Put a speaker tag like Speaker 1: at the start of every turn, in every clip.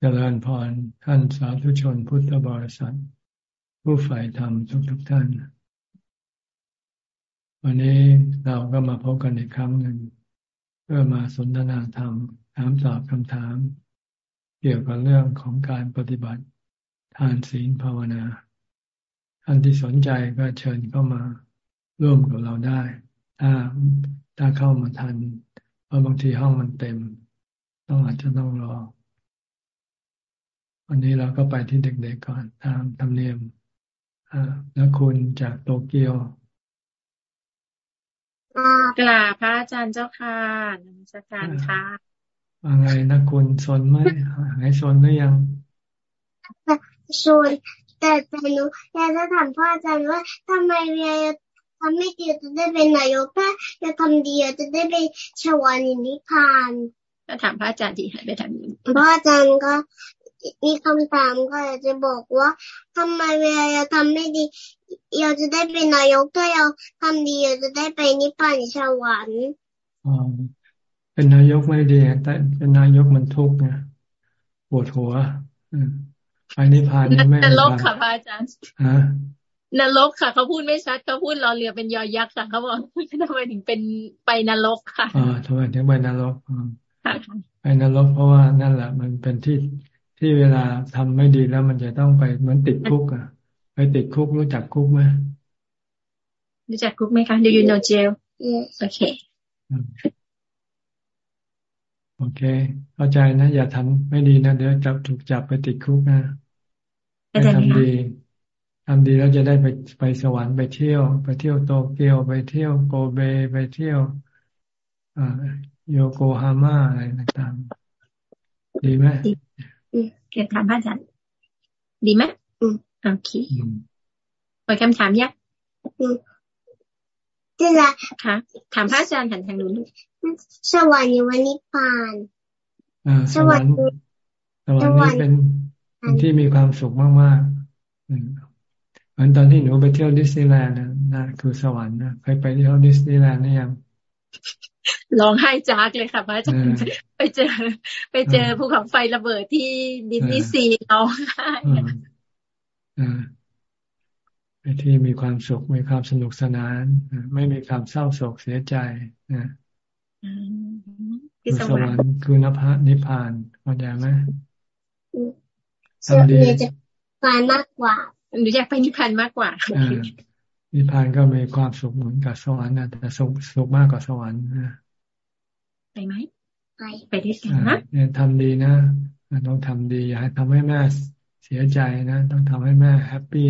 Speaker 1: เจริญพรท่านสาธุชนพุทธบริษัท ผู้ฝ่ายธรรมทุกทุกท่าน วันนี้เราก็มาพบกันอีกครั้งหนึ่ง เพื่อมาสนทนาธรรม ถามตอบคำถาม เกี่ยวกับเรื่องของการปฏิบัติ ทานศีลภาวนา ท่านที่สนใจก็เชิญเข้ามาร่วมกับเราได้ ถ้าถ้าเข้ามาทัน เพราะบางทีห้องมันเต็ม ต้องอาจจะต้องรอ วันนี้เราก็ไปที่เด็กๆก่อนตามธรรมเนียมอ่าแล้วคุณจากโตเกียว
Speaker 2: กราพระอาจารย์เจ้าค่ะนมัสการค่ะ
Speaker 1: ว่าไงนักคุณสนไหมหายสนหรือยัง
Speaker 3: สนแต่แต่หนูอยากจะถามพ่ออาจารย์ว่าทำไมเรียทำไม่ดีจะได้เป็นนายกถ้าจะทำดีจะได้ไปชวานิพพาน
Speaker 2: ก็ถามพระอาจารย์ที่ให้ไปทำนี้
Speaker 3: พระอาจารย์ก็ มีคำถามก็อยากจะบอกว่าทำไมเวลาเราทำไม่ดีเราจะได้เป็นนายกถ้าเราทำดีเราจะได้ไปนิพพานสวรรค์
Speaker 1: อ๋อเป็นนายกไม่ดีแต่เป็นนายกมันทุกข์ไงปวดหัวไปนิพพาน
Speaker 2: ไม่นรกค่ะพระอาจารย์
Speaker 1: ฮะ
Speaker 2: นรกค่ะเขาพูดไม่ชัดเขาพูดรอเรือเป็นยอยักษ์ค่ะเขาบอกทำไมถึงเป็นไปนรกค่ะ
Speaker 1: อ๋อทำไมถึงไปนรกไปนรกเพราะว่านั่นแหละ มันเป็นที่ ที่เวลาทำไม่ดีแล้วมันจะต้องไปเหมือนติดคุกอะ ไปติดคุกรู้จักคุกไหม
Speaker 2: รู้จักคุกไหมคะ Do you know jail โอเค
Speaker 1: โอเค เข้าใจนะ อย่าทำไม่ดีนะ เดี๋ยวจับถูกจับไปติดคุกนะให้ทำดีทำดีแล้วจะได้ไปไปสวรรค์ไปเที่ยว ไปเที่ยวโตเกียวไปเที่ยวโกเบไปเที่ยวอ่าโยโกฮาม่าอะไรต่างๆดีไหม
Speaker 2: เกี่ยวถามพระอาจารย์ดีไหมอืมโอเคไปคำถามยักอืม
Speaker 3: ที่ละ
Speaker 2: ค่ะ ถามพระอาจารย์หันทางนู้น
Speaker 3: สวรรค์วันนิพพาน
Speaker 1: สวรรค์สวรรค์นี่เป็นเป็นที่มีความสุขมากๆเหมือนตอนที่หนูไปเที่ยวดิสนีย์แลนด์นะคือสวรรค์นะเคยไปเที่ยวดิสนีย์แลนด์นี่ยัง
Speaker 2: ร้องไห้จากเลยค่ะพระอาจารย์ไปเจอ ไปเจอภูเขาไฟระเบิดที่ดิสนีย์ซีร้องไห้
Speaker 1: ไปที่มีความสุขมีความสนุกสนานไม่มีความเศร้าโศกเสียใจนะคือสวรรค์คือนภานิพพานเข้าใจไหม
Speaker 3: ทำดีจะพานมากกว่า
Speaker 2: หนูอยากไปนิพพานมากกว่า
Speaker 1: นิพพานก็มีความสุขเหมือนกับสวรรค์นะแต่สุขสุขมากกว่าสวรรค์นะ
Speaker 2: ไปไหมไปไปด้วยกันนะเนี่ย
Speaker 1: ทำดีนะต้องทำดีอย่าให้ทำให้แม่เสียใจนะต้องทำให้แม่แฮปปี้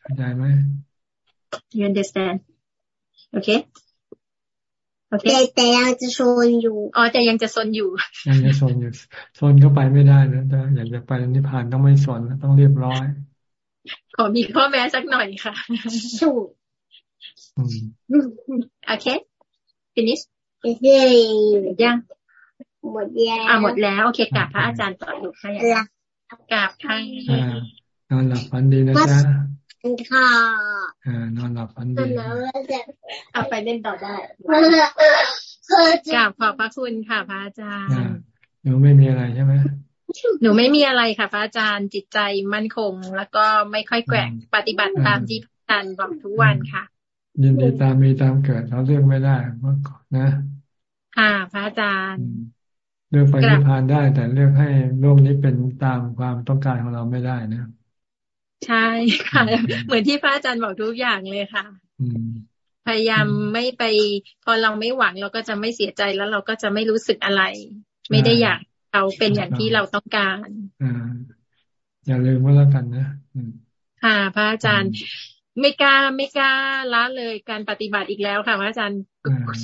Speaker 1: เข้าใจไหม
Speaker 2: you understand โอเคโอเค
Speaker 3: แต่ยังจะโซนอยู่
Speaker 2: อ๋อแต่ยังจะโซนอยู่
Speaker 1: ยังจะโซนอยู่โซนก็ไปไม่ได้นะแต่อยากจะไปนิพพานต้องไม่สนต้องเรียบร้อย
Speaker 2: ขอมีข้อแม้สักหน่อยค่ะ
Speaker 3: สู
Speaker 2: โอเค finish ยัง
Speaker 3: หมดแล้ว
Speaker 2: อ่าหมดแล้วโอเคกราบพระอาจารย์ต่ออยู่ค่ะกราบค่ะ
Speaker 1: นอนหลับฝันดีนะจ๊ะ
Speaker 3: ค่ะ
Speaker 1: อ่านอนหลับฝันดี
Speaker 2: เอาไปเล่นต่อได้กราบขอบพระคุณค่ะพระอาจารย์
Speaker 1: หนูไม่มีอะไรใช่ไหม
Speaker 2: หนูไม่มีอะไรค่ะพระอาจารย์จิตใจมั่นคง แล้วก็ไม่ค่อยแกว่งปฏิบัติตามที่พระอาจารย์บอกทุกวันค่ะ
Speaker 1: ยินดีตามมีตามเกิดเราเลือกไม่ได้เมื่อก่อนนะ
Speaker 2: ค่ะ พระอาจารย์
Speaker 1: เลือกไปนิพพานได้ แต่เลือกให้โลกนี้เป็นตามความต้องการของเราไม่ได้นะ
Speaker 2: ใช่ค่ะ เหมือนที่พระอาจารย์บอกทุกอย่างเลยค่ะพยายามไม่ไป พอเราไม่หวังเราก็จะไม่เสียใจแล้วเราก็จะไม่รู้สึกอะไร ไม่ได้อยากเขาเป็นอย่างที่เราต้องการ
Speaker 1: อ่าอย่าลืมว่าแล้วกันนะ
Speaker 2: ค่ะ พระอาจารย์ ไม่กล้าไม่กล้าละเลยการปฏิบัติอีกแล้วค่ะพระอาจารย์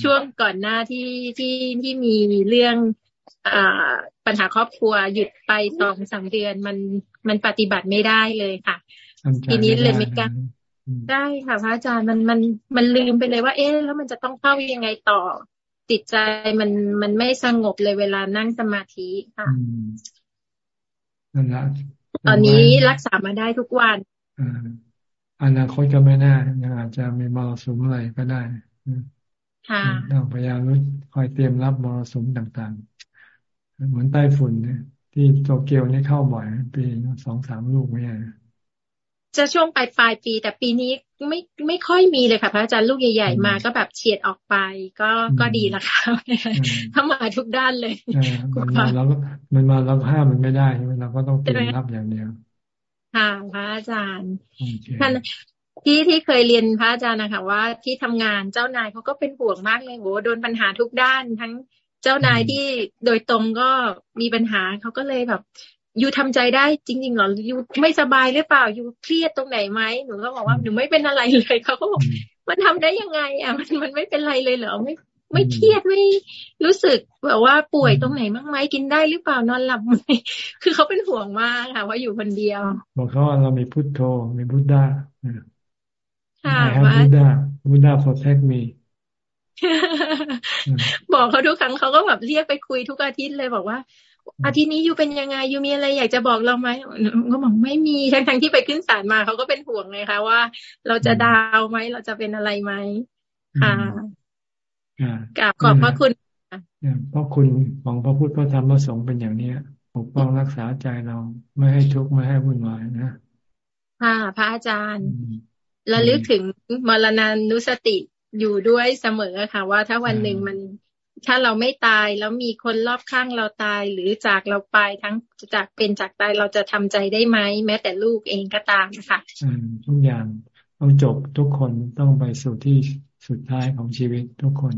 Speaker 2: ช่วงก่อนหน้าที่ที่ที่มีเรื่องอปัญหาครอบครัวหยุดไปสองสามเดือนมันมันปฏิบัติไม่ได้เลยค่ะ ทีนี้เลยไม่กล้าได้ค่ะพระอาจารย์มันมันมันลืมไปเลยว่า เอ๊ะแล้วมันจะต้องเข้ายังไงต่อ จิตใจมันมันไม่สงบเลยเวลานั่งสมาธิค่ะตอนนี้รักษามาได้ทุกวัน
Speaker 1: อนาคตก็ไม่แน่ยังอาจจะมีมรสุมอะไรก็ได้ต้องพยายามรู้คอยเตรียมรับมรสุมต่างๆ เหมือนใต้ฝุ่นเนี่ยที่โตเกียวนี่เข้าบ่อยปีสองสามลูกไม่ใช่
Speaker 2: จะช่วงปลายปลายปี แต่ปีนี้ไม่ไม่ค่อยมีเลยค่ะพระอาจารย์ลูกใหญ่ ๆ มาก็แบบเฉียดออกไป ก็ก็ดีละค่ะถ้ามาทุกด้านเลย
Speaker 1: มันมาแล้วมันมาแล้วห้ามมันไม่ได้เราก็ต้องเตรียมรับอย่างเดียว
Speaker 2: ค่ะพระอาจารย์ท่านที่ที่เคยเรียนพระอาจารย์นะคะว่าที่ทำงานเจ้านายเขาก็เป็นห่วงมากเลยโหโดนปัญหาทุกด้านทั้งเจ้านายที่โดยตรงก็มีปัญหาเขาก็เลยแบบอยู่ทำใจได้จริงๆหรออยู่ไม่สบายหรือเปล่าอยู่เครียดตรงไหนไหมหนูก็บอกว่าหนูไม่เป็นอะไรเลยเขาก็บอกมันทำได้ยังไง อะ มันมันไม่เป็นไรเลยเหรอไม่ ไม่เครียดไม่รู้สึกแบบว่าป่วยตรงไหนบ้างไหมกินได้หรือเปล่านอนหลับไหมคือเขาเป็นห่วงมากค่ะว่าอยู่คนเดียว
Speaker 1: บอกเขาว่าเรามีพุทโธมีพุทธะ
Speaker 2: ค่ะว่าพุท
Speaker 1: ธะพุทธะ protect me
Speaker 2: บอกเขาทุกครั้งเขาก็แบบเรียกไปคุยทุกอาทิตย์เลยบอกว่าอาทิตย์นี้อยู่เป็นยังไงอยู่มีอะไรอยากจะบอกเราไหมก็บอกไม่มีทั้งทั้งที่ไปขึ้นศาลมาเขาก็เป็นห่วงไงคะว่า เราจะดาวไหมเราจะเป็นอะไรไหมค่ะ กราบขอบพระคุณ
Speaker 1: เพราะคุณของพระพุทธพระธรรมพระสงฆ์เป็นอย่างนี้ปกป้องรักษาใจเราไม่ให้ทุกข์ไม่ให้วุ่นวายนะ
Speaker 2: ค่ะพระอาจารย์ระลึกถึงมรณานุสติอยู่ด้วยเสมอค่ะ ว่าถ้าวันหนึ่งมันถ้าเราไม่ตายแล้วมีคนรอบข้างเราตาย หรือจากเราไปทั้งจากเป็นจากตายเราจะทำใจได้ไหมแม้แต่ลูกเองก็ตามนะคะ
Speaker 1: ทุกอย่างต้องจบทุกคนต้องไปสู่ที่ สุดท้ายของชีวิตทุกคน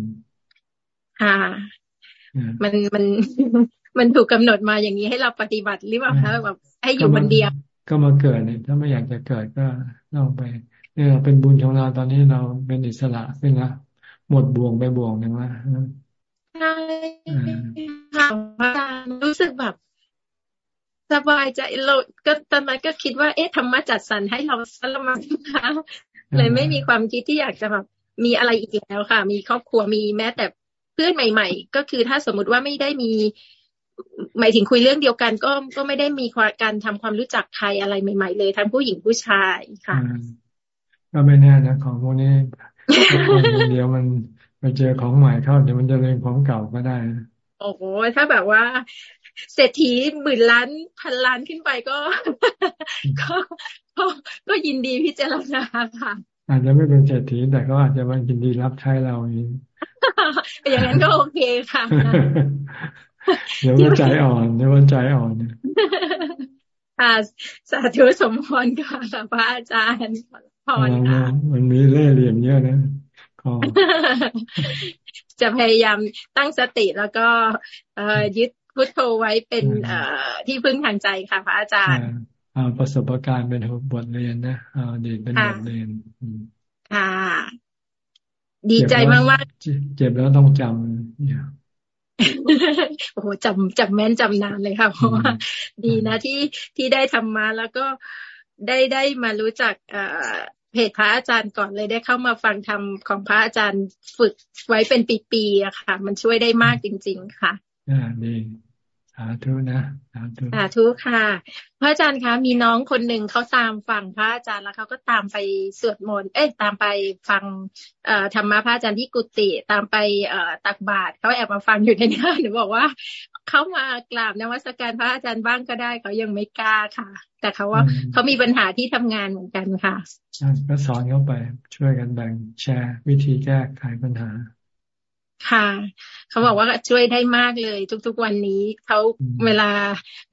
Speaker 2: ค่ะ มันมันมันถูกกาหนดมาอย่างนี้ให้เราปฏิบัติหรือเปล่าคะแบบให้อยู่คนเดียว
Speaker 1: ก็มาเกิดเนี่ยถ้าไม่อยากจะเกิดก็ต้องไปเนี่ยเป็นบุญของเราตอนนี้เราเป็นอิสระขึ้นละหมดบ่วงไปบ่วงหนึ่งละ
Speaker 2: ใช่ค่ะรู้สึกแบบสบายใจเราก็ตอนนั้นก็คิดว่า เอ๊ะธรรมะจัดสรรให้เราสละมั้งคะเลยไม่มีความคิดที่อยากจะแบบ มีอะไรอีกแล้วค่ะ มีครอบครัวมีแม้แต่เพื่อนใหม่ ๆ ก็คือถ้าสมมุติว่าไม่ได้มี หมายถึงคุยเรื่องเดียวกัน ก็ก็ไม่ได้มีการทำความรู้จักใครอะไรใหม่ ๆ เลยทั้งผู้หญิงผู้ชายค่ะ
Speaker 1: ก็ไม่แน่นะของพวกนี้คนเดียวมันไปเจอของใหม่เข้าเดี๋ยวมันจะเลืมของเก่าก็ได้
Speaker 2: โอ้โหถ้าแบบว่าเศรษฐีหมื่นล้านพันล้านขึ้นไปก็ ก็ก็ยินดีพิจารณาค่ะ
Speaker 1: อาจจะไม่เป็นเศรษฐีแต่ก็อาจจะมันยินดีรับใช้เราเอง
Speaker 2: อย่างนั้นก็โอเคค่ะ
Speaker 1: เดี๋ยวว่าใจอ่อนเดี๋ยวว่าใจอ่อน
Speaker 2: ค่ะสาธุสมพรค่ะพระอาจารย์พรค่ะ
Speaker 1: มันมีเล่ห์เหลี่ยมเยอะนะ
Speaker 2: จะพยายามตั้งสติแล้วก็ยึดพุทโธไว้เป็นที่พึ่งทางใจค่ะพระอาจารย์
Speaker 1: เอาประสบการณ์เป็นบทเรียนนะเอาเด็เป็นบทเรียน
Speaker 2: ค่ะ ดีใจมากมาก
Speaker 1: เจ็บแล้วต้องจำเนี่ย
Speaker 2: โอ้โหจำจำแม่นจำนานเลยค่ะ เพราะว่าดีนะที่ที่ได้ทำมาแล้วก็ได้ได้มารู้จักเพจพระอาจารย์ก่อนเลยได้เข้ามาฟังธรรมของพระอาจารย์ฝึกไว้เป็นปีๆอะค่ะ มันช่วยได้มากจริง ๆ ค่ะ
Speaker 1: อ่าดี สาธุนะสาธุ
Speaker 2: สาธุค่ะ พระอาจารย์คะมีน้องคนหนึ่งเขาตามฟังพระอาจารย์แล้วเขาก็ตามไปสวดมนต์เอ๊ะตามไปฟังเอ่อธรรมะพระอาจารย์ที่กุฏิตามไปเอ่อตักบาตรเขาแอบมาฟังอยู่ในนี้หนูบอกว่าเขามากราบนวัตการพระอาจารย์บ้างก็ได้เขายังไม่กล้าค่ะ แต่เขาว่าเขามีปัญหาที่ทำงานเหมือนกันค่ะ
Speaker 1: ก็สอนเข้าไปช่วยกันแบ่งแชร์วิธีแก้ไขปัญหา
Speaker 2: ค่ะเขาบอกว่าช่วยได้มากเลย ทุก ๆ วันนี้เขาเวลา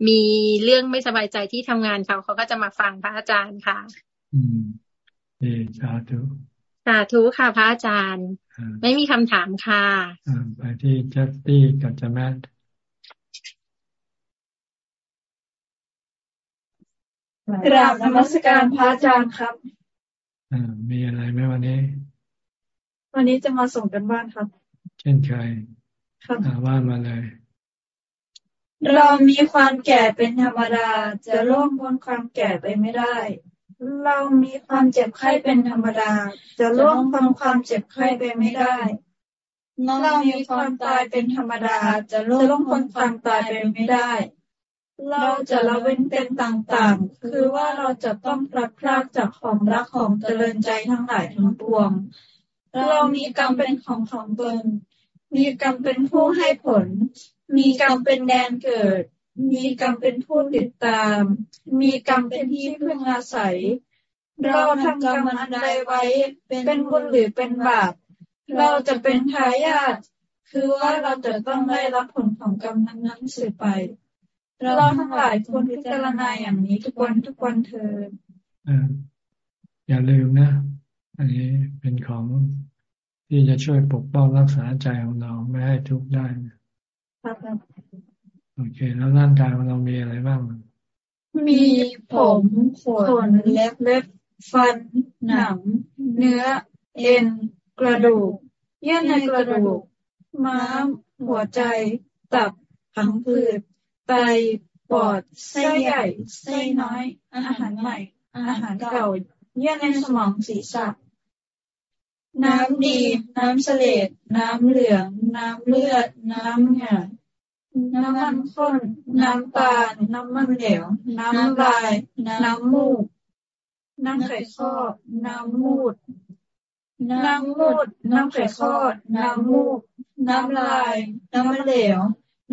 Speaker 2: มีเรื่องไม่สบายใจที่ทำงานเขาเขาก็จะมาฟังพระอาจารย์ค่ะ
Speaker 1: อืมดีสาธุ
Speaker 2: สาธุค่ะพระอาจารย์ ไม่มีคำถามค่ะ
Speaker 1: ไปที่เจสตี้กับจแมท
Speaker 4: กราบนมัสการพระอาจารย์ครับ
Speaker 1: อ่ามีอะไรไหมวันนี้
Speaker 4: วันนี้จะมาส่งกันบ้านครับ
Speaker 1: เช่นเคยว่ามาเลย
Speaker 4: เรามีความแก่เป็นธรรมดา จะล่วงพ้นความแก่ไปไม่ได้ เรามีความเจ็บไข้เป็นธรรมดา จะล่วงพ้นความเจ็บไข้ไปไม่ได้เรามีความตายเป็นธรรมดา จะล่วงพ้นความตายไปไม่ได้ เราจะละเว้นเป็นต่างๆ คือว่าเราจะต้องพลัดพรากจากของรักของเจริญใจทั้งหลายทั้งปวง เรามีกรรมเป็นของของตน มีกรรมเป็นผู้ให้ผล มีกรรมเป็นแดนเกิด มีกรรมเป็นผู้ติดตาม มีกรรมเป็นที่พึ่งอาศัย เราทำกรรมอันใดไว้ เป็นบุญหรือเป็นบาป เราจะเป็นทายาท คือว่าเราจะต้องได้รับผลของกรรมนั้นๆสืบไป เราทั้งหลายควรพิจารณาอย่างนี้ทุกวันทุกวันเถิด
Speaker 1: อย่าลืมนะ อันนี้เป็นของ ที่จะช่วยปกป้องรักษาใจของเราไม่ให้ทุกข์ได้โอเค แล้วร่างกายของเรามีอะไรบ้าง
Speaker 4: มีผมขนเล็บเล็บฟัน หนัง เนื้อ เอ็น กระดูก เยื่อในกระดูก ม้ามหัวใจ ตับผังผืดไต ปอด ไส้ใหญ่ ไส้น้อย อาหารใหม่ อาหารเก่า เยื่อในสมองศีรษะ น้ำดีน้ำเสลดน้ำเหลือง น้ำเลือด น้ำเหงื่อน้ำมันข้น น้ำตาล น้ำมันเหลว น้ำลาย น้ำมูก น้ำไข่ข้อน้ำมูด น้ำมูด น้ำไข่ข้อน้ำมูก น้ำลาย น้ำมันเหลว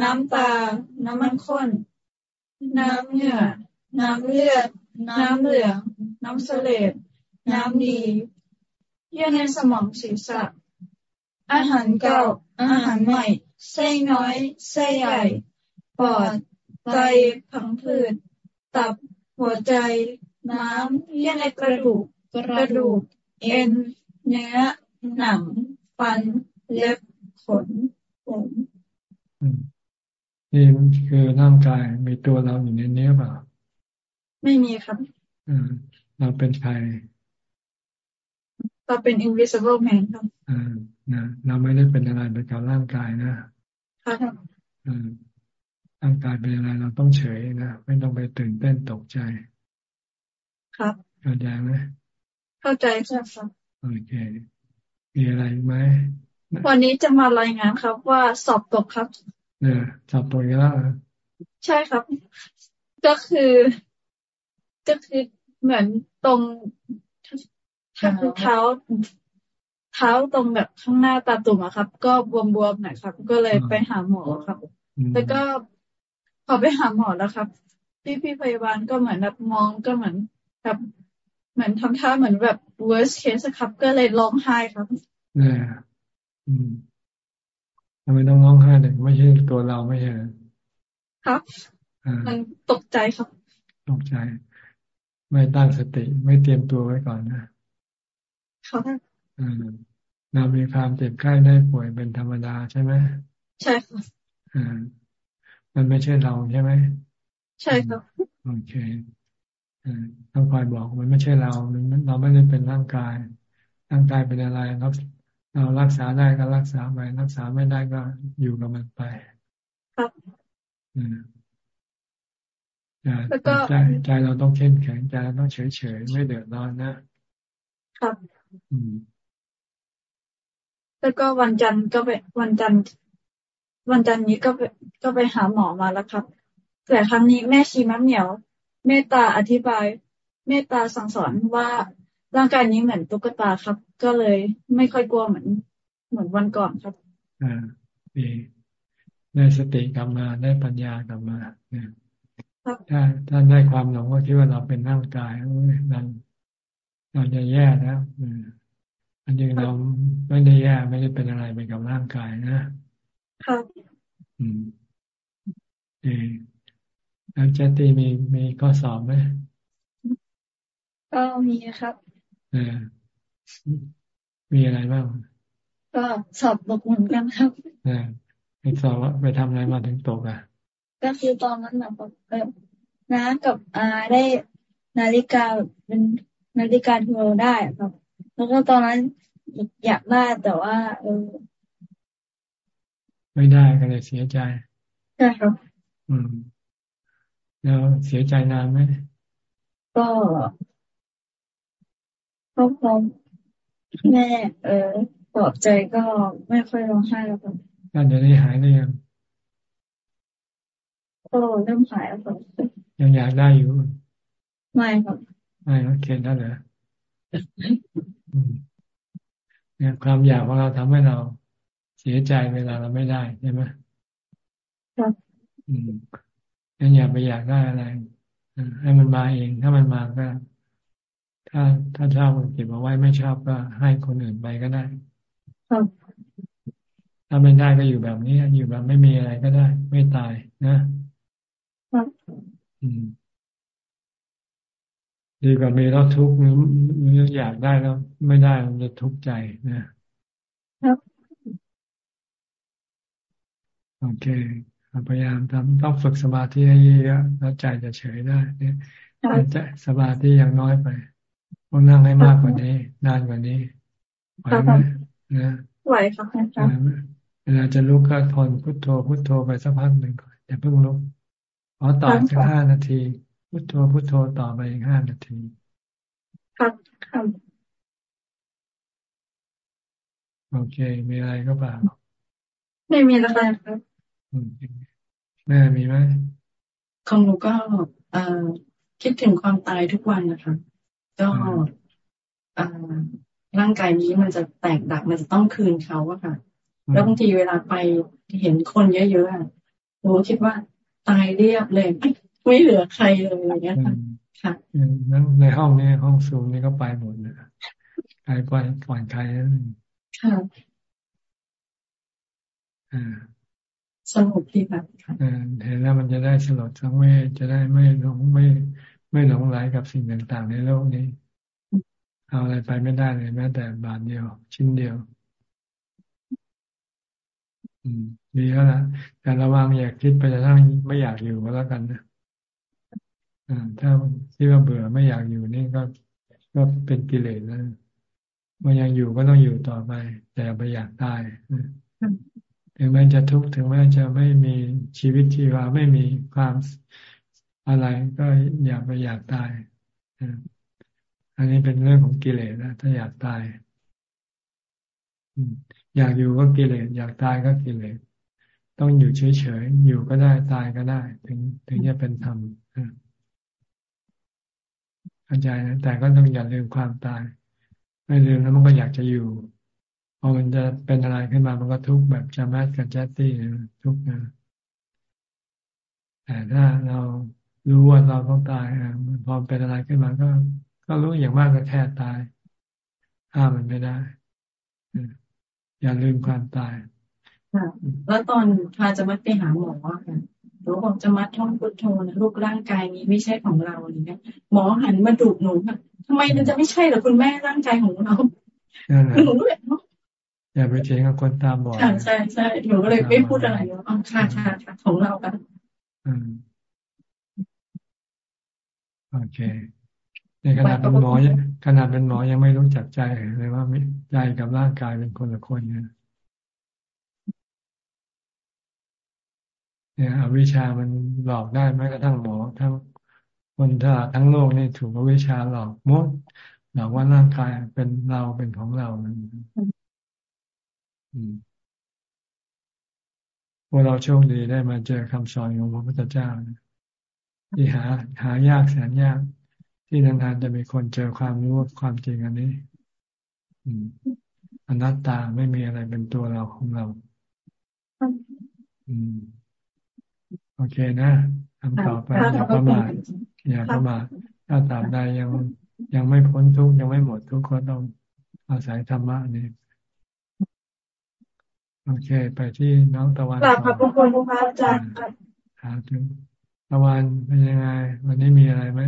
Speaker 4: น้ำตา น้ำมันข้น น้ำเหงื่อน้ำเลือด น้ำเหลือง น้ำเสลดน้ำดี เยื่อในสมองศีรษะ อาหารเก่า อาหารใหม่ไส้น้อยไส้ใหญ่ ปอด ไต ผังผืด ตับ หัวใจ น้ำ เยื่อในกระดูก กระดูก เอ็น เนื้อ หนัง ฟัน เล็บ ขน ผม
Speaker 1: นี่คือร่างกายมีตัวเราอยู่ในนี้เปล่า
Speaker 4: ไม่มีครับ
Speaker 1: เราเป็นใคร
Speaker 4: เราเป็น invisible man ครับ
Speaker 1: อ่านะเราไม่ได้เป็นอะไรไปกับร่างกายนะ
Speaker 4: ค่ะ
Speaker 1: อ่าร่างกายเป็นอะไรเราต้องเฉยนะ ไม่ต้องไปตื่นเต้นตกใจ
Speaker 4: ครับ
Speaker 1: เข้าใจไหม
Speaker 4: เข้าใจครับ
Speaker 1: โอเค มีอะไรไหม
Speaker 4: วันนี้จะมารายงานครับว่าสอบตกครับ
Speaker 1: เนี่ยสอบตกแล้ว
Speaker 4: ใช่ครับ ก็คือ ก็คือเหมือนตรงถ้าคือ เท้าเท้าตรงแบบข้างหน้าตาตุ่มอะครับ ก็บวมๆหน่อยครับ ก็เลยไปหาหมอครับ แล้วก็พอไปหาหมอแล้วครับพี่พี่พยาบาลก็เหมือนแบบมองก็เหมือนแบบเหมือนทำท่าเหมือนแบบ worst case ครับ ก็เลยร้องไห้ครับ
Speaker 1: เนี่ยอืมทำไมต้องร้องไห้เลยไม่ใช่ตัวเราไม่ใช่
Speaker 4: ครับมันตกใจครับ
Speaker 1: ตกใจ ไม่ตั้งสติ ไม่เตรียมตัวไว้ก่อนนะ
Speaker 4: ค่ะ
Speaker 1: เรามีความเจ็บไข้ได้ป่วยเป็นธรรมดาใช่ไหม
Speaker 4: ใช่ค่ะ
Speaker 1: อ่ามันไม่ใช่เราใช่ไหม
Speaker 4: ใช่ค่ะ
Speaker 1: โอเคอ่าต้องคอยบอกมันไม่ใช่เราเราไม่ได้เป็นร่างกาย ร่างกายเป็นอะไรเราเรารักษาได้ก็รักษาไปรักษาไม่ได้ก็อยู่กับมันไป
Speaker 4: ครับ
Speaker 1: อืมใจใจเราต้องเข้มแข็งใจเราต้องเฉยเฉยไม่เดือดร้อนนะครับ
Speaker 4: แล้วก็วันจันทร์ก็ไปวันจันทร์วันจันทร์นี้ก็ไปก็ไปหาหมอมาแล้วครับ แต่ครั้งนี้แม่ชีมะเหมียว เมตตาอธิบาย เมตตาสั่งสอนว่าร่างกายนี้เหมือนตุ๊กตาครับ ก็เลยไม่ค่อยกลัวเหมือน เหมือนวันก่อนครับ
Speaker 1: อ่าดีได้สติกลับมาได้ปัญญากลับมาเนี่ยถ้าถ้าได้ความหลงก็คิดว่าเราเป็นร่างกายนั่น เราจะแย่แล้วอันจริงเราไม่ได้แย่ไม่ได้เป็นอะไรไปกับร่างกายนะครับอืมเอแล้วเจตีมีมีข้อสอบไหม
Speaker 4: ก็มีครับ
Speaker 1: เออมีอะไรบ้าง
Speaker 4: ก็สอบตกเหมือนกันครับ
Speaker 1: เออไปสอบว่าไปทำอะไรมาถึงตกอะ
Speaker 4: ก็คือตอนนั้นนะแบบน้ากับอาได้นาฬิกาเป็น นาฬิกาโทรได้ครับ แล้วก็ตอนนั้นอยากได้แต่ว่า เออ
Speaker 1: ไม่ได้ก็เลยเสียใจ
Speaker 4: ใช่ครับ
Speaker 1: อืม แล้วเสียใจนานไหม
Speaker 4: ก็ก็พอแม่เออปลอบใจก็ไม่ค่อยร้องไห้แล้วครับ
Speaker 1: การเดี๋ยวนี้หายหรือยัง
Speaker 4: ก็เริ่มหายแล้วครับ
Speaker 1: ยังอยากได้อยู่
Speaker 4: ไม่ครับ
Speaker 1: ไม่เขียนได้เหรอเนี่ยความอยากของเราทำให้เราเสียใจเวลาเราไม่ได้ใช่ไหม
Speaker 4: ครับ
Speaker 1: อืมงั้นอย่าไปอยากได้อะไรให้มันมาเอง ถ้ามันมาก็ ถ้าถ้าชอบเก็บเอาไว้ไม่ชอบก็ให้คนอื่นไปก็ได้ถ้าไม่ได้ก็อยู่แบบนี้อยู่แบบไม่มีอะไรก็ได้ ไม่ตายนะอืม ดีกว่ามีแล้วทุกข์หรือหรืออยากได้แล้ว ไม่ได้มันจะทุกข์ใจนะครับโอเคพยายามทำต้องฝึกสมาธิให้เยอะแล้วใจจะเฉยได้เนี่ยใจสมาธิยังน้อยไปต้องนั่งให้มากกว่านี้ นานกว่านี้ไหวไหมนะ
Speaker 4: ไหวค่ะ
Speaker 1: เวลาจะลุกก็ทนพุทโธพุทโธไปสักพักหนึ่งก่อนอย่าเพิ่งลุกขอต่อสักห้านาที พุทโธพุทโธต่อไปอีกห้านาที
Speaker 4: ครับครับ
Speaker 1: โอเค มีอะไรก็เปล่า
Speaker 4: ไม่มีอะไรครับ
Speaker 1: แม่มีไหม
Speaker 5: ของหนูก็เอ่อคิดถึงความตายทุกวันนะคะก็เอ่อร่างกายนี้มันจะแตกดับมันจะต้องคืนเขาอะค่ะ แล้วบางทีเวลาไปเห็นคนเยอะๆหนูคิดว่าตายเรียบเลย ไม่เหลือใครเลยอย่างเงี้ยค่ะค่ะ
Speaker 1: นั่นในห้องนี้ห้องสูงนี่ก็ไปหมดนะใครไปก่อนใครนั่น
Speaker 5: ค่ะ
Speaker 1: อ่า
Speaker 5: สงบดีแบบ
Speaker 1: เห็นแล้วมันจะได้สลดสังเวชจะได้ไม่หลงไม่ ไม่หลงไหลกับสิ่งต่างๆ ในโลกนี้ เอาอะไรไปไม่ได้เลยแม้แต่บาทเดียว ชิ้นเดียว อืมดีแล้วนะแต่ระวังอยากคิดไปจะทั้งไม่อยากอยู่ก็แล้วกันนะ ถ้าที่ว่าเบื่อไม่อยากอยู่นี่ก็ก็เป็นกิเลสแล้วมันยังอยู่ก็ต้องอยู่ต่อไป แต่ไปอยากตายถึงแม้จะทุกข์ถึงแม้จะไม่มีชีวิตชีวาไม่มีความอะไรก็อย่าไปอยากตายอันนี้เป็นเรื่องของกิเลสนะถ้าอยากตายอยากอยู่ก็กิเลสอยากตายก็กิเลสต้องอยู่เฉยๆอยู่ก็ได้ตายก็ได้ ถึงถึงจะเป็นธรรม เข้าใจนะแต่ก็ต้องอย่าลืมความตาย ไม่ลืมแล้วมันก็อยากจะอยู่พอมันจะเป็นอะไรขึ้นมามันก็ทุกข์แบบจามัดกับแจตตี้ทุกข์นะแต่ถ้าเรารู้ว่าเราต้องตายพอเป็นอะไรขึ้นมาก็ ก็รู้อย่างมากก็แค่ตายห้ามมันไม่ได้อย่าลืมความตาย
Speaker 5: แล้วตอนพาจะมัดไปหาหมอค่ะ นูบอกจะมัดท่องพุทโธนะลูกร่างกายนี้ไม่ใช่ของเราอย่างเงี้ยหมอหันมาดุหนูค่ะทำไมมันจะไม่ใช่หรอคุณแม่ร่างกายของเราหนูเลย
Speaker 1: อย่าไปเถียงกับคนตามบอก
Speaker 5: ใช่ใช่หนูก็เลยไม่พูดอะไรอ๋อค่ะค่ะค่ะของเรากัน
Speaker 1: โอเคในขณะเป็นหมอขณะเป็นหมอยังไม่รู้จักใจเลยว่าใจกับร่างกายเป็นคนละคนเนี่ย เนี่ยอวิชามันหลอกได้แม้กระทั่งหมอทั้งคนทั้งทั้งโลกนี่ถูกอวิชาหลอกมดหลอกว่าร่างกายเป็นเราเป็นของเราพวกเราโชคดีได้มาเจอคำสอนของพระพุทธเจ้าที่หา หายากแสนยาก ที่นานๆจะมีคนเจอความรู้ความจริงอันนี้อนัตตาไม่มีอะไรเป็นตัวเราของเรา อืม โอเคนะทำต่อไปอย่าประมาทอย่าประมาทถ้าตามใดยังยังไม่พ้นทุกยังไม่หมดทุกก็ต้องอาศัยธรรมะนี่โอเค ไปที่น้องตะวัน
Speaker 4: กลับขอบคุณพระอาจารย์
Speaker 1: ถามถึงตะวันเป็นยังไง วันนี้มีอะไรไหม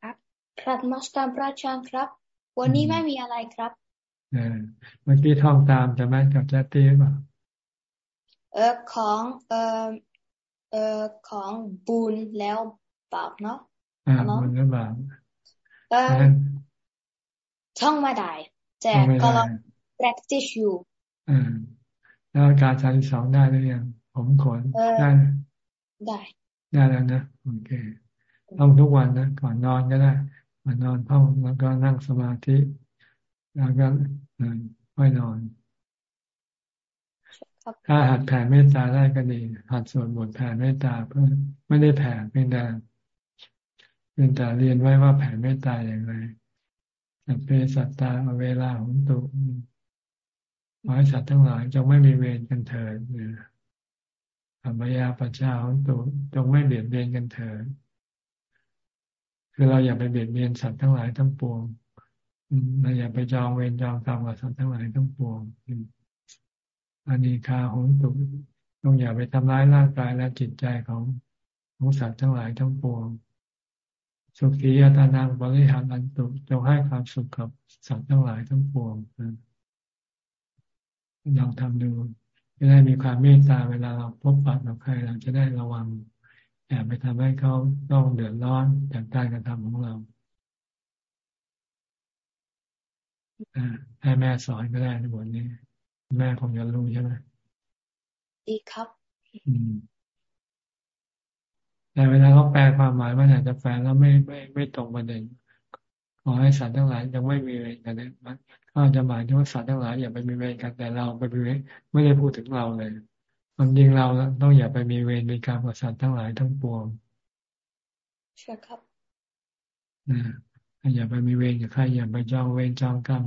Speaker 6: ครับครับมาสการพระอาจารย์ครับ วันนี้ไม่มีอะไรครับ
Speaker 1: เออเมื่อกี้ท่องตามจะแม่กับแจ๊ตี้ป่ะ
Speaker 6: เออของเออ เออของบุญแล้วบาปเนาะ
Speaker 1: อ่าบุญแล้วบาป
Speaker 6: เออท่องมาได้ แต่ก็ลอง practice อยู่
Speaker 1: อ่าแล้วการชาที่สองได้หรือยังผมขนได้
Speaker 6: ได้
Speaker 1: ได้แล้วนะโอเคต้องทุกวันนะก่อนนอนก็ได้ก่อนนอนท่องแล้วก็นั่งสมาธิ แล้วก็ค่อยนอน ถ้าหัดแผ่เมตตาได้ก็ดีหัดสวดบทแผ่เมตตาเพื่อไม่ได้แผ่เพียงแต่เพียงแต่เรียนไว้ว่าแผ่เมตตาอย่างไรสัพเพสัตตาเวลาของตุขอให้สัตว์ทั้งหลายจงไม่มีเวรกันเถิดอัมยาปชาของตัวจงไม่เบียดเบียนกันเถิดคือเราอย่าไปเบียดเบียนสัตว์ทั้งหลายทั้งปวงเราอย่าไปจองเวรจองกรรมกับสัตว์ทั้งหลายทั้งปวงอั นนี้คาของตุต้องอย่าไปทำร้ายร่างกายและจิตใจของของสัตว์ทั้งหลายทั้งปวง สุขียตานังบริหารอันตุจงให้ความสุขกับสัตว์ทั้งหลายทั้งปวงลองทำดูจะได้มีความเมตตาเวลาเราพบปะกับใครเราจะได้ระวังอย่าไปทำให้เขาต้องเดือดร้อนจากการกระทำของเราให้แม่สอนก็ได้ในบทนี้ แม่คงจะรู้ใช่ไหม
Speaker 6: ดีครับ
Speaker 1: แต่เวลาเขาแปลความหมายมันอาจจะแปลแล้วไม่ไม่ไม่ตรงประเด็นขอให้สัตว์ทั้งหลายยังไม่มีเวรกันเนี่ยมันก็จะหมายถึงว่าสัตว์ทั้งหลายอย่าไปมีเวรกันแต่เราไปมีเวรไม่ได้พูดถึงเราเลยความจริงเราต้องอย่าไปมีเวรมีกรรมกับสัตว์ทั้งหลายทั้งปวง
Speaker 6: ใช่ครับ
Speaker 1: นะอย่าไปมีเวรกับใครอย่าไปจองเวรจองกรรม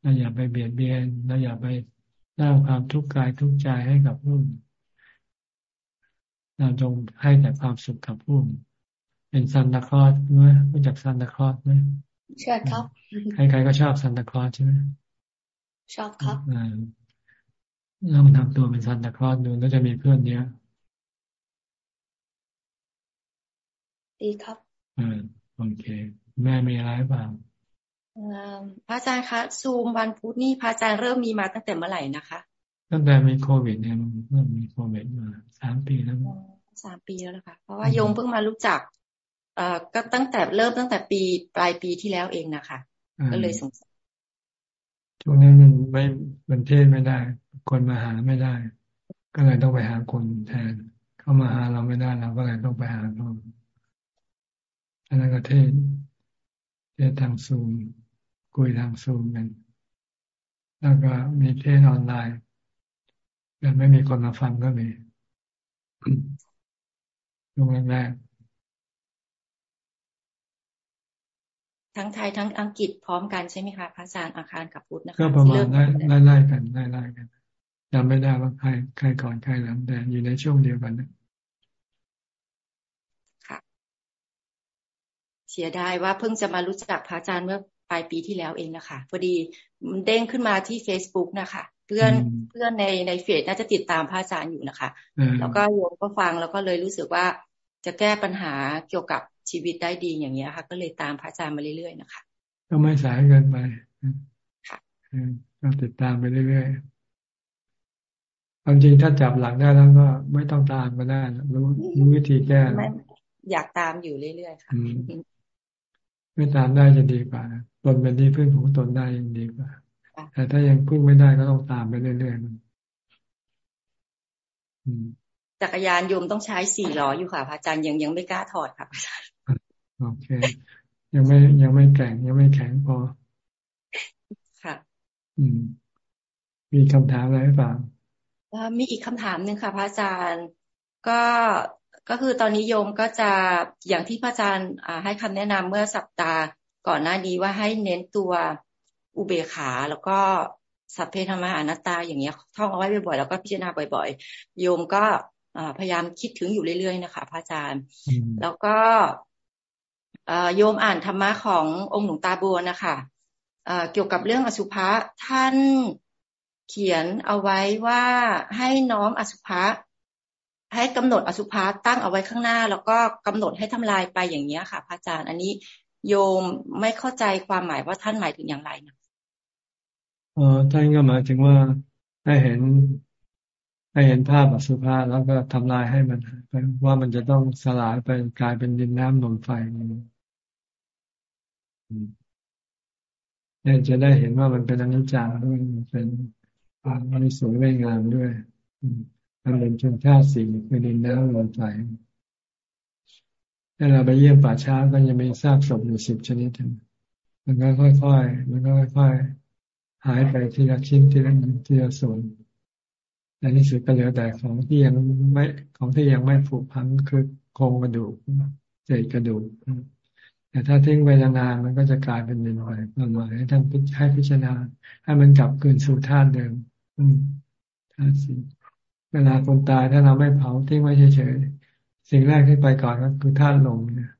Speaker 1: และอย่าไปเบียดเบียนและอย่าไป สร้างความทุกข์กายทุกข์ใจให้กับผู้เราจงให้แต่ความสุขกับผู้เป็นซันตาคลอสไหมรู้จักซันตาคลอสไหม
Speaker 6: ใช่ครับ
Speaker 1: ใครๆก็ชอบซันตาคลอสใช่ไหม
Speaker 6: ชอบครับ
Speaker 1: อ่าลองทำตัวเป็นซันตาคลอสดูแล้วจะมีเพื่อนเยอะ
Speaker 6: ดีครับ
Speaker 1: อ่าโอเค แม่มีอะไรบ้าง
Speaker 7: พระอาจารย์คะซูมวันพุธนี่พระอาจารย์เริ่มมีมาตั้งแต่เมื่อไหร่นะคะ
Speaker 1: ตั้งแต่มีโควิดเนี่ยเริ่มมีโควิดมาสามปีแล้ว
Speaker 7: สามปีแล้วนะคะเพราะว่าโยมเพิ่งมารู้จักเอ่อก็ตั้งแต่เริ่มตั้งแต่ปีปลายปีที่แล้วเองนะคะก็เลยสงสัย
Speaker 1: ช่วงนั้นมันไม่มันเทศไม่ได้ คนมาหาไม่ได้ ก็เลยต้องไปหาคนแทน เข้ามาหาเราไม่ได้เราก็เลยต้องไปหาเขาอันนั้นก็เทศเทศทางซูม คุยทางซูมกันแล้วก็มีเทศออนไลน์แต่ไม่มีคนมาฟังก็มีช่วงแรก
Speaker 7: ทั้งไทยทั้งอังกฤษพร้อมกันใช่ไหมคะพระอาจารย์อาคารกับพุทธนะคะ
Speaker 1: ก็ประมาณไล่ไล่กันไล่ไล่กันจำไม่ได้ว่าใครใครก่อนใครหลังแต่อยู่ในช่วงเดียวกันนะ
Speaker 7: ค่ะเสียดายว่าเพิ่งจะมารู้จักพระอาจารย์เมื่อ ปลายปีที่แล้วเองนะคะพอดีมันเด้งขึ้นมาที่ Facebook นะคะเพื่อนเพื่อนในในเฟซน่าจะติดตามพระอาจารย์อยู่นะคะ แล้วก็โยมก็ฟังแล้วก็เลยรู้สึกว่าจะแก้ปัญหาเกี่ยวกับชีวิตได้ดีอย่างเงี้ยค่ะ ก็เลยตามพระอาจารย์มาเรื่อยๆนะคะ
Speaker 1: ก็ไม่สายเกินไปค่ะก็ติดตามไปเรื่อยๆความจริงถ้าจับหลักได้แล้วก็ไม่ต้องตามก็ได้รู้รู้วิธีแก้
Speaker 7: อยากตามอยู่เรื่อยๆค่ะ
Speaker 1: ไม่ตามได้จะดีกว่าตนเป็นที่พึ่งของตนได้ยังดีกว่า แต่ถ้ายังพึ่งไม่ได้ก็ต้องตามไปเรื่อยๆ
Speaker 7: จักรยานโยมต้องใช้สี่ล้ออยู่ค่ะพระอาจารย์ยังยังไม่กล้าถอดค่ะอาจารย์
Speaker 1: โอเค ยังไม่ยังไม่แข็งยังไม่แข็งพอ
Speaker 7: ค่ะ
Speaker 1: อืม มีคำถามอะไรหรือเปล่า
Speaker 7: มีอีกคำถามหนึ่งค่ะพระอาจารย์ ก็ ก็คือตอนนี้โยมก็จะอย่างที่พระอาจารย์ให้คำแนะนำเมื่อสัปดาห์ก่อนหน้านี้ว่าให้เน้นตัวอุเบกขาแล้วก็สัพเพธรรมะอนัตตาอย่างเงี้ยท่องเอาไว้บ่อยๆแล้วก็พิจารณาบ่อยๆ โยมก็พยายามคิดถึงอยู่เรื่อยๆนะคะพระอาจารย์ แล้วก็โยมอ่านธรรมะขององค์หลวงตาบัวนะคะเกี่ยวกับเรื่องอสุภะท่านเขียนเอาไว้ว่าให้น้อมอสุภะ ให้กำหนดอสุภะตั้งเอาไว้ข้างหน้า แล้วก็กำหนดให้ทำลายไปอย่างนี้ค่ะพระอาจารย์ อันนี้โยมไม่เข้าใจความหมายว่าท่านหมายถึงอย่างไรนะ
Speaker 1: อ๋อท่านก็หมายถึงว่าให้เห็นให้เห็นภาพอสุภะแล้วก็ทำลายให้มันไปว่ามันจะต้องสลายไปกลายเป็นดินน้ำลมไฟเนี่ยจะได้เห็นว่ามันเป็นอนิจจังด้วยมันเป็นมันสวยไม่งามด้วย มันเป็นชนชาติสิ่งเป็นดินน้ำลมไฟถ้าเราไปเยี่ยมป่าช้าก็ยังมีซากศพอยู่สิบชนิดมันก็ค่อยๆ มันก็ค่อยๆ หายไปทีละชิ้นทีละทีละส่วนในที่สุดก็เหลือแต่ของที่ยังไม่ของที่ยังไม่ผุพังคือโครงกระดูกเศษกระดูกแต่ถ้าทิ้งไปนานๆมันก็จะกลายเป็นดินไปประมาณให้ท่านให้พิจารณาให้มันกลับคืนสู่ธาตุเดิมธาตุสี เวลาคนตายถ้าเราไม่เผาทิ้งไว้เฉยๆสิ่งแรกที่ไปก่อนก็คือธาตุลมเนี่ย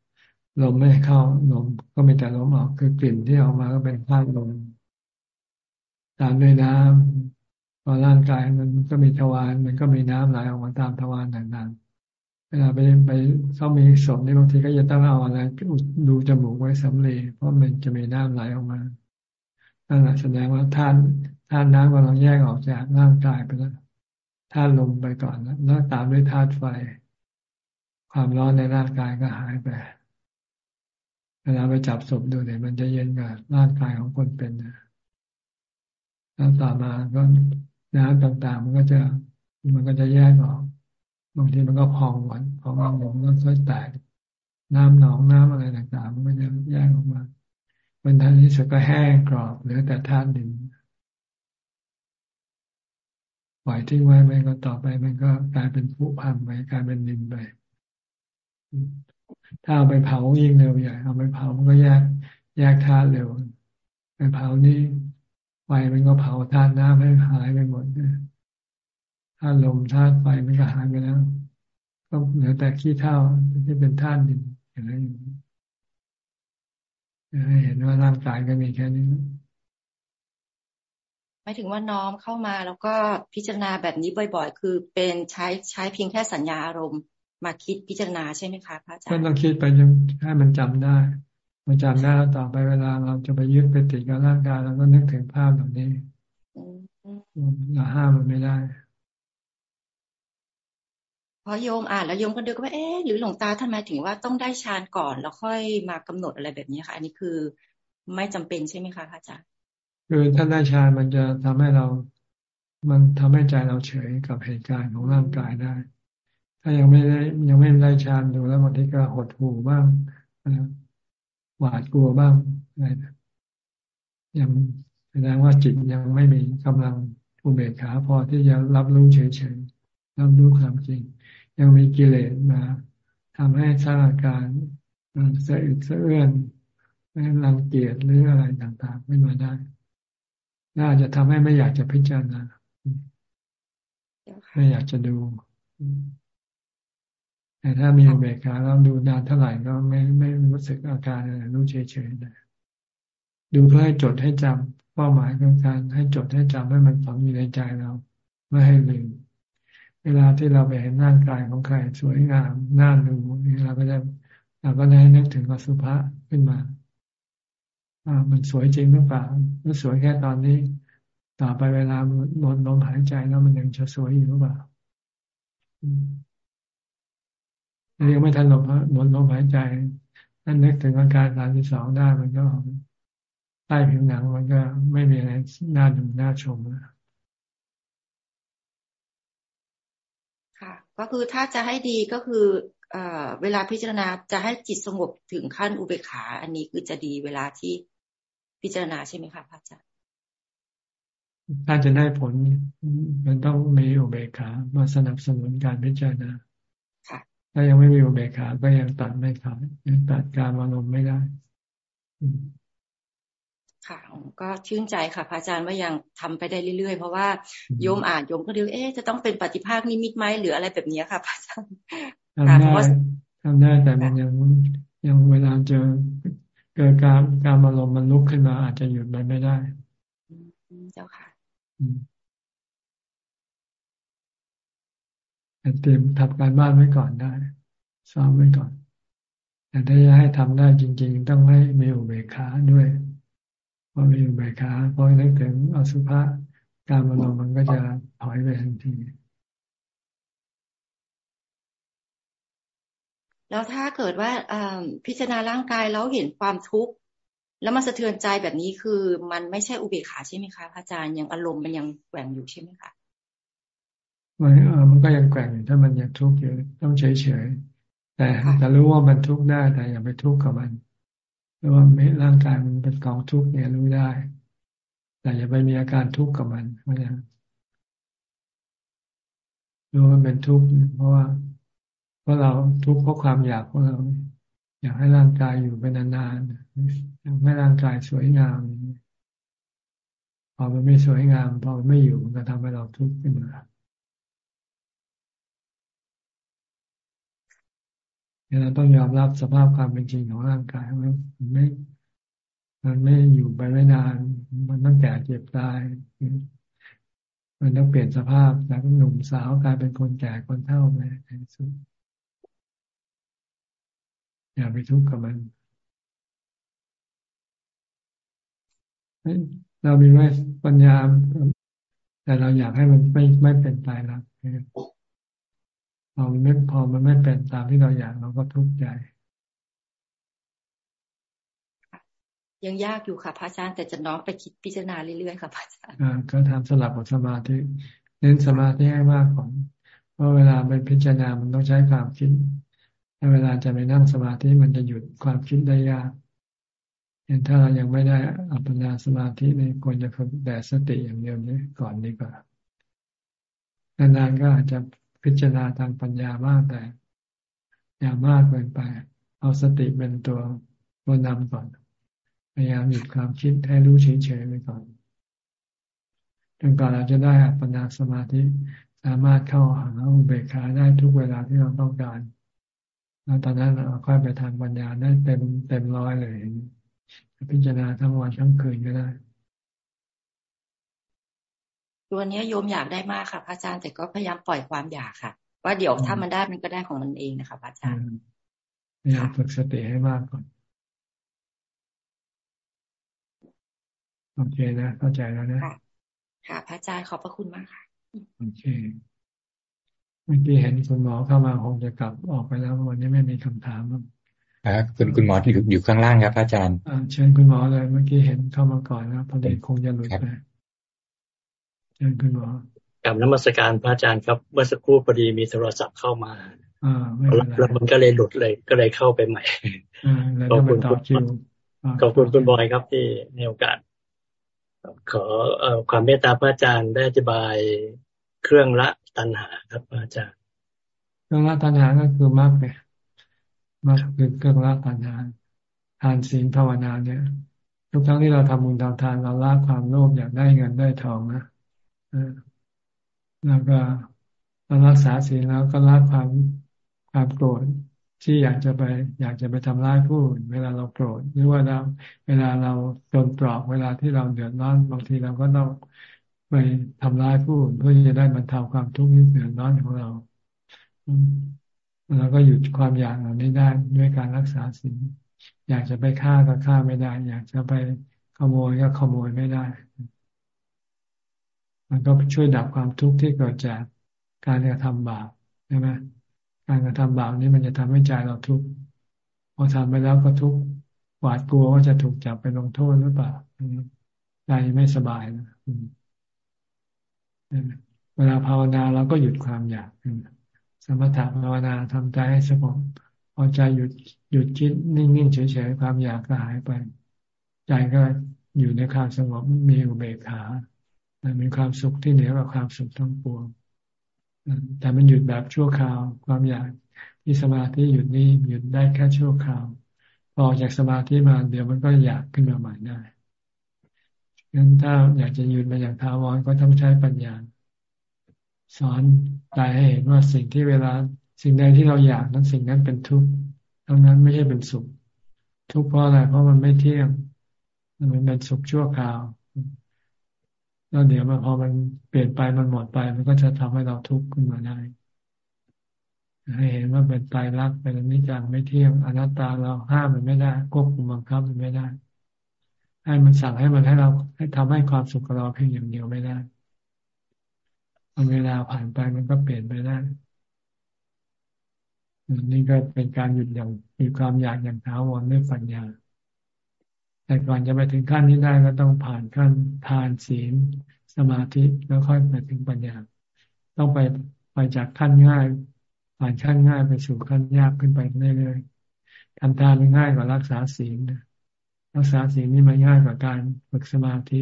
Speaker 1: ลมไม่เข้าลมก็มีแต่ลมออกคือกลิ่นที่ออกมาก็เป็นธาตุลมตามด้วยน้ำพอร่างกายมันก็มีทวารมันก็มีน้ำไหลออกมาตามทวารต่างๆ เวลาไปไปเขามีศพในบางทีก็จะต้องเอาอะไรดูจมูกไว้สำเร็จเพราะมันจะมีน้ำไหลออกมานั่นแหละแสดงว่าธาตุธาตุน้ำกำลังแยกออกจากร่างกายไปแล้ว ธาตุลมไปก่อนแล้วตามด้วยธาตุไฟ ความร้อนในร่างกายก็หายไปเวลาไปจับศพดูเนี่ยมันจะเย็นกับร่างกายของคนเป็นนะแล้วต่อมาก็น้ำต่างๆ มันก็จะมันก็จะแยกออกบางทีมันก็พองหวานพองหนึ่งก็ค่อยแตกน้ำหนองน้ำอะไรต่างๆ มันก็จะแยกออกมาเป็นทันที่สุดก็แห้งกรอบเหลือแต่ธาตุดินป ล่อยทิ้งไว้มันก็ต่อไป มันก็กลายเป็นผุพังไปกลายเป็นดินไป ถ้าเอาไปเผายิ่งเร็วใหญ่เอาไปเผามันก็แยกแยกธาตุเร็วไปเผานี่ไฟมันก็เผาธาตุน้ำให้หายไปหมดธาตุลมธาตุไฟมันก็หายไปแล้วก็เหลือแต่ขี้เท่าที่เป็นธาตุดินอย่างนั้ให้เห็นว่าร่างกายก็มีแค่นี้า
Speaker 7: ยถึงว่าน้อมเข้ามาแล้วก็พิจารณาแบบนี้บ่อย ๆ คือเป็นใช้ใช้เพียงแค่สัญญาอารมณ์มาคิดพิจารณาใช่ไหมคะพระอาจารย์ก็
Speaker 1: ต้องคิดไปจนให้มันจำได้ มันจำได้แล้วต่อไปเวลาเราจะไปยึดไปติดกับร่างกายเราก็นึกถึงภาพเหล่านี้เราห้ามมันไม่ได้
Speaker 7: พอโยมอ่านแล้วโยมก็ดูว่าเอ๊ะหรือหลวงตาทำไมถึงว่าต้องได้ฌานก่อนแล้วค่อยมากำหนดอะไรแบบนี้ค่ะอันนี้คือไม่จำเป็นใช่ไหมคะพระอาจารย์
Speaker 1: คือถ้าได้ฌานมันจะทำให้เรา มันทำให้ใจเราเฉยกับเหตุการณ์ของร่างกายได้ ถ้ายังไม่ได้ยังไม่ได้ฌานดูแล้วบางทีก็หดหู่บ้างหวาดกลัวบ้างอะไรยังแสดงว่าจิตยังไม่มีกำลังอุเบกขาพอที่จะรับรู้เฉยๆรับรู้ความจริง ยังมีกิเลสมาทำให้สร้างอาการสะอึกสะเอื้อนรังเกียจหรืออะไรต่างๆไม่มาได้ น่าจะทำให้ไม่อยากจะพิจารณาไม่อยากจะดูแต่ถ้ามีเบกขาเราดูนานเท่าไหร่ก็ไม่ไม่รู้สึกอาการอะไรรู้เฉยๆนะดูเพื่อให้จดให้จำเป้าหมายของการให้จดให้จำให้มันฝังอยู่ในใจเราไม่ให้ลืมเวลาที่เราไปเห็นร่างกายของใครสวยงามน่าดูเราก็จะเราก็ได้นึกถึงอสุภะขึ้นมาอ่า มันสวยจริงหรือเปล่ามันสวยแค่ตอนนี้ ต่อไปเวลาหมดลมหายใจแล้วมันยังจะสวยอยู่หรือเปล่ายังไม่ทันลมหมดลมหายใจนั่นนึกถึงอาการสามที่สองได้มันก็ใต้ผิวหนังมันก็ไม่มีอะไรน่าดูน่าชมแล้ว
Speaker 7: ค่ะ ก็คือถ้าจะให้ดีก็คือเอ่อเวลาพิจารณาจะให้จิตสงบถึงขั้นอุเบกขา อันนี้คือจะดีเวลาที่ พิจารณาใช่ไหมคะพระอาจารย์
Speaker 1: ถ้าจะได้ผลมันต้องมีอุเบกขามาสนับสนุนการพิจารณาถ้ายังไม่มีอุเบกขา ก็ยังตัดไม่ขาดยังตัดการอารมณ์ไม่ได้
Speaker 7: ค่ะก็ชื่นใจค่ะพระอาจารย์ว่ายังทำไปได้เรื่อยๆ เพราะว่าโยมอ่านโยมก็ดูเอ๊ะจะต้องเป็นปฏิภาคนิมิตไหมหรืออะไรแบบนี้ค่ะพระอาจารย์
Speaker 1: ทำได้ทำได้แต่มันยังยังเวลาเจอ เกิดการการอารมณ์มันลุกขึ้นมา อาจจะหยุดมันไม่ได้
Speaker 7: เจ้าค่ะ
Speaker 1: เตรียมทำการบ้านไว้ก่อนได้ซ้อมไว้ก่อน แต่ถ้าจะให้ทำได้จริง ๆ ต้องให้มีอุเบกขาด้วยพอมีอุเบกขาพอนึกถึงอสุภะการมโนมันก็จะถอยไปทันที
Speaker 7: แล้วถ้าเกิดว่าพิจารณาร่างกายแล้วเห็นความทุกข์แล้วมันสะเทือนใจแบบนี้คือมันไม่ใช่อุเบกขาใช่ไหมคะพระอาจารย์ยังอารมณ์มันยังแกว่งอยู่ใช่ไหมคะ
Speaker 1: มันเออมันก็ยังแกว่งอยู่ถ้ามันยังทุกข์อยู่ต้องเฉยเฉยแต่แต่รู้ว่ามันทุกข์ได้แต่อย่าไปทุกข์กับมันเพราะว่าร่างกายมันเป็นกองทุกข์เนี่ยรู้ได้ แต่อย่าไปมีอาการทุกข์กับมันเพราะอย่างรู้ว่ามันเป็นทุกข์เพราะว่า พราะเราทุกข์เพราะความอยากของเรา อยากให้ร่างกายอยู่เป็นนานๆอยากให้ร่างกายสวยงามพอมันไม่สวยงามพอมันไม่อยู่มันก็ทำให้เราทุกข์ขึ้นมาเราต้องยอมรับสภาพความเป็นจริงของร่างกายมันไม่ มันไม่อยู่ไปไม่นาน มันต้องแก่เจ็บตาย มันต้องเปลี่ยนสภาพจากหนุ่มสาวกลายเป็นคนแก่คนเฒ่าไปในสุด อย่าไปทุกข์กับมันเรามีไว้ปัญญา แต่เราอยากให้มันไม่ไม่เป็นตายรักพอมันไม่พอมันไม่เป็นตามที่เราอยากเราก็ทุกข์ใจ
Speaker 7: ยังยากอยู่ค่ะพระอาจารย์แต่จะน้อมไปคิดพิจารณาเรื่อยๆค่ะพระอาจารย์
Speaker 1: อ่าก็ทำสลับกับสมาธิเน้นสมาธิให้มากก่อนเพราะเวลาเป็นพิจารณามันต้องใช้ความคิด เวลาจะไปนั่งสมาธิมันจะหยุดความคิดได้ยากเห็นถ้าเรายังไม่ได้อัปปนาสมาธินี่ควรจะฝึกแต่สติอย่างเดียวนี้ก่อนดีกว่านานๆก็อาจจะพิจารณาทางปัญญาบ้างแต่อย่ามากเกินไป เอาสติเป็นตัวตัวนำก่อน พยายามหยุดความคิดให้รู้เฉยๆไปก่อนจนกว่าเราจะได้อัปปนาสมาธิ สามารถเข้าหาอุเบกขาได้ทุกเวลาที่เราต้องการ แล้วตอนนั้นเราค่อยไปทางปัญญาได้เต็มเต็มร้อยเลยพิจารณาทั้งวันทั้งคืนก็ได้
Speaker 7: ตัวนี้โยมอยากได้มากค่ะพระอาจารย์แต่ก็พยายามปล่อยความอยากค่ะ ว่าเดี๋ยวถ้ามันได้มันก็ได้ของมันเองนะคะพระอาจารย์
Speaker 1: พยายามฝึกสติให้มากก่อนโอเคนะเข้าใจแล้วนะ
Speaker 7: ค่ะพระอาจารย์ขอบพระคุณมากค่ะ
Speaker 1: โอเค เมื่อกี้เห็นคุณหมอเข้ามาคงจะกลับออกไปแล้ววันนี้ไม่มีคำถาม
Speaker 8: ครับคุณคุณหมอที่อยู่ข้างล่างครับ อาจารย์
Speaker 1: เชิญคุณหมอเลยเมื่อกี้เห็นเข้ามาก่อนนะพอดีคงจะหลุดไปเชิญคุณหมอ
Speaker 9: กับนมัสการพระอาจารย์ครับเมื่อสักครู่พอดีมีโทรศัพท์เข้ามาแล้วมันก็เลยหลุดเลยก็เลยเข้าไปใหม่
Speaker 1: ขอบคุณ
Speaker 9: คุณขอบคุณคุณบอยครับที่ในโอกาส ขอความเมตตาพระอาจารย์ได้อธิบายเครื่องละ ตัณหาครับอาจารย์
Speaker 1: เครื่องละตัณหาก็คือมรรคเนี่ยมากคือเครื่องละตัณหาทานศีลภาวนาเนี่ย ทุกครั้งที่เราทำบุญทำทานเราละความโลภอยากได้เงินได้ทองนะแล้วก็เรารักษาศีลแล้วก็ละความความโกรธที่อยากจะไป อยากจะไปทำร้ายผู้อื่นเวลาเราโกรธหรือว่าเราเวลาเราโดนปลอกเวลาที่เราเดือดร้อนบางทีเราก็ต้อง ไปทำร้ายผู้อื่นเพื่อจะได้บรรเทาความทุกข์ที่เดือดร้อนของเราเราก็หยุดความอยากเหล่านี้ได้ด้วยการรักษาศีลอยากจะไปฆ่าก็ฆ่าไม่ได้ อยากจะไปขโมยก็ขโมยไม่ได้ มันก็ช่วยดับความทุกข์ที่เกิดจากการกระทำบาปใช่ไหมการกระทำบาปนี้มันจะทำให้ใจเราทุกข์พอทำไปแล้วก็ทุกข์หวาดกลัวว่าจะถูกจับไปลงโทษหรือเปล่าใจไม่สบายนะ เวลาภาวนาเราก็หยุดความอยากสมถะภาวนาทำใจให้สงบพอใจหยุดหยุดคิดนิ่งๆเฉยๆความอยากก็หายไป ใจก็อยู่ในความสงบมีอุเบกขามีความสุขที่เหนือกว่าความสุขทั้งปวงแต่มันหยุดแบบชั่วคราว ความอยากที่สมาธิหยุดนี้หยุดได้แค่ชั่วคราวพอจากสมาธิมาเดี๋ยวมันก็อยากขึ้นมาใหม่ได้ งั้นถ้าอยากจะหยุดมาอย่างทาวรก็ต้องใช้ปัญญา สอนใจให้เห็นว่าสิ่งที่เวลา สิ่งใดที่เราอยากนั้นสิ่งนั้นเป็นทุกข์ทั้งนั้นไม่ใช่เป็นสุข ทุกข์เพราะอะไรเพราะมันไม่เที่ยงมันเป็นสุขชั่วคราวแล้วเดี๋ยวมันพอมันเปลี่ยนไปมันหมดไป มันก็จะทำให้เราทุกข์ขึ้นมาได้ให้เห็นว่าเป็นตายรักเป็นอนิจจังไม่เที่ยงอนัตตาเราห้ามมันไม่ได้ควบคุมบังคับมันไม่ได้ ให้มันสั่งให้มันให้เราให้ทำให้ความสุขกับเราเพียงอย่างเดียวไม่ได้เวลาผ่านไปมันก็เปลี่ยนไปได้นี่ก็เป็นการหยุดอย่างมีความอยากอย่างท้าวรด้วยปัญญา แต่ก่อนจะไปถึงขั้นนี้ได้ก็ต้องผ่านขั้นทานศีลสมาธิแล้วค่อยไปถึงปัญญา ต้องไปไปจากขั้นง่าย ผ่านขั้นง่ายไปสู่ขั้นยากขึ้นไปเรื่อยๆทำทานง่ายกว่ารักษาศีลนะ รักษาศีลนี่มันง่ายกว่าการฝึกสมาธิ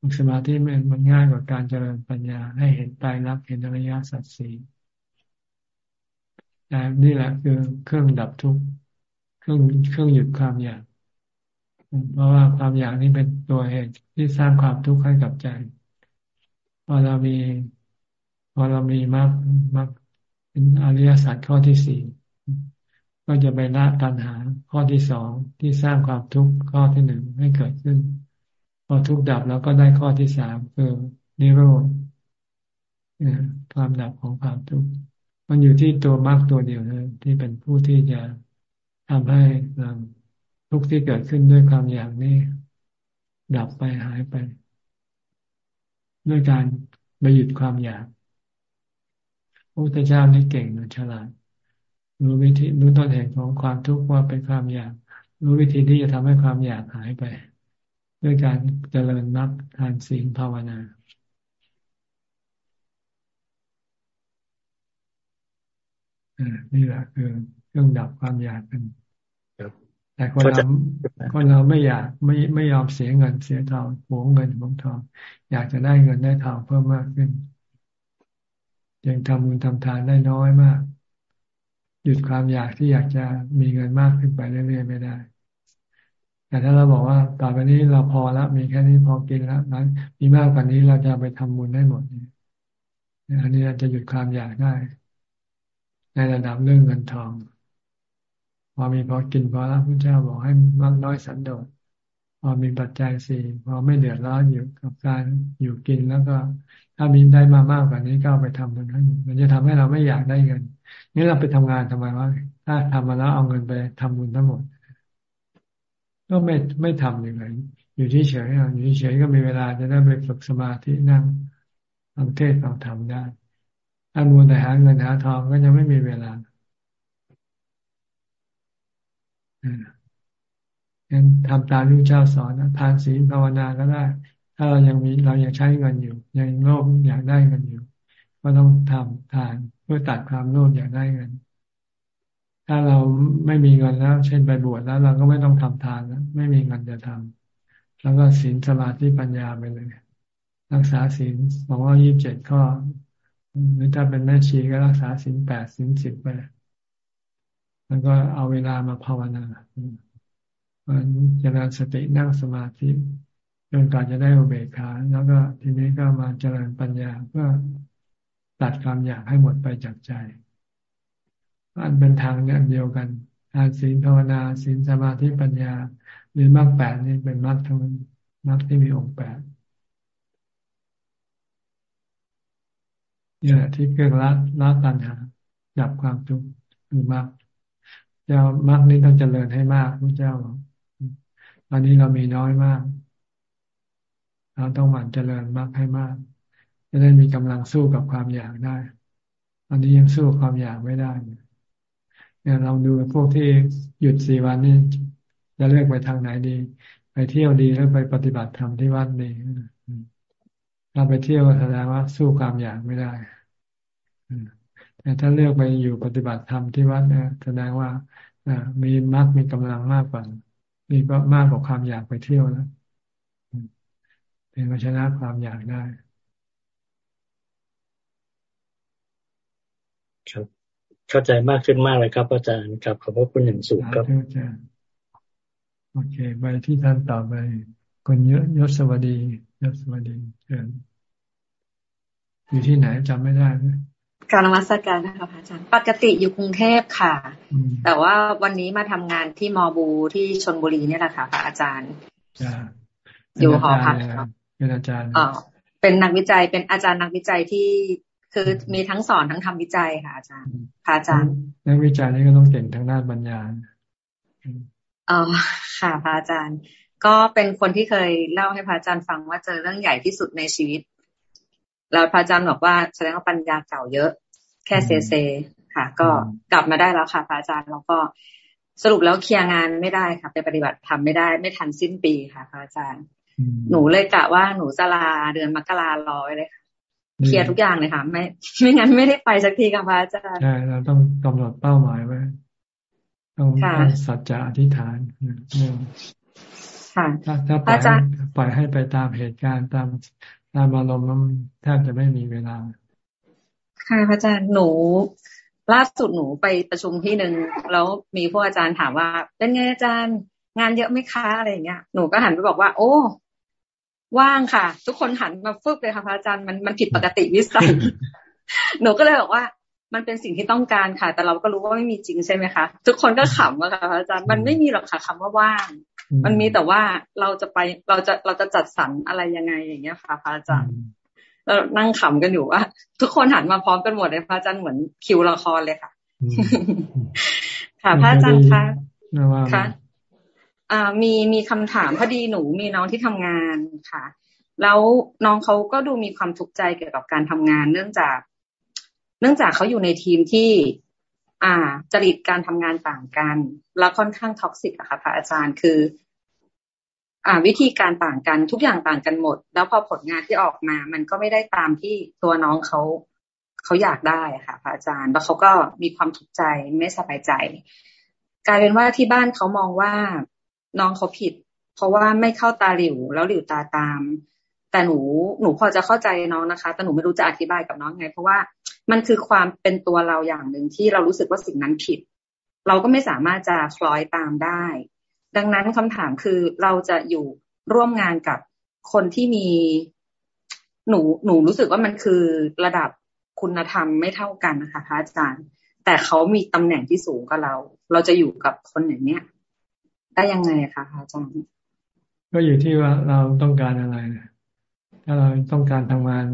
Speaker 1: ฝึกสมาธิมันมันง่ายกว่าการเจริญปัญญา ให้เห็นตายรักเห็นอริยสัจสี่แต่นี่แหละคือเครื่องดับทุกข์เครื่องเครื่องหยุดความอยากเพราะว่าความอยากนี้เป็นตัวเหตุที่สร้างความทุกข์ให้กับใจ พอเรามี พอเรามีมรรคมรรคเป็นอริยสัจข้อที่สี่ ก็จะไปละตัณหาข้อที่สองที่สร้างความทุกข์ข้อที่หนึ่งให้เกิดขึ้น พอทุกข์ดับแล้วก็ได้ข้อที่สามคือนิโรธความดับของความทุกข์มันอยู่ที่ตัวมรรคตัวเดียวนะที่เป็นผู้ที่จะทำให้ทุกข์ที่เกิดขึ้นด้วยความอยากนี้ ดับไปหายไป ด้วยการไปหยุดความอยากพระพุทธเจ้านี่เก่งนะฉลาด รู้วิธีรู้ต้นเหตุของความทุกข์ว่าเป็นความอยาก รู้วิธีที่จะทำให้ความอยากหายไป ด้วยการเจริญมรรคทานศีลภาวนานี่แหละคือเครื่องดับความอยากเป็นแต่คนเราคนเราไม่อยากไม่ไม่ยอมเสียเงินเสียทองหวงเงินหวงทอง อยากจะได้เงินได้ทองเพิ่มมากขึ้นยังทำบุญทำทานได้น้อยมาก หยุดความอยากที่อยากจะมีเงินมากขึ้นไปเรื่อยๆไม่ได้ แต่ถ้าเราบอกว่าต่อไปนี้เราพอแล้วมีแค่นี้พอกินแล้วนั้น มีมากกว่านี้เราจะไปทำบุญได้หมดอันนี้จะหยุดความอยากได้ ในระดับเรื่องเงินทอง พอมีพอกินพอแล้วพระเจ้าบอกให้มักน้อยสันโดษพอมีปัจจัยสี่พอไม่เดือดร้อนอยู่กับการอยู่กินแล้วก็ ถ้ามีได้มามากกว่านี้ก็ไปทำมันให้มันจะทำให้เราไม่อยากได้เงินนี่เราไปทำงานทำไมวะถ้าทำมาแล้วเอาเงินไปทำบุญทั้งหมด ก็ไม่ไม่ทำอย่างไรอยู่ที่เฉยอยู่ที่เฉยก็มีเวลาจะได้ไปฝึกสมาธินั่งทำเทศฟังธรรมได้ถ้ามัวแต่หาเงินหาทองก็จะไม่มีเวลางั้นทำตามที่เจ้าสอนนะทานศีลภาวนาก็ได้ ถ้าเรายังมีเรายังใช้เงินอยู่ ยังโลภอยากได้เงินอยู่ ก็ต้องทำทานเพื่อตัดความโลภอยากได้เงิน ถ้าเราไม่มีเงินแล้ว เช่นไปบวชแล้ว เราก็ไม่ต้องทำทานแล้วไม่มีเงินจะทำแล้วก็ศีลสมาธิปัญญาไปเลยรักษาศีลบอกว่ายี่สิบเจ็ดข้อหรือถ้าเป็นแม่ชีก็รักษาศีลแปดศีลสิบไปแล้วก็เอาเวลามาภาวนามันเจริญสตินั่งสมาธิ จนกว่ารจะได้อุเบกขาแล้วก็ทีนี้ก็มาเจริญปัญญาเพื่อตัดความอยากให้หมดไปจากใจอันเป็นทางเดียวกันทานศีลภาวนาศีลสมาธิปัญญา หรือมรรคแปดนี่เป็นมรรคทั้งมรรคที่มีองค์แปดนี่แหละที่เกิดละละตัณหาดับความทุกข์คือมรรคเจ้ามรรคนี้ต้องเจริญให้มากพระเจ้าบอกตอนนี้เรามีน้อยมาก เราต้องหมั่นเจริญมรรคให้มาก จะได้มีกำลังสู้กับความอยากได้ตอนนี้ยังสู้ความอยากไม่ได้เนี่ยเราดูพวกที่หยุดสี่วันนี้จะเลือกไปทางไหนดี ไปเที่ยวดีหรือไปปฏิบัติธรรมที่วัดดีเราไปเที่ยวแสดงว่าสู้ความอยากไม่ได้แต่ถ้าเลือกไปอยู่ปฏิบัติธรรมที่วัดเนี่ยแสดงว่ามีมรรคมีกำลังมากกว่ามีก็มากกว่าความอยากไปเที่ยวแล้ว เป็นมาชนะความอยากได้
Speaker 9: ครับ เข้าใจมากขึ้นมากเลยครับอาจารย์ครับขอบพระคุณอย่างสูงครับอาจารย์
Speaker 1: โอเค ไปที่ท่านต่อไปคนเยอะยศสวัสดียศสวัสดีเชิญอยู่ที่ไหนจำไม่ได้
Speaker 10: การนมัสการนะคะพระอาจารย์ ปกติอยู่กรุงเทพค่ะ แต่ว่าวันนี้มาทำงานที่มอบูที่ชนบุรีเนี่ยแหละค่ะพระอาจารย์ อยู่หอพัก
Speaker 1: เป็นอาจารย์
Speaker 10: อ๋อเป็นนักวิจัย เป็นอาจารย์นักวิจัยที่คือมีทั้งสอนทั้งทำวิจัยค่ะ อาจารย์พระอาจารย์
Speaker 1: นักวิจัยนี่ก็ต้องเก่งทางด้านปัญญา
Speaker 10: อ๋อค่ะพระอาจารย์ ก็เป็นคนที่เคยเล่าให้พระอาจารย์ฟังว่าเจอเรื่องใหญ่ที่สุดในชีวิต แล้วพระอาจารย์บอกว่าแสดงว่าปัญญาเก่าเยอะ แค่เซเซค่ะ ก็กลับมาได้แล้วค่ะพระอาจารย์แล้วก็สรุปแล้วเคลียร์งานไม่ได้ค่ะ ไปปฏิบัติทำไม่ได้ ไม่ทันสิ้นปีค่ะพระอาจารย์ หนูเลยกะว่าหนูจะลาเดือนมกรารอไว้เลยค่ะเคลียร์ทุกอย่างเลยค่ะ ไม่ไม่งั้นไม่ได้ไปสักทีค่ะพระอาจารย์
Speaker 1: ใช่เราต้องกำหนดเป้าหมายไว้ต้องสัจจะอธิษฐาน
Speaker 10: ค่ะ
Speaker 1: ถ้าถ้าปล่อยปล่อยให้ไปตามเหตุการณ์ตามตามอารมณ์มันแทบจะไม่มีเวลา
Speaker 10: ค่ะพระอาจารย์หนูล่าสุดหนูไปประชุมที่หนึ่งแล้วมีพวกอาจารย์ถามว่า เป็นไงอาจารย์ งานเยอะไหมคะอะไรเงี้ยหนูก็หันไปบอกว่า โอ้ ว่างค่ะ ทุกคนหันมาฟึบเลยค่ะพระอาจารย์มันมันผิดปกติวิสัยหนูก็เลยบอกว่า มันเป็นสิ่งที่ต้องการค่ะ แต่เราก็รู้ว่าไม่มีจริงใช่ไหมคะทุกคนก็ขำอะค่ะอาจารย์มันไม่มีหรอกค่ะคำว่าว่าง มันมีแต่ว่าเราจะไปเราจะเราจะจัดสรรอะไรยังไงอย่างเงี้ยค่ะพระอาจารย์เรานั่งขำกันอยู่ว่า ทุกคนหันมาพร้อมกันหมดเลยพระอาจารย์เหมือนคิวละครเลยค่ะ ค่ะพระอาจารย์คะค่ะอ่า มีมีคำถามพอดีหนูมีน้องที่ทำงานค่ะ แล้วน้องเขาก็ดูมีความทุกข์ใจเกี่ยวกับการทำงาน เนื่องจาก เนื่องจากเขาอยู่ในทีมที่ อ่าจริตการทำงานต่างกัน แล้วค่อนข้าง toxic อะค่ะพระอาจารย์คือ อ่า วิธีการต่างกันทุกอย่างต่างกันหมด แล้วพอผลงานที่ออกมา มันก็ไม่ได้ตามที่ตัวน้องเขาเขาอยากได้ค่ะพระอาจารย์ แล้วเขาก็มีความทุกข์ใจไม่สบายใจ กลายเป็นว่าที่บ้านเขามองว่า น้องเขาผิด เพราะว่าไม่เข้าตาหลิ่วแล้วหลิ่วตาตาม แต่หนูหนูพอจะเข้าใจน้องนะคะ แต่หนูไม่รู้จะอธิบายกับน้องไง เพราะว่ามันคือความเป็นตัวเราอย่างหนึ่งที่เรารู้สึกว่าสิ่งนั้นผิด เราก็ไม่สามารถจะคล้อยตามได้ ดังนั้นคำถามคือเราจะอยู่ร่วมงานกับคนที่มีหนูหนูรู้สึกว่ามันคือระดับคุณธรรมไม่เท่ากันนะคะพระอาจารย์ แต่เขามีตำแหน่งที่สูงกว่าเรา เราจะอยู่กับคนอย่างเนี้ย ได้ยังไงคะอาจารย์
Speaker 1: ก็อยู่ที่ว่าเราต้องการอะไรถ้าเราต้องการทำงาน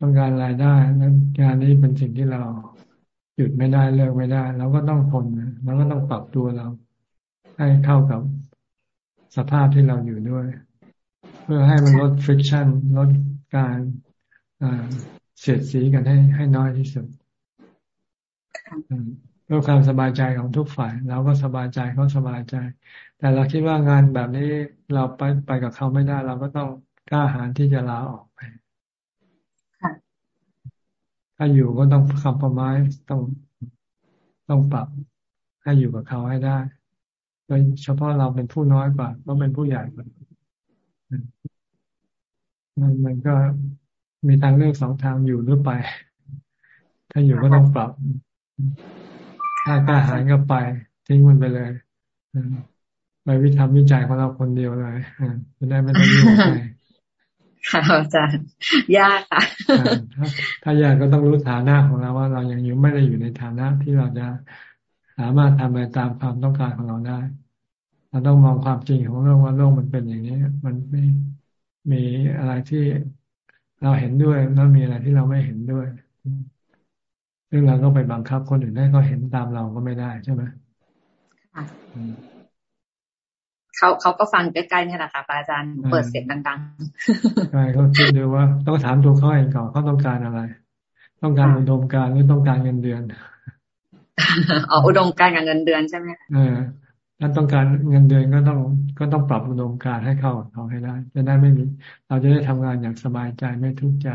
Speaker 1: ต้องการรายได้นั้นงานนี้เป็นสิ่งที่เราหยุดไม่ได้เลิกไม่ได้เราก็ต้องทนเราก็ต้องปรับตัวเรา ให้เข้ากับสภาพที่เราอยู่ด้วย เพื่อให้มันลด friction ลดการเสียดสีกันให้ให้น้อยที่สุดเพื่อความสบายใจของทุกฝ่าย เราก็สบายใจเขาสบายใจ แต่เราคิดว่างานแบบนี้เราไปไปกับเขาไม่ได้ เราก็ต้องกล้าหาญที่จะลาออกไปถ้าอยู่ก็ต้องคำประมาต้องต้องปรับให้อยู่กับเขาให้ได้โดยเฉพาะเราเป็นผู้น้อยกว่าก็เป็นผู้ใหญ่กว่ามันมันก็มีทางเลือกสองทางอยู่หรือไป ถ้าอยู่ก็ต้องปรับ ถ้ากล้าหาญก็ไปทิ้งมันไปเลย ไปวิธำวิจัยของเราคนเดียวเลยจะได้ไม่ต้องยุ่งไป
Speaker 10: ค่ะอาจารย์ยากค่ะ
Speaker 1: ถ้ายากก็ต้องรู้ฐานะของเราว่าเรายังอยู่ไม่ได้อยู่ในฐานะที่เราจะสามารถทำอะไรตามความต้องการของเราได้ เราต้องมองความจริงของโลกว่าโลกมันเป็นอย่างนี้ มันไม่มีอะไรที่เราเห็นด้วยแล้วมีอะไรที่เราไม่เห็นด้วยซึ่งเราก็ไปบังคับคนอื่นให้เขาเห็นตามเราก็ไม่ได้ใช่ไหม
Speaker 10: เขาเขาก็ฟังใกล้ๆนี่แหละค่ะอาจารย์เปิดเสียงดัง
Speaker 1: ๆใช่เขาคิดดูว่าต้องถามตัวเขาเองก่อนเขาต้องการอะไร ต้องการอุดมการหรือต้องการเงินเดือน
Speaker 10: อ๋ออุดมการกับเงินเดือนใช่ไหม
Speaker 1: เออถ้าต้องการเงินเดือนก็ต้องก็ต้องปรับอุดมการให้เข้ากับเขาให้ได้จะได้ไม่มี เราจะได้ทำงานอย่างสบายใจไม่ทุกข์ใจ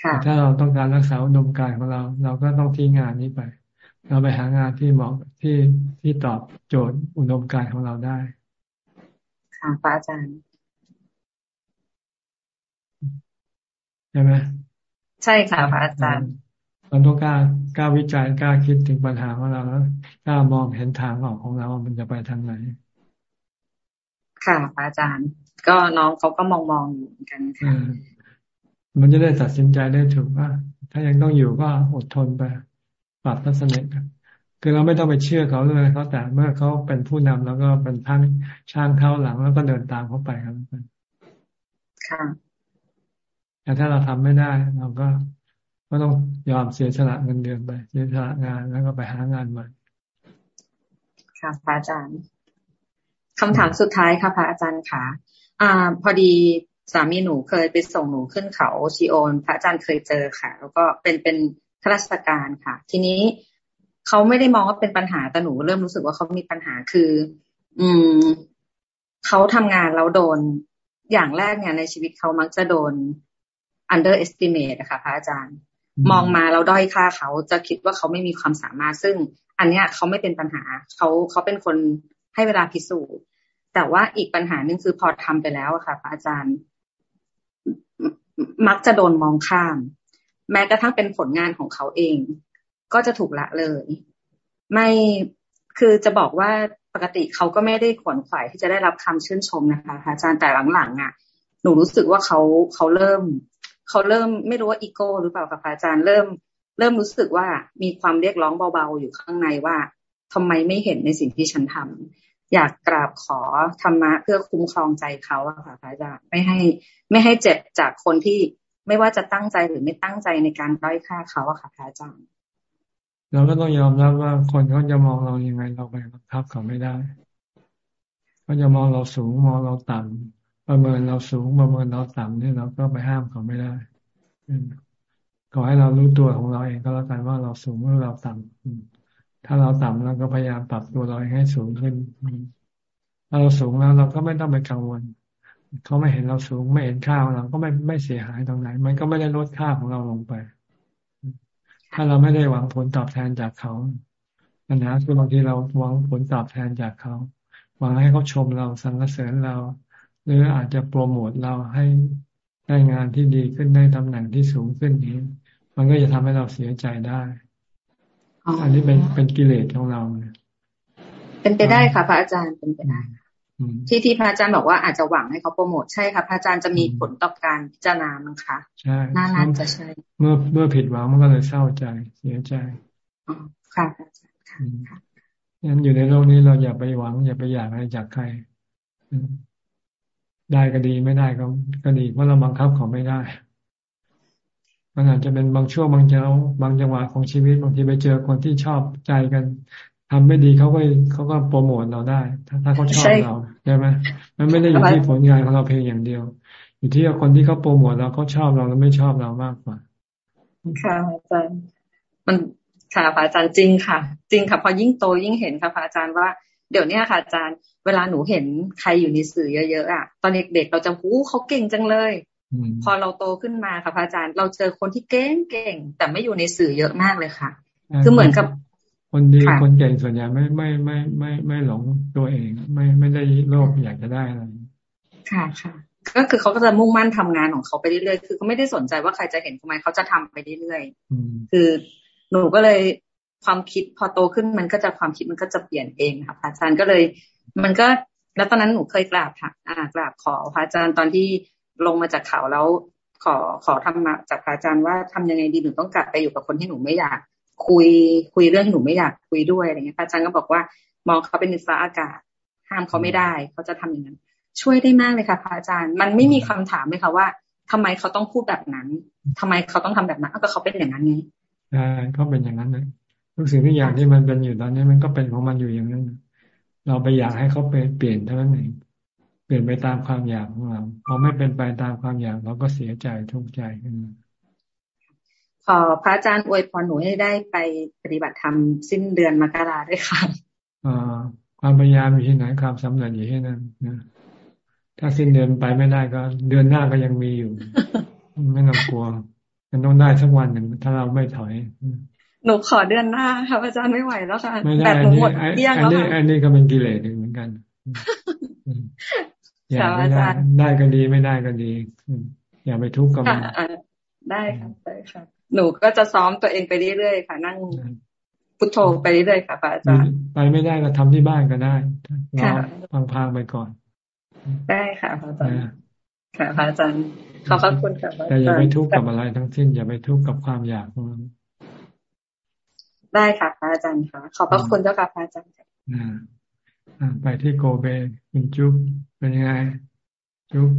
Speaker 1: แต่ถ้าเราต้องการรักษาอุดมการของเรา เราก็ต้องทิ้งงานนี้ไป เราไปหางานที่เหมาะที่ที่ตอบโจทย์อุดมการของเราได้
Speaker 10: ค่ะพระอาจารย์
Speaker 1: ใช่ไหม
Speaker 10: ใช่ค่ะพระอาจารย์
Speaker 1: เราต้องกล้ากล้าวิจัยกล้าคิดถึงปัญหาของเราแล้วกล้ามองเห็นทางออกของเราว่ามันจะไปทางไหน
Speaker 10: ค่ะอาจารย์ ก็น้องเขาก็มองมองอยู่เหมือนกันค่ะ
Speaker 1: มันจะได้ตัดสินใจได้ถูกว่า ถ้ายังต้องอยู่ก็อดทนไป ปรับทัศนคคือเราไม่ต้องไปเชื่อเขาเลยเขาแต่เมื่อเขาเป็นผู้นำแล้วก็เป็นท่านช่างเท้าหลังแล้วก็เดินตามเขาไปครับ
Speaker 10: ค่ะ
Speaker 1: แต่ถ้าเราทำไม่ได้ เราก็ก็ต้องยอมเสียสละเงินเดือนไป เสียสละงานแล้วก็ไปหางานใหม่
Speaker 10: ค่ะพระอาจารย์คำถามสุดท้ายค่ะพระอาจารย์ค่ะอ่า พอดีสามีหนูเคยไปส่งหนูขึ้นเขาชีโอน พระอาจารย์เคยเจอค่ะ แล้วก็เป็นเป็น ข้าราชการค่ะ ทีนี้เขาไม่ได้มองว่าเป็นปัญหาแต่หนูเริ่มรู้สึกว่าเขามีปัญหาคือ อืมเขาทำงานแล้วโดนอย่างแรกเนี่ยในชีวิตเขามักจะโดน underestimate นะคะพระอาจารย์ มองมาแล้วด้อยค่าเขาจะคิดว่าเขาไม่มีความสามารถ ซึ่ง อันเนี้ยเขาไม่เป็นปัญหาเขาเขาเป็นคนให้เวลาพิสูจน์แต่ว่าอีกปัญหาหนึ่งคือพอทำไปแล้วอะค่ะพระอาจารย์ มักจะโดนมองข้าม แม้กระทั่งเป็นผลงานของเขาเอง ก็จะถูกละเลย ไม่คือจะบอกว่าปกติเขาก็ไม่ได้ขวนขวายที่จะได้รับคำชื่นชมนะคะอาจารย์แต่หลังๆอะ หนูรู้สึกว่าเขาเขาเริ่มเขาเริ่มไม่รู้ว่าอีโก้หรือเปล่าค่ะอาจารย์เริ่ม เริ่มรู้สึกว่ามีความเรียกร้องเบาๆอยู่ข้างในว่าทำไมไม่เห็นในสิ่งที่ฉันทำอยากกราบขอธรรมะเพื่อคุ้มครองใจเขาอะค่ะอาจารย์ไม่ให้ไม่ให้เจ็บจากคนที่ ไม่ว่าจะตั้งใจหรือไม่ตั้งใจในการด้อยค่าเขาอะค่ะพระอาจารย์
Speaker 1: เราก็ต้องยอมรับว่าคนเขาจะมองเรายังไงเราไปบังคับเขาไม่ได้เขาจะมองเราสูงมองเราต่ำประเมินเราสูงประเมินเราต่ำนี่เราก็ไปห้ามเขาไม่ได้ขอให้เรารู้ตัวของเราเองก็แล้วกันว่าเราสูงหรือเราต่ำถ้าเราต่ำเราก็พยายามปรับตัวเราให้สูงขึ้นถ้าเราสูงแล้วเราก็ไม่ต้องไปกังวล เขาไม่เห็นเราสูงไม่เห็นค่าของเราก็ไม่ไม่เสียหายตรงไหน มันก็ไม่ได้ลดค่าของเราลงไป ถ้าเราไม่ได้หวังผลตอบแทนจากเขาปัญหาคือบางทีเราหวังผลตอบแทนจากเขาหวังให้เขาชมเราสรรเสริญเรา หรืออาจจะโปรโมทเราให้ได้งานที่ดีขึ้นได้ตำแหน่งที่สูงขึ้นนี้ มันก็จะทำให้เราเสียใจได้ อันนี้เป็นเป็นกิเลสของเราเนี่ย
Speaker 10: เป็นไปได้ค่ะพระอาจารย์เป็นไปได้ ที่ที่พระอาจารย์บอกว่าอาจจะหวังให้เขาโปรโมทใช่ค่ะพระอาจารย์จะมีผลต่อการพิจารณามั้งคะ
Speaker 1: ใช่
Speaker 10: น่าน่าจะใช่
Speaker 1: เมื่อเมื่อผิดหวังมันก็เลยเศร้าใจเสียใจ
Speaker 10: ค่ะอาจารย์
Speaker 1: ค่ะงั้นอยู่ในโลกนี้เราอย่าไปหวัง อย่าไปอยากอะไรจากใครได้ก็ดีไม่ได้ก็ก็ดีเพราะเราบังคับเขาไม่ได้มันอาจจะเป็นบางช่วงบางเจ้าบางจังหวะของชีวิตบางทีไปเจอคนที่ชอบใจกัน ทำไม่ดีเขาก็เขาก็โปรโมทเราได้ ถ้าถ้าเขาชอบเราใช่ไหมมันไม่ได้อยู่ที่ผลงานของเราเพียงอย่างเดียว อยู่ที่คนที่เขาโปรโมทเราเขาชอบเราหรือไม่ชอบเรามากกว่า
Speaker 10: ค่ะอาจารย์มันค่ะพระอาจารย์จริงค่ะ จริงค่ะพอยิ่งโตยิ่งเห็นค่ะพระอาจารย์ว่าเดี๋ยวนี้ค่ะอาจารย์เวลาหนูเห็นใครอยู่ในสื่อเยอะๆอะตอนเด็กๆเราจะหูเขาเก่งจังเลย พอเราโตขึ้นมาค่ะพระอาจารย์ เราเจอคนที่เก่งเก่งแต่ไม่อยู่ในสื่อเยอะมากเลยค่ะ คือเหมือนกับ
Speaker 1: คนดีคนเก่งส่วนใหญ่ไม่ไม่ไม่ไม่ไม่หลงตัวเอง ไม่ไม่ได้โลภอยากจะได้อะไร
Speaker 10: ค่ะค่ะ ก็คือเขาก็จะมุ่งมั่นทำงานของเขาไปเรื่อยๆคือเขาไม่ได้สนใจว่าใครจะเห็นทำไมเขาจะทำไปเรื่อยๆคือหนูก็เลยความคิดพอโตขึ้นมันก็จะความคิดมันก็จะเปลี่ยนเองค่ะอาจารย์ก็เลย มันก็แล้วตอนนั้นหนูเคยกราบค่ะอ่ากราบขอพระอาจารย์ตอนที่ลงมาจากเขาแล้วขอขอทำมาจากพระอาจารย์ว่าทำยังไงดีหนูต้องกลับไปอยู่กับคนที่หนูไม่อยาก คุยคุยเรื่องหนูไม่อยากคุยด้วยอะไรเงี้ยอาจารย์ก็บอกว่ามองเขาเป็นนิสระอากาศ ห้ามเขาไม่ได้ เขาจะทำอย่างนั้น ช่วยได้มากเลยค่ะพระอาจารย์ มันไม่มีคำถามเลยค่ะว่าทำไมเขาต้องพูดแบบนั้นทำไมเขาต้องทำแบบนั้นก็เขาเป็นอย่างนั้นไง
Speaker 1: ใช่เขาเป็นอย่างนั้นเลยทุกสิ่งทุกอย่างที่มันเป็นอยู่ตอนนี้มันก็เป็นของมันอยู่อย่างนั้น เราไปอยากให้เขาเปลี่ยนเท่านั้นเองเปลี่ยนไปตามความอยากของเราพอไม่เป็นไปตามความอยากเราก็เสียใจทุกข์ใจขึ้นมา
Speaker 10: ขอพระอาจารย์อวยพรหนูให้ได้ไปปฏิบัติธรรมสิ้นเดือนมกราด้วยค่ะ
Speaker 1: อ่าความพยายามอยู่ที่ไหนความสำเร็จอยู่ที่นั่นนะถ้าสิ้นเดือนไปไม่ได้ก็ เดือนหน้าก็ยังมีอยู่ ไม่ต้องกลัวมันต้องได้สักวันหนึ่งถ้าเราไม่ถอย
Speaker 10: หนูขอเดือนหน้าค่ะอาจารย์ไม่ไหวแล้วค่ะ
Speaker 1: แต่หนูหมดเดี้ยงแล้วค่ะอันนี้ก็เป็นกิเลสหนึ่งเหมือนกันอย่าไม่ได้ได้ก็ดีไม่ได้ก็ดี อย่าไปทุกข์กับมัน
Speaker 10: ได้ค่ะได้ค่ะ หนูก็จะซ้อมตัวเองไปเรื่อยๆค่ะ นั่งพุทโธไปเรื่อยๆค่ะอาจารย์
Speaker 1: ไปไม่ได้ก็ทำที่บ้านก็ได้เราพังๆไปก่อน
Speaker 10: ได้ค่ะอาจารย์ค่ะอาจารย์ขอบพระคุณค่ะ
Speaker 1: แต่อย่าไปทุกข์กับอะไรทั้งสิ้น อย่าไปทุกข์กับความอยากของมัน
Speaker 10: ได้ค่ะพระอาจารย์ค่ะ ขอบพระคุณเจ้าค่ะพระอาจารย์
Speaker 1: อ่าไปที่โกเบคุณจุ๊บเป็นยังไง จุ๊บ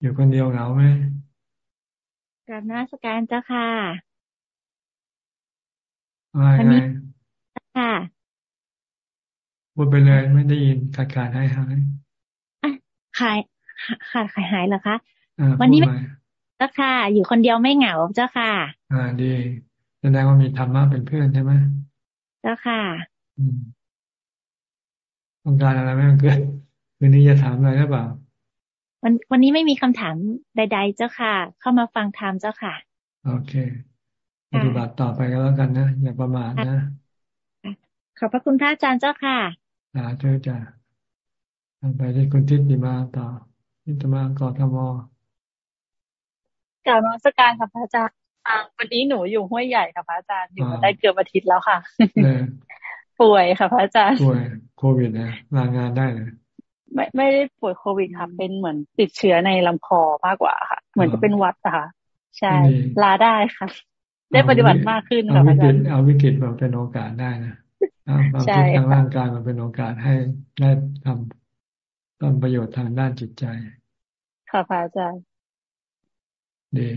Speaker 1: อยู่คนเดียวเหงาไหม
Speaker 11: กับนักสการเจ้าค่ะ
Speaker 1: วันนี้
Speaker 11: ค่ะ
Speaker 1: พูดไปเลยไม่ได้ยินขาดขาดหายหาย
Speaker 11: ขายขาดขายหายเหรอคะวันนี้เจ้าค่ะ อยู่คนเดียวไม่เหงาเจ้าค่ะ
Speaker 1: อ่าดีแสดงว่ามีธรรมะเป็นเพื่อนใช่ไหม
Speaker 11: เจ้าค่ะ
Speaker 1: ต้องการอะไรไหมเกิดคืนนี้จะถามอะไรหรือเปล่า
Speaker 11: วันวันนี้ไม่มีคำถามใด ๆ เจ้าค่ะ เข้ามาฟังธรรมเจ้าค่ะ
Speaker 1: โอเคปฏิบัติต่อไปก็แล้วกันนะอย่าประมาทนะ
Speaker 11: ขอบพระคุณพระอาจารย์เจ้าค่ะ
Speaker 1: อ่าเจ้าจ้าไปที่คุณทิติมาต่อทิติมากอทม
Speaker 12: กล่าวนักการค่ะพระอาจารย์วันนี้หนูอยู่ห้วยใหญ่ค่ะพระอาจารย์อยู่มาได้เกือบอาทิตย์แล้วค่ะป่วยค่ะพระอาจารย์
Speaker 1: ป่วยโควิดนะลางานได้เลย
Speaker 12: ไม่ไม่ได้ป่วยโควิดค่ะ เป็นเหมือนติดเชื้อในลำคอมากกว่าค่ะ เหมือนจะเป็นวัดอะค่ะ ใช่ ลาได้ค่ะ ได้ปฏิบัติมากขึ้นค่ะอาจารย์
Speaker 1: เอาวิกฤตมาเป็นโอกาสได้นะเอาความทุกข์ทางร่างกายมาเป็นโอกาสให้ได้ทำทำประโยชน์ทางด้านจิตใจ
Speaker 12: ค่ะพระอาจารย์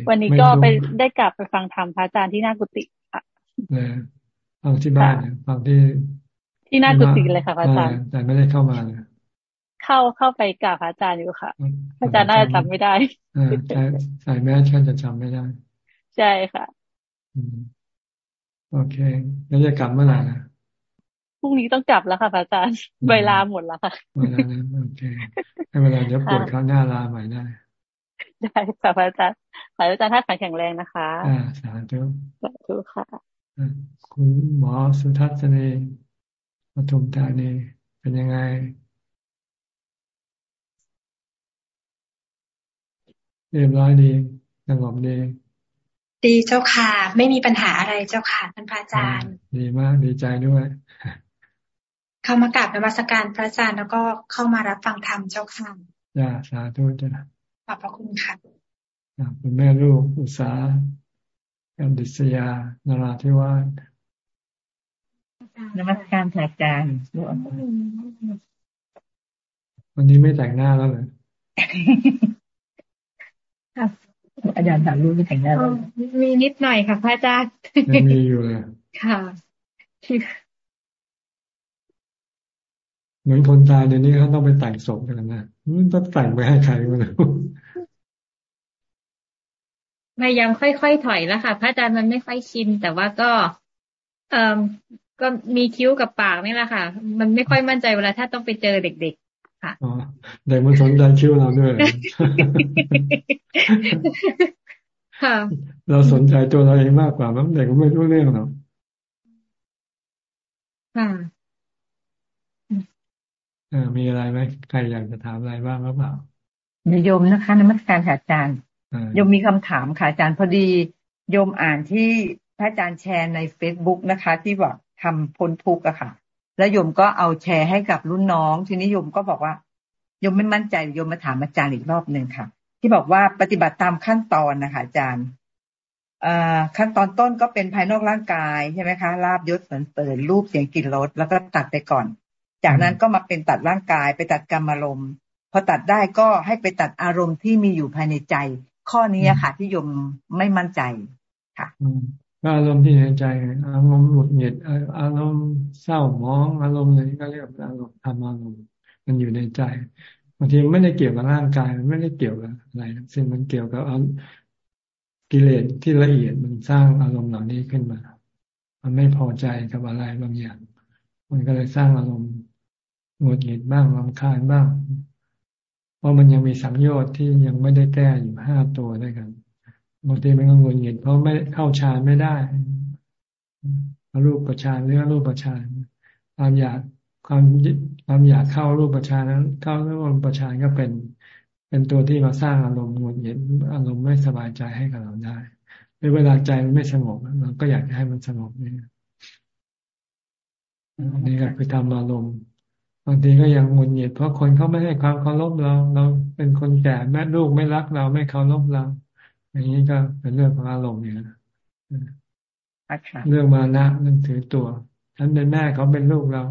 Speaker 12: วันนี้ก็ไปได้กลับไปฟังธรรมพระอาจารย์ที่หน้ากุฏิค่ะ
Speaker 1: ฟังที่บ้านฟังที่
Speaker 12: ที่หน้ากุฏิเลยค่ะพระอาจารย์
Speaker 1: แต่ไม่ได้เข้ามาเลย
Speaker 12: เข้าเข้าไปกราบพระอาจารย์อยู่ค่ะพระอาจารย์น่าจะจำไม่ได้
Speaker 1: ใช่ใส่แมสก็จะจำไม่ได้
Speaker 12: ใช่ค่ะ
Speaker 1: โอเคแล้วจะกลับเมื่อไหร่นะ
Speaker 12: พรุ่งนี้ต้องกลับแล้วค่ะพระอาจารย์เวลาหมดแล้วค่ะ
Speaker 1: เวลานะโอเคให้เวลาเดี๋ยวปวดข้าวหน้าลาใหม่ได้
Speaker 12: ได้ค่ะพระอาจารย์ขออาจารย์ท่าแข็งแรงนะคะ
Speaker 1: อ่าสาธุ
Speaker 12: สาธุค่ะ
Speaker 1: คุณหมอสุทัศนีปทุมธานีเป็นยังไง เรียบร้อยดีสงบดี
Speaker 13: ดีเจ้าค่ะ ไม่มีปัญหาอะไรเจ้าค่ะท่านพระอาจารย์
Speaker 1: ดีมากดีใจด้วย
Speaker 13: เข้ามากราบนมัสการพระอาจารย์แล้วก็เข้ามารับฟังธรรมเจ้าค่ะ
Speaker 1: จ้าสาธุจ้า
Speaker 13: ขอบพระคุณค่ะ
Speaker 1: คุณแม่ลูกอุษาการดิษยานาราธิวาส
Speaker 14: นมัสการอาจารย์
Speaker 1: วันนี้ไม่แต่งหน้าแล้วเลย
Speaker 14: อาจารย์ถามรู้ไม่แต่งหน้าแล้ว
Speaker 13: มีนิดหน่อยค่ะพระอาจารย์
Speaker 1: มีอยู่เลย
Speaker 13: ค่ะ
Speaker 1: เหมือนคนตายเดี๋ยวนี้เขาต้องไปแต่งศพกันนะมันต้องแต่งไปให้ใครมาแล้ว
Speaker 13: พยายามค่อยๆถอยแล้วค่ะ พระอาจารย์มันไม่ค่อยชิน แต่ว่าก็ เอ่อก็มีคิ้วกับปากนี่แหละค่ะ มันไม่ค่อยมั่นใจเวลาถ้าต้องไปเจอเด็กๆ ค่ะ
Speaker 1: เด็กมันสนใจคิ้วเราด้วย
Speaker 13: ค่ะ
Speaker 1: เราสนใจตัวเราเองมากกว่ามันเด็กก็ไม่รู้เรื่องหรอก
Speaker 13: ค่ะ
Speaker 1: มีอะไรไหมใครอยากจะถามอะไรบ้างหรือเปล่า
Speaker 14: โยมนะคะนมัสการอาจารย์โยมมีคำถามค่ะอาจารย์พอดีโยมอ่านที่พระอาจารย์แชร์ในเฟซบุ๊กนะคะ ที่บอกทำพ้นทุกข์อะค่ะ แล้วโยมก็เอาแชร์ให้กับรุ่นน้อง ทีนี้โยมก็บอกว่าโยมไม่มั่นใจโยมมาถามอาจารย์อีกรอบหนึ่งค่ะ ที่บอกว่าปฏิบัติตามขั้นตอนนะคะอาจารย์ขั้นตอนต้นก็เป็นภายนอกร่างกายใช่ไหมคะลาบยศเสริญเปิดรูปเสียงกลิ่นรสแล้วก็ตัดไปก่อน จากนั้นก็มาเป็นตัดร่างกายไปตัดกรรมอารมณ์พอตัดได้ก็ให้ไปตัดอารมณ์ที่มีอยู่ภายในใจ ข้อนี้ค่ะที่ยมไม่มั่นใจค่ะ ก็
Speaker 1: อารมณ์ที่ในใจอารมณ์หงุดเหงิดอารมณ์เศร้ามองอารมณ์อะไรก็เรียกอารมณ์ทำอารมณ์มันอยู่ในใจบางทีไม่ได้เกี่ยวกับร่างกายมันไม่ได้เกี่ยวกับอะไรซึ่งมันเกี่ยวกับกิเลสที่ละเอียดมันสร้างอารมณ์เหล่านี้ขึ้นมา มันไม่พอใจกับอะไรบางอย่าง มันก็เลยสร้างอารมณ์หงุดหงิดบ้างรำคาญบ้าง เพราะมันยังมีสังโยชน์ที่ยังไม่ได้แก้อยู่ห้าตัวด้วยกัน บางทีมันก็งุนหงิดเพราะไม่เข้าฌานไม่ได้รูปประชานเรื่องรูปประชานความอยากความความอยากเข้ารูปประชานนั้น เข้ารูปประชานก็เป็น เป็นตัวที่มาสร้างอารมณ์งุนหงิดอารมณ์ไม่สบายใจให้กับเราได้เวลาใจมันไม่สงบเราก็อยากให้มันสงบนี่นี่ก็คือทำอารมณ์บางทีก็ยังงุนหงิดเพราะคนเขาไม่ให้ความเคารพเรา เราเป็นคนแก่แม่ลูกไม่รักเราไม่เคารพเรา อย่างนี้ก็เป็นเรื่องของอารมณ์อย่างนี้เรื่องมานะเรื่องถือตัวฉันเป็นแม่เขาเป็นลูกเรา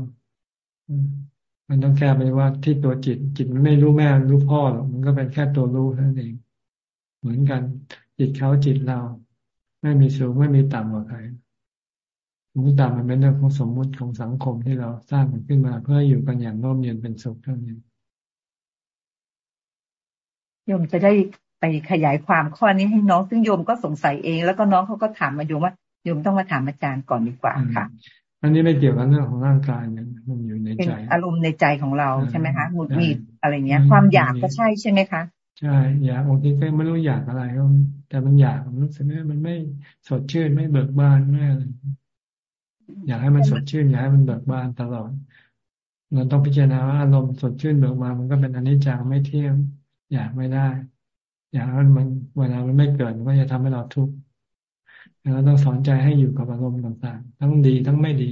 Speaker 1: มันต้องแก้ไปว่าที่ตัวจิต จิตมันไม่รู้แม่รู้พ่อหรอกมันก็เป็นแค่ตัวรู้นั่นเอง เหมือนกัน จิตเขาจิตเรา ไม่มีสูงไม่มีต่ำกว่าใครมุตตามันเป็นเรื่องของสมมุติของสังคมที่เราสร้างมันขึ้นมา เพื่ออยู่กันอย่างร่มเย็นเป็นสุขเท่านี้
Speaker 14: โยมจะได้ ไปขยายความข้อนี้ให้น้องซึ่งโยมก็สงสัยเอง แล้วก็น้องเขาก็ถามมาโยมว่าโยมต้องมาถามอาจารย์ก่อนดีกว่าค่ะ
Speaker 1: อันนี้ไม่เกี่ยวกับเรื่องของร่างกายเนี่ยมันอยู่ในใจ
Speaker 14: อารมณ์ในใจของเราใช่ไหมคะหงุดหงิดอะไรเงี้ย ความอยากก็ใช่ใช่ไหมคะ
Speaker 1: ใช่อยากบางทีก็ไม่รู้อยากอะไรก็แต่มันอยากมันรู้สึกว่ามันไม่สดชื่นไม่เบิกบานไม่อะไรอยากให้มันสดชื่น อยากให้มันเบิกบานตลอดเราต้องพิจารณาว่าอารมณ์สดชื่นเบิกบานมันก็เป็นอนิจจังไม่เที่ยงอยากไม่ได้ อยากให้มันเวลามันไม่เกิดมันก็จะทำให้เราทุกข์เราต้องสอนใจให้อยู่กับอารมณ์ต่างๆ ทั้งดีทั้งไม่ดี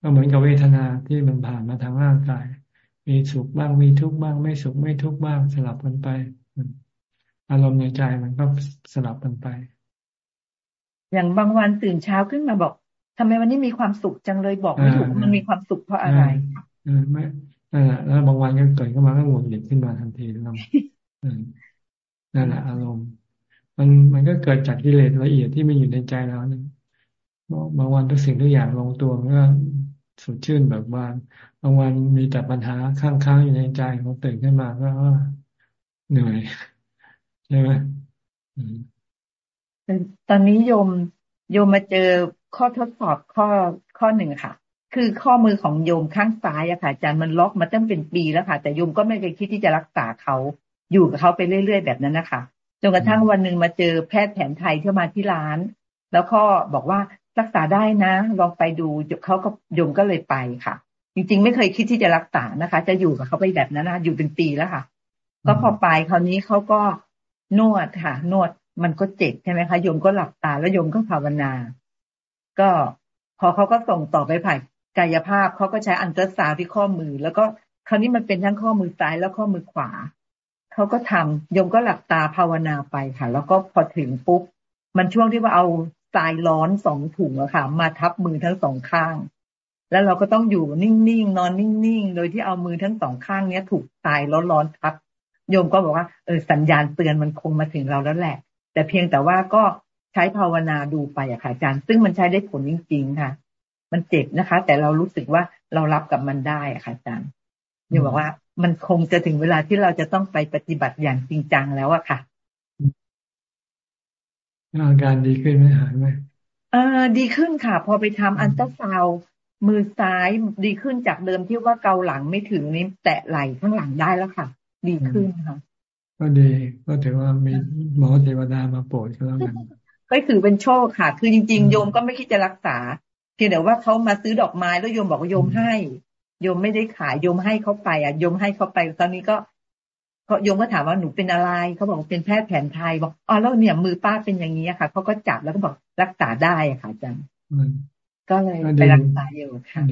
Speaker 1: ก็เหมือนกับเวทนาที่มันผ่านมาทางร่างกาย มีสุขบ้างมีทุกข์บ้าง ไม่สุขไม่ทุกข์บ้างสลับกันไป อารมณ์ในใจมันก็สลับกันไป
Speaker 14: อย่างบางวันตื่นเช้าขึ้นมาบอกทำไมวันนี้มีความสุขจังเลยบอกไม่ถูกมันมีความสุขเพราะอะไร
Speaker 1: อไม่นั่นแหละแล้วบางวันก็เกิดขึ้นมาก็หงุดหงิดขึ้นมาทันทีเรา นั่นแหละอารมณ์ มันมันก็เกิดจากกิเลสละเอียดที่มันอยู่ในใจเราเนี่ยบางวันทุกสิ่งทุกอย่างลงตัวมันก็สดชื่นแบบว่าบางวันมีแต่ปัญหาข้างๆอยู่ในใจของตื่นขึ้นมาก็เหนื่อยใช่ไหม
Speaker 14: ตอนนี้โยมโยมมาเจอข้อทดสอบข้อข้อหนึ่งค่ะ คือข้อมือของโยมข้างซ้ายอะค่ะอาจารย์มันล็อกมาตั้งเป็นปีแล้วค่ะ แต่โยมก็ไม่เคยคิดที่จะรักษาเขา อยู่กับเขาไปเรื่อยๆแบบนั้นนะคะจนกระทั่งวันหนึ่งมาเจอแพทย์แผนไทยที่มาที่ร้าน แล้วก็บอกว่ารักษาได้นะ ลองไปดูเขาก็โยมก็เลยไปค่ะ จริง ๆ ไม่เคยคิดที่จะรักษานะคะ จะอยู่กับเขาไปแบบนั้นนะอยู่เป็นปีแล้วค่ะ ก็พอไปคราวนี้เขาก็นวดค่ะ นวดมันก็เจ็บใช่ไหมคะโยมก็หลับตาแล้วโยมก็ภาวนา ก็พอเขาก็ส่งต่อไปผ่านกายภาพเขาก็ใช้อันตราซาวที่ข้อมือ แล้วก็คราวนี้มันเป็นทั้งข้อมือซ้ายแล้วข้อมือขวา เขาก็ทำโยมก็หลับตาภาวนาไปค่ะ แล้วก็พอถึงปุ๊บ มันช่วงที่ว่าเอาทรายร้อนสองถุงอะค่ะ มาทับมือทั้งสองข้าง แล้วเราก็ต้องอยู่นิ่งๆนอนนิ่งๆ โดยที่เอามือทั้งสองข้างเนี้ย ถูกทรายร้อนๆทับโยมก็บอกว่าเออสัญญาณเตือนมันคงมาถึงเราแล้วแหละ แต่เพียงแต่ว่าก็ใช้ภาวนาดูไปอะค่ะอาจารย์ ซึ่งมันใช้ได้ผลจริง ๆ ค่ะ มันเจ็บนะคะ แต่เรารู้สึกว่าเรารับกับมันได้อะค่ะอาจารย์โยมบอกว่า มันคงจะถึงเวลาที่เราจะต้องไปปฏิบัติอย่างจริงจังแล้วอะค่ะ
Speaker 1: อาการดีขึ้นไหมหายไหม
Speaker 14: เออดีขึ้นค่ะ พอไปทำอันตราซาวมือซ้ายดีขึ้นจากเดิมที่ว่าเกาหลังไม่ถึงนี้แตะไหล่ข้างหลังได้แล้วค่ะ ดีขึ้นค่ะ
Speaker 1: ก็ดีก็ถือว่ามีหมอเทวดามาโปรดก็แล้วกัน
Speaker 14: ก็ถือเป็นโชคค่ะ คือจริง ๆ โยมก็ไม่คิดจะรักษาเพียงแต่ว่าเขามาซื้อดอกไม้แล้วโยมบอกว่าโยมให้ โยมไม่ได้ขายโยมให้เขาไปอะโยมให้เขาไป ตอนนี้ก็เขาโยมก็ถามว่าหนูเป็นอะไรเขาบอกเป็นแพทย์แผนไทยบอกอ๋อแล้วเนี่ยมือป้าเป็นอย่างนี้ค่ะเขาก็จับแล้วก็บอกรักษาได้ค่ะอาจารย์ก็เลยไปรักษาอยู่ค่ะ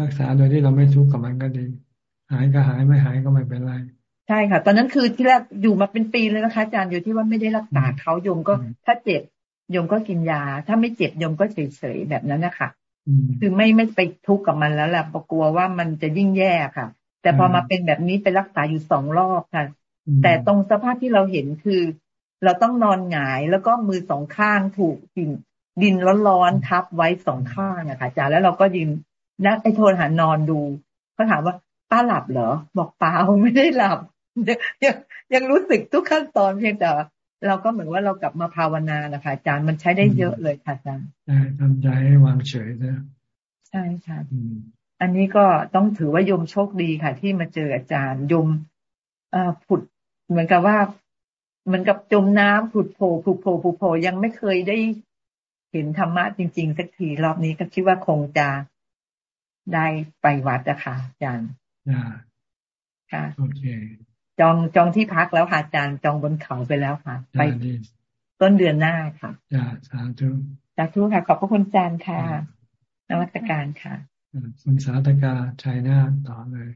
Speaker 1: รักษาโดยที่เราไม่ทุกข์กับมันก็ดี หายก็หายไม่หายก็ไม่เป็นไร
Speaker 14: ใช่ค่ะ ตอนนั้นคือที่แรกอยู่มาเป็นปีเลยนะคะอาจารย์อยู่ที่ว่าไม่ได้รักษาเขาโยมก็ถ้าเจ็บโยมก็กินยา ถ้าไม่เจ็บโยมก็เฉยๆแบบนั้นนะคะ คือไม่ไม่ไปทุกข์กับมันแล้วแหละเพราะกลัวว่ามันจะยิ่งแย่ค่ะ แต่พอมาเป็นแบบนี้ไปรักษาอยู่สองรอบค่ะ แต่ตรงสภาพที่เราเห็นคือ เราต้องนอนหงายแล้วก็มือสองข้างถูกดินดินร้อนๆทับไว้สองข้างอะค่ะอาจารย์แล้วเราก็ยินนักไอโทนหันนอนดูเขาถามว่าป้าหลับเหรอ บอกเปล่าไม่ได้หลับยังยังรู้สึกทุกขั้นตอนเพียงแต่ เราก็เหมือนว่าเรากลับมาภาวนานะคะอาจารย์มันใช้ได้เยอะเลยค่ะอาจารย์
Speaker 1: ทำใจให้วางเฉยนะ
Speaker 14: ใช่ค่ะอันนี้ก็ต้องถือว่ายมโชคดีค่ะ ที่มาเจออาจารย์ยมเอ่อผุดเหมือนกับว่าเหมือนกับจมน้ำผุดโผล่ผุดโผล่ผุดโผล่ยังไม่เคยได้เห็นธรรมะจริง ๆ สักทีรอบนี้ก็คิดว่าคงจะได้ไปวัดอะค่ะอาจารย์ค่ะโอเค จองจองที่พักแล้วค่ะอาจารย์จองบนเขาไปแล้วค่ะ ไปต้นเดือนหน้าค่ะ
Speaker 1: จ้าสาธุ
Speaker 14: สาธุค่ะ ขอบพระคุณอาจารย์ค่ะนวัตการค่ะ
Speaker 1: คุณสาธกาชัยนาต่อเลย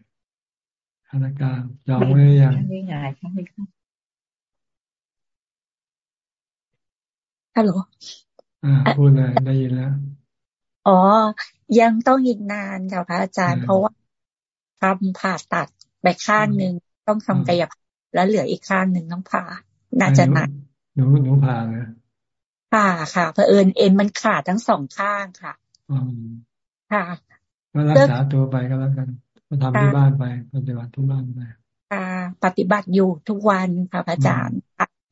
Speaker 1: สาธกาจองไว้ยังไม่ง่ายใช่ไหมคะ
Speaker 15: ฮัลโหล
Speaker 1: อ่าพูดเลยได้ยินแล้ว
Speaker 15: อ๋อ ยังต้องอีกนานค่ะพระอาจารย์ เพราะว่าทำผ่าตัดไปข้างหนึ่ง ต้องทำกายภาพแล้วเหลืออีกข้างหนึ่งต้องผ่าน่าจะหนัก
Speaker 1: หนูหนูผ่าเลย
Speaker 15: ผ่าค่ะเผอิญเอ็นมันขาดทั้งสองข้างค่ะค่ะ
Speaker 1: ก็รักษาตัวไปก็แล้วกันก็ทำที่บ้านไปปฏิบัติที่บ้านไป
Speaker 15: ปฏิบัติอยู่ทุกวันค่ะพระอาจารย์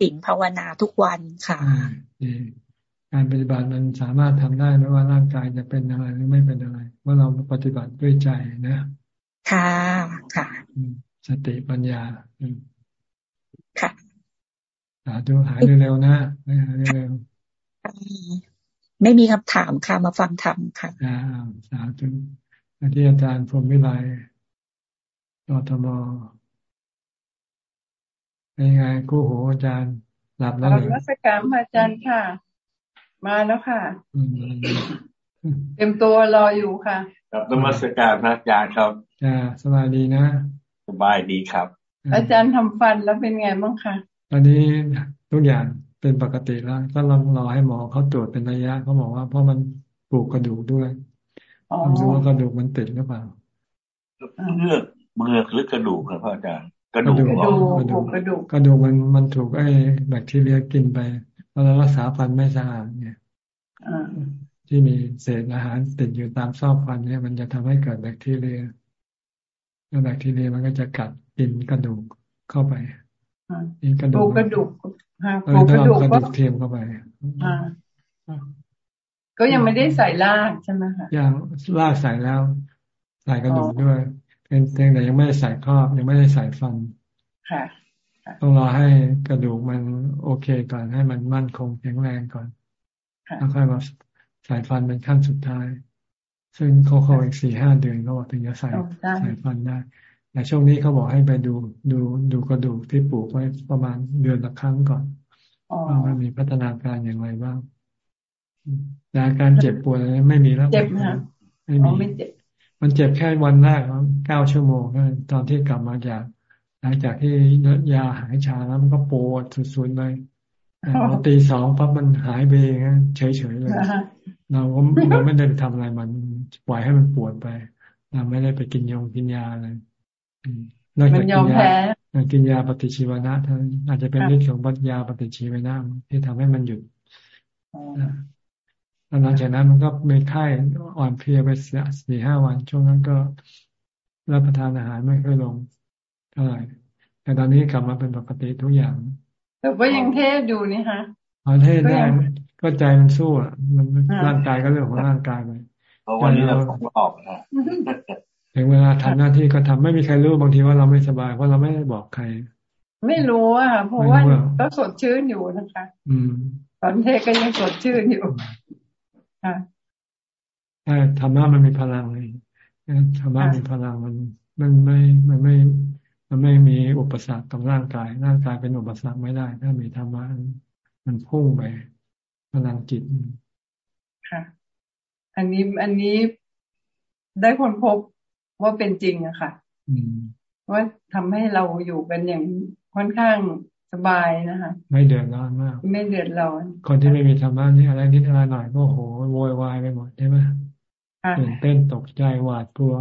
Speaker 15: สิ่งภาวนาทุกวันค่ะ
Speaker 1: การปฏิบัติมันสามารถทำได้ไม่ว่าร่างกายจะเป็นอะไรหรือไม่เป็นอะไร ว่าเราปฏิบัติด้วยใจนะ
Speaker 15: ค่ะ ค่ะ
Speaker 1: สติปัญญา
Speaker 15: ค่ะ
Speaker 1: สาธุหายเร็วๆนะหายเร็ว
Speaker 15: ไม่มีคำถามค่ะ มาฟังธรรมค่ะ
Speaker 1: อ่าสาธุที่อาจารย์พรมวิไลรทมเป็นไงกู้หูอาจารย์หลับแล้วเหรอ
Speaker 16: รัศการอาจารย์ค่ะ มาแล้วค่ะเต็มตัวรออยู่ค่ะ
Speaker 17: กับธรรมสการพระอาจารย์ครับ
Speaker 1: จ้าสบายดีนะ
Speaker 17: สบายดีครับ
Speaker 16: อาจารย์ทำฟันแล้วเป็นไงบ้างคะ
Speaker 1: ตอนนี้ทุกอย่างเป็นปกติแล้วก็ลองรอให้หมอเขาตรวจเป็นระยะเขาบอกว่าเพราะมันปลูกกระดูกด้วยต้องดูว่ากระดูกมันติดหรือเปล่า
Speaker 17: เลือกเมือกหรือกระดูกครับอาจารย์กระดูก
Speaker 1: กระดูกกระดูกกระดูกมันมันถูกไอ้แบคทีเรียกินไปเพราะเรารักษาฟันไม่สะอาดเนี่ยที่มีเศษอาหารติดอยู่ตามซอกฟันเนี่ยมันจะทำให้เกิดแบคทีเรีย แล้วแบคทีเรียมันก็จะกัดกินกระดูกเข้าไป
Speaker 16: นี่กระดูกกระดูก
Speaker 1: ปลูกกระดูกกระดูกเทียมเข้าไป
Speaker 16: ก็ยังไม่ได้ใส่ลากใช่ไหมคะ
Speaker 1: ยังลากใส่แล้ว ใส่กระดูกด้วยเป็นเพียงแต่ยังไม่ได้ใส่ครอบ ยังไม่ได้ใส่ฟัน
Speaker 16: ค่ะ
Speaker 1: ต้องรอให้กระดูกมันโอเคก่อนให้มันมั่นคงแข็งแรงก่อนแล้วค่อยมาใส่ฟันเป็นขั้นสุดท้าย ซึ่งเขาเขาอีกสี่ห้าเดือนเขาบอกถึงจะใส่ใส่ฟันได้แต่ช่วงนี้เขาบอกให้ไปดูดูดูกระดูกที่ปลูกไว้ประมาณเดือนละครั้งก่อนว่ามันมีพัฒนาการอย่างไรบ้างแต่อาการเจ็บปวดอะไรไม่มีแล้ว
Speaker 16: เจ็บนะ
Speaker 1: ไม่มีมันเจ็บแค่วันแรกเก้าชั่วโมงตอนที่กลับมาจาก หลังจากที่ยาหายชาแล้วมันก็ปวดสุดๆเลยพอตีสองปั๊บมันหายไปเฉยๆเลย เราก็เราไม่ได้ไปทำอะไรมัน ปล่อยให้มันปวดไปเราไม่ได้ไปกินยงกินยาอะไรนอกจากกินยากินยาปฏิชีวนะท่านอาจจะเป็นฤทธิ์ของบัตยาปฏิชีวนะที่ทำให้มันหยุดหลังจากนั้นมันก็มีไข้อ่อนเพลียไปสี่ห้าวัน ช่วงนั้นก็รับประทานอาหารไม่ค่อยลงเท่าไหร่แต่ตอนนี้กลับมาเป็นปกติทุกอย่าง
Speaker 16: แต่ว่ายังเทศอยู่นี่ฮะ
Speaker 1: อ๋อเทศได้ก็ใจมันสู้อะมันร่างกายก็เรื่องของร่างกายไป
Speaker 17: วันนี้เราออกนะ
Speaker 1: ถึงเวลาทำหน้าที่ก็ทำไม่มีใครรู้บางทีว่าเราไม่สบายเพราะเราไม่ได้บอกใคร
Speaker 16: ไม่รู้อะเพราะว่าก็สดชื่นอยู่นะคะ
Speaker 1: อืม
Speaker 16: ตอนเทศก็ยังสดชื่นอยู่
Speaker 1: ค่ะใช่ธรรมะมันมีพลังเลยธรรมะมีพลังมัน มันไม่มันไม่ มันไม่มีอุปสรรคกับร่างกาย ร่างกายเป็นอุปสรรคไม่ได้ ถ้ามีธรรมะมันพุ่งไปพลังจิต
Speaker 16: ค่ะ อันนี้อันนี้ได้คนพบว่าเป็นจริงอะค่ะว่าทำให้เราอยู่กันอย่างค่อนข้างสบายนะคะ
Speaker 1: ไม่เดือดร้อนมาก
Speaker 16: ไม่เดือดร้อน
Speaker 1: คนที่ไม่มีธรรมะนี่อะไรนิดอะไรหน่อยก็โหโวยวายไปหมดใช่ไหมตื่นเต้นตกใจหวาดกลัว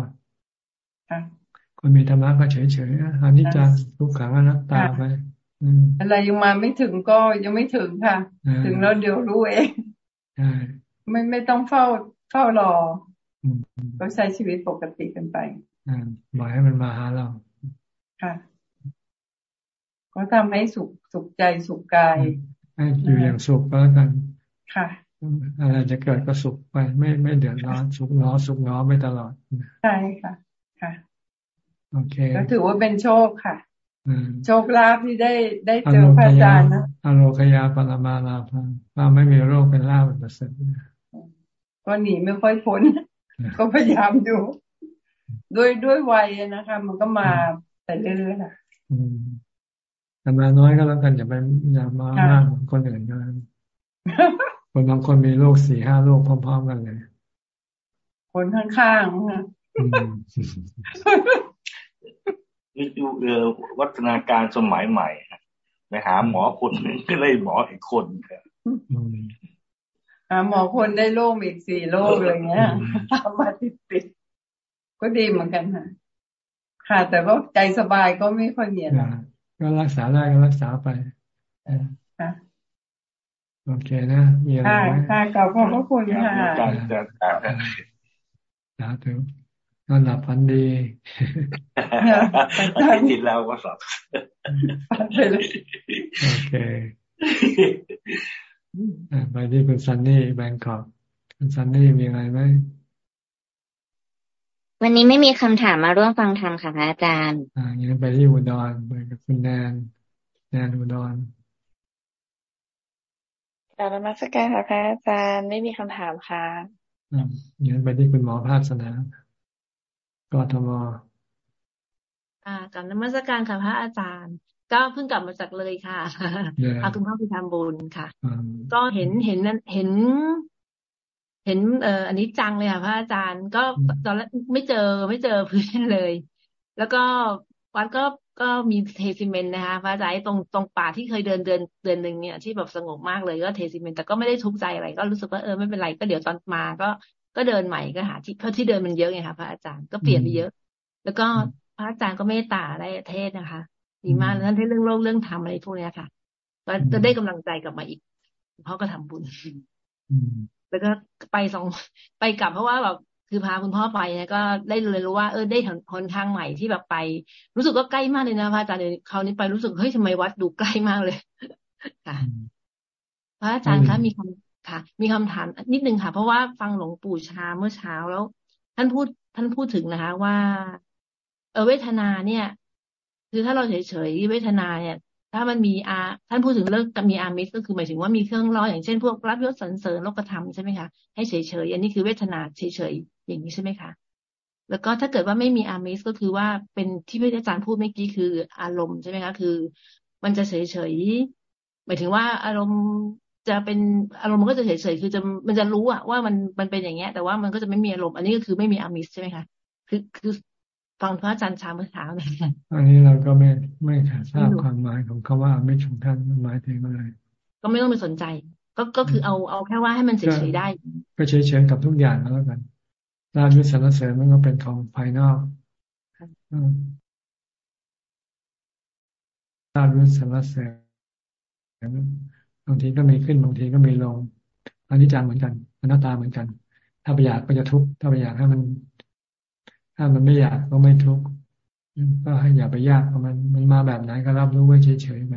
Speaker 1: คนมีธรรมะก็เฉยเฉยอันนี้จังทุกขังอนัตตาไป
Speaker 16: อะไรยังมาไม่ถึงก็ยังไม่ถึงค่ะ ถึงแล้วเดี๋ยวรู้เองไม่ไม่ต้องเฝ้า เฝ้ารอก็ใช้ชีวิตปกติกันไป
Speaker 1: บอยให้มันมาหาเรา
Speaker 16: ค่ะ ก็ทำให้สุขสุขใจสุขกาย
Speaker 1: ให้อยู่อย่างสุขก็แล้วกัน
Speaker 16: ค่ะ
Speaker 1: อะไรจะเกิดก็สุขไป ไม่ไม่เดือดร้อนสุขน้อสุขน้อไม่ตลอด
Speaker 16: ใช่ค่ะ ค่ะ
Speaker 1: โอเค
Speaker 16: ก็ถือว่าเป็นโชคค่ะโชคลาภที่ได้ได้เจอพระอาจารย์นะ
Speaker 1: อโลคยาปรมาลาภว่าไม่มีโรคเป็นลาภเป็นประเสริฐ
Speaker 16: ก็หนีไม่ค่อยพ้น ก็พยายามอยู่ ด้วยด้วยวัยนะคะ มันก็มาแต่เรื่อยๆค่ะ
Speaker 1: แต่มาน้อยก็แล้วกันอย่าไปอย่ามามากคนอื่นกันคนบางคนมีโรคสี่ห้าโรคพร้อมๆกันเลย
Speaker 16: คนข้างๆค่ะ
Speaker 17: คือวัฒนาการสมัยใหม่ไปหาหมอคนหนึ่งก็เลยหมออีกคนครับ
Speaker 16: หาหมอคนได้โรคอีกสี่โรคอะไรเงี้ยทำมาติดติดก็ดีเหมือนกันค่ะค่ะ แต่ก็ใจสบายก็ไม่ค่อยมีอะไร
Speaker 1: ก็รักษาได้ก็รักษาไป
Speaker 16: ค่ะ
Speaker 1: โอเคนะมีอะไรไหม
Speaker 16: ค่ะขอบพระคุณค่ะ
Speaker 1: สาธุนอนหลับฝันดี
Speaker 17: ไม่ติดแล้วก็สับ
Speaker 1: โอเค ไปที่คุณซันนี่แบงกอกคุณซันนี่มีอะไรไหม
Speaker 18: วันนี้ไม่มีคำถามมาร่วมฟังธรรมค่ะพระอาจารย์
Speaker 1: อ่าอย่างนั้นไปที่อุดรไปกับคุณแนนแนนอุดร
Speaker 12: กาบมาสการค่ะพระอาจารย์ไม่มีคำถามค่ะ
Speaker 1: อ่าอย่างนั้นไปที่คุณหมอภาสนากทม
Speaker 2: อ่ากับนมัสการค่ะพระอาจารย์ ก็เพิ่งกลับมาจากเลยค่ะพาคุณพ่อไปทำบุญค่ะ ก็เห็นเห็นเห็น เห็นเอ่ออันนี้จังเลยค่ะพระอาจารย์ ก็ตอนแรกไม่เจอไม่เจอพื้นเลย แล้วก็วัดก็ก็มีเทซีเมนต์นะคะพระอาจารย์ตรงตรงป่าที่เคยเดินเดินเดินหนึ่งเนี่ยที่แบบสงบมากเลยก็เทซีเมนต์แต่ก็ไม่ได้ทุกข์ใจอะไร ก็รู้สึกว่าเออไม่เป็นไรก็เดี๋ยวตอนมาก็ก็เดินใหม่ก็หาที่เพราะที่เดินมันเยอะไงคะพระอาจารย์ก็เปลี่ยนไปเยอะ แล้วก็พระอาจารย์ก็เมตตาได้เทศนะคะ ดีมากแล้วท่านเทศเรื่องโลกเรื่องธรรมอะไรพวกนี้ค่ะก็จะได้กำลังใจกลับมาอีกเพราะก็ทำบุญแล้วก็ไปสองไปกลับเพราะว่าแบบคือพาคุณพ่อไปเนี่ยก็ได้เลยรู้ว่าเออได้หนทางใหม่ที่แบบไป รู้สึกก็ใกล้มากเลยนะพระอาจารย์คราวนี้ไปรู้สึกเฮ้ยทำไมวัดดูใกล้มากเลยค่ะพระอาจารย์คะมีคำค่ะ มีคำถามนิดนึงค่ะ เพราะว่าฟังหลวงปู่ชาเมื่อเช้าแล้ว ท่านพูดท่านพูดถึงนะคะ ว่า เออเวทนาเนี่ย คือถ้าเราเฉยๆเวทนาเนี่ย ถ้ามันมีอาท่านพูดถึงเรื่องมีอามิสก็คือหมายถึงว่ามีเครื่องร้ออย่างเช่นพวกรับยศสรรเสริญโลกธรรมใช่ไหมคะให้เฉยๆอันนี้คือเวทนาเฉยๆอย่างนี้ใช่ไหมคะแล้วก็ถ้าเกิดว่าไม่มีอามิสก็คือว่าเป็นที่พระอาจารย์พูดเมื่อกี้คืออารมณ์ใช่ไหมคะคือ มันจะเฉยๆหมายถึงว่าอารมณ์จะเป็นอารมณ์มันก็จะเฉยๆคือจะมันจะรู้อะว่ามันมันเป็นอย่างเงี้ย แต่ว่ามันก็จะไม่มีอารมณ์อันนี้ก็คือไม่มีอามิสใช่ไหมคะคือคือ ฟังพระอาจารย์ชาเมื่อเช้าเนี่ย
Speaker 1: อันนี้เราก็ไม่ไม่ทราบความหมายของคำว่าไม่ชงท่านหมายถึงอะไร
Speaker 2: ก็ไม่ต้องไปสนใจ ก็ก็คือเอาเอาแค่ว่าให้มันเฉยๆได้
Speaker 1: ก็เฉยๆกับทุกอย่างแล้วกันลาภยศสรรเสริญมันก็เป็นของภายนอกลาภยศสรรเสริญบางทีก็มีขึ้นบางทีก็มีลงอันนี้จังเหมือนกันอนัตตาเหมือนกัน ถ้าไปอยากก็จะทุกข์ถ้าไปอยากให้มัน ถ้ามันไม่อยากก็ไม่ทุกข์ก็ให้อย่าไปยากมัน มันมาแบบไหนก็รับรู้ไว้เฉยๆไป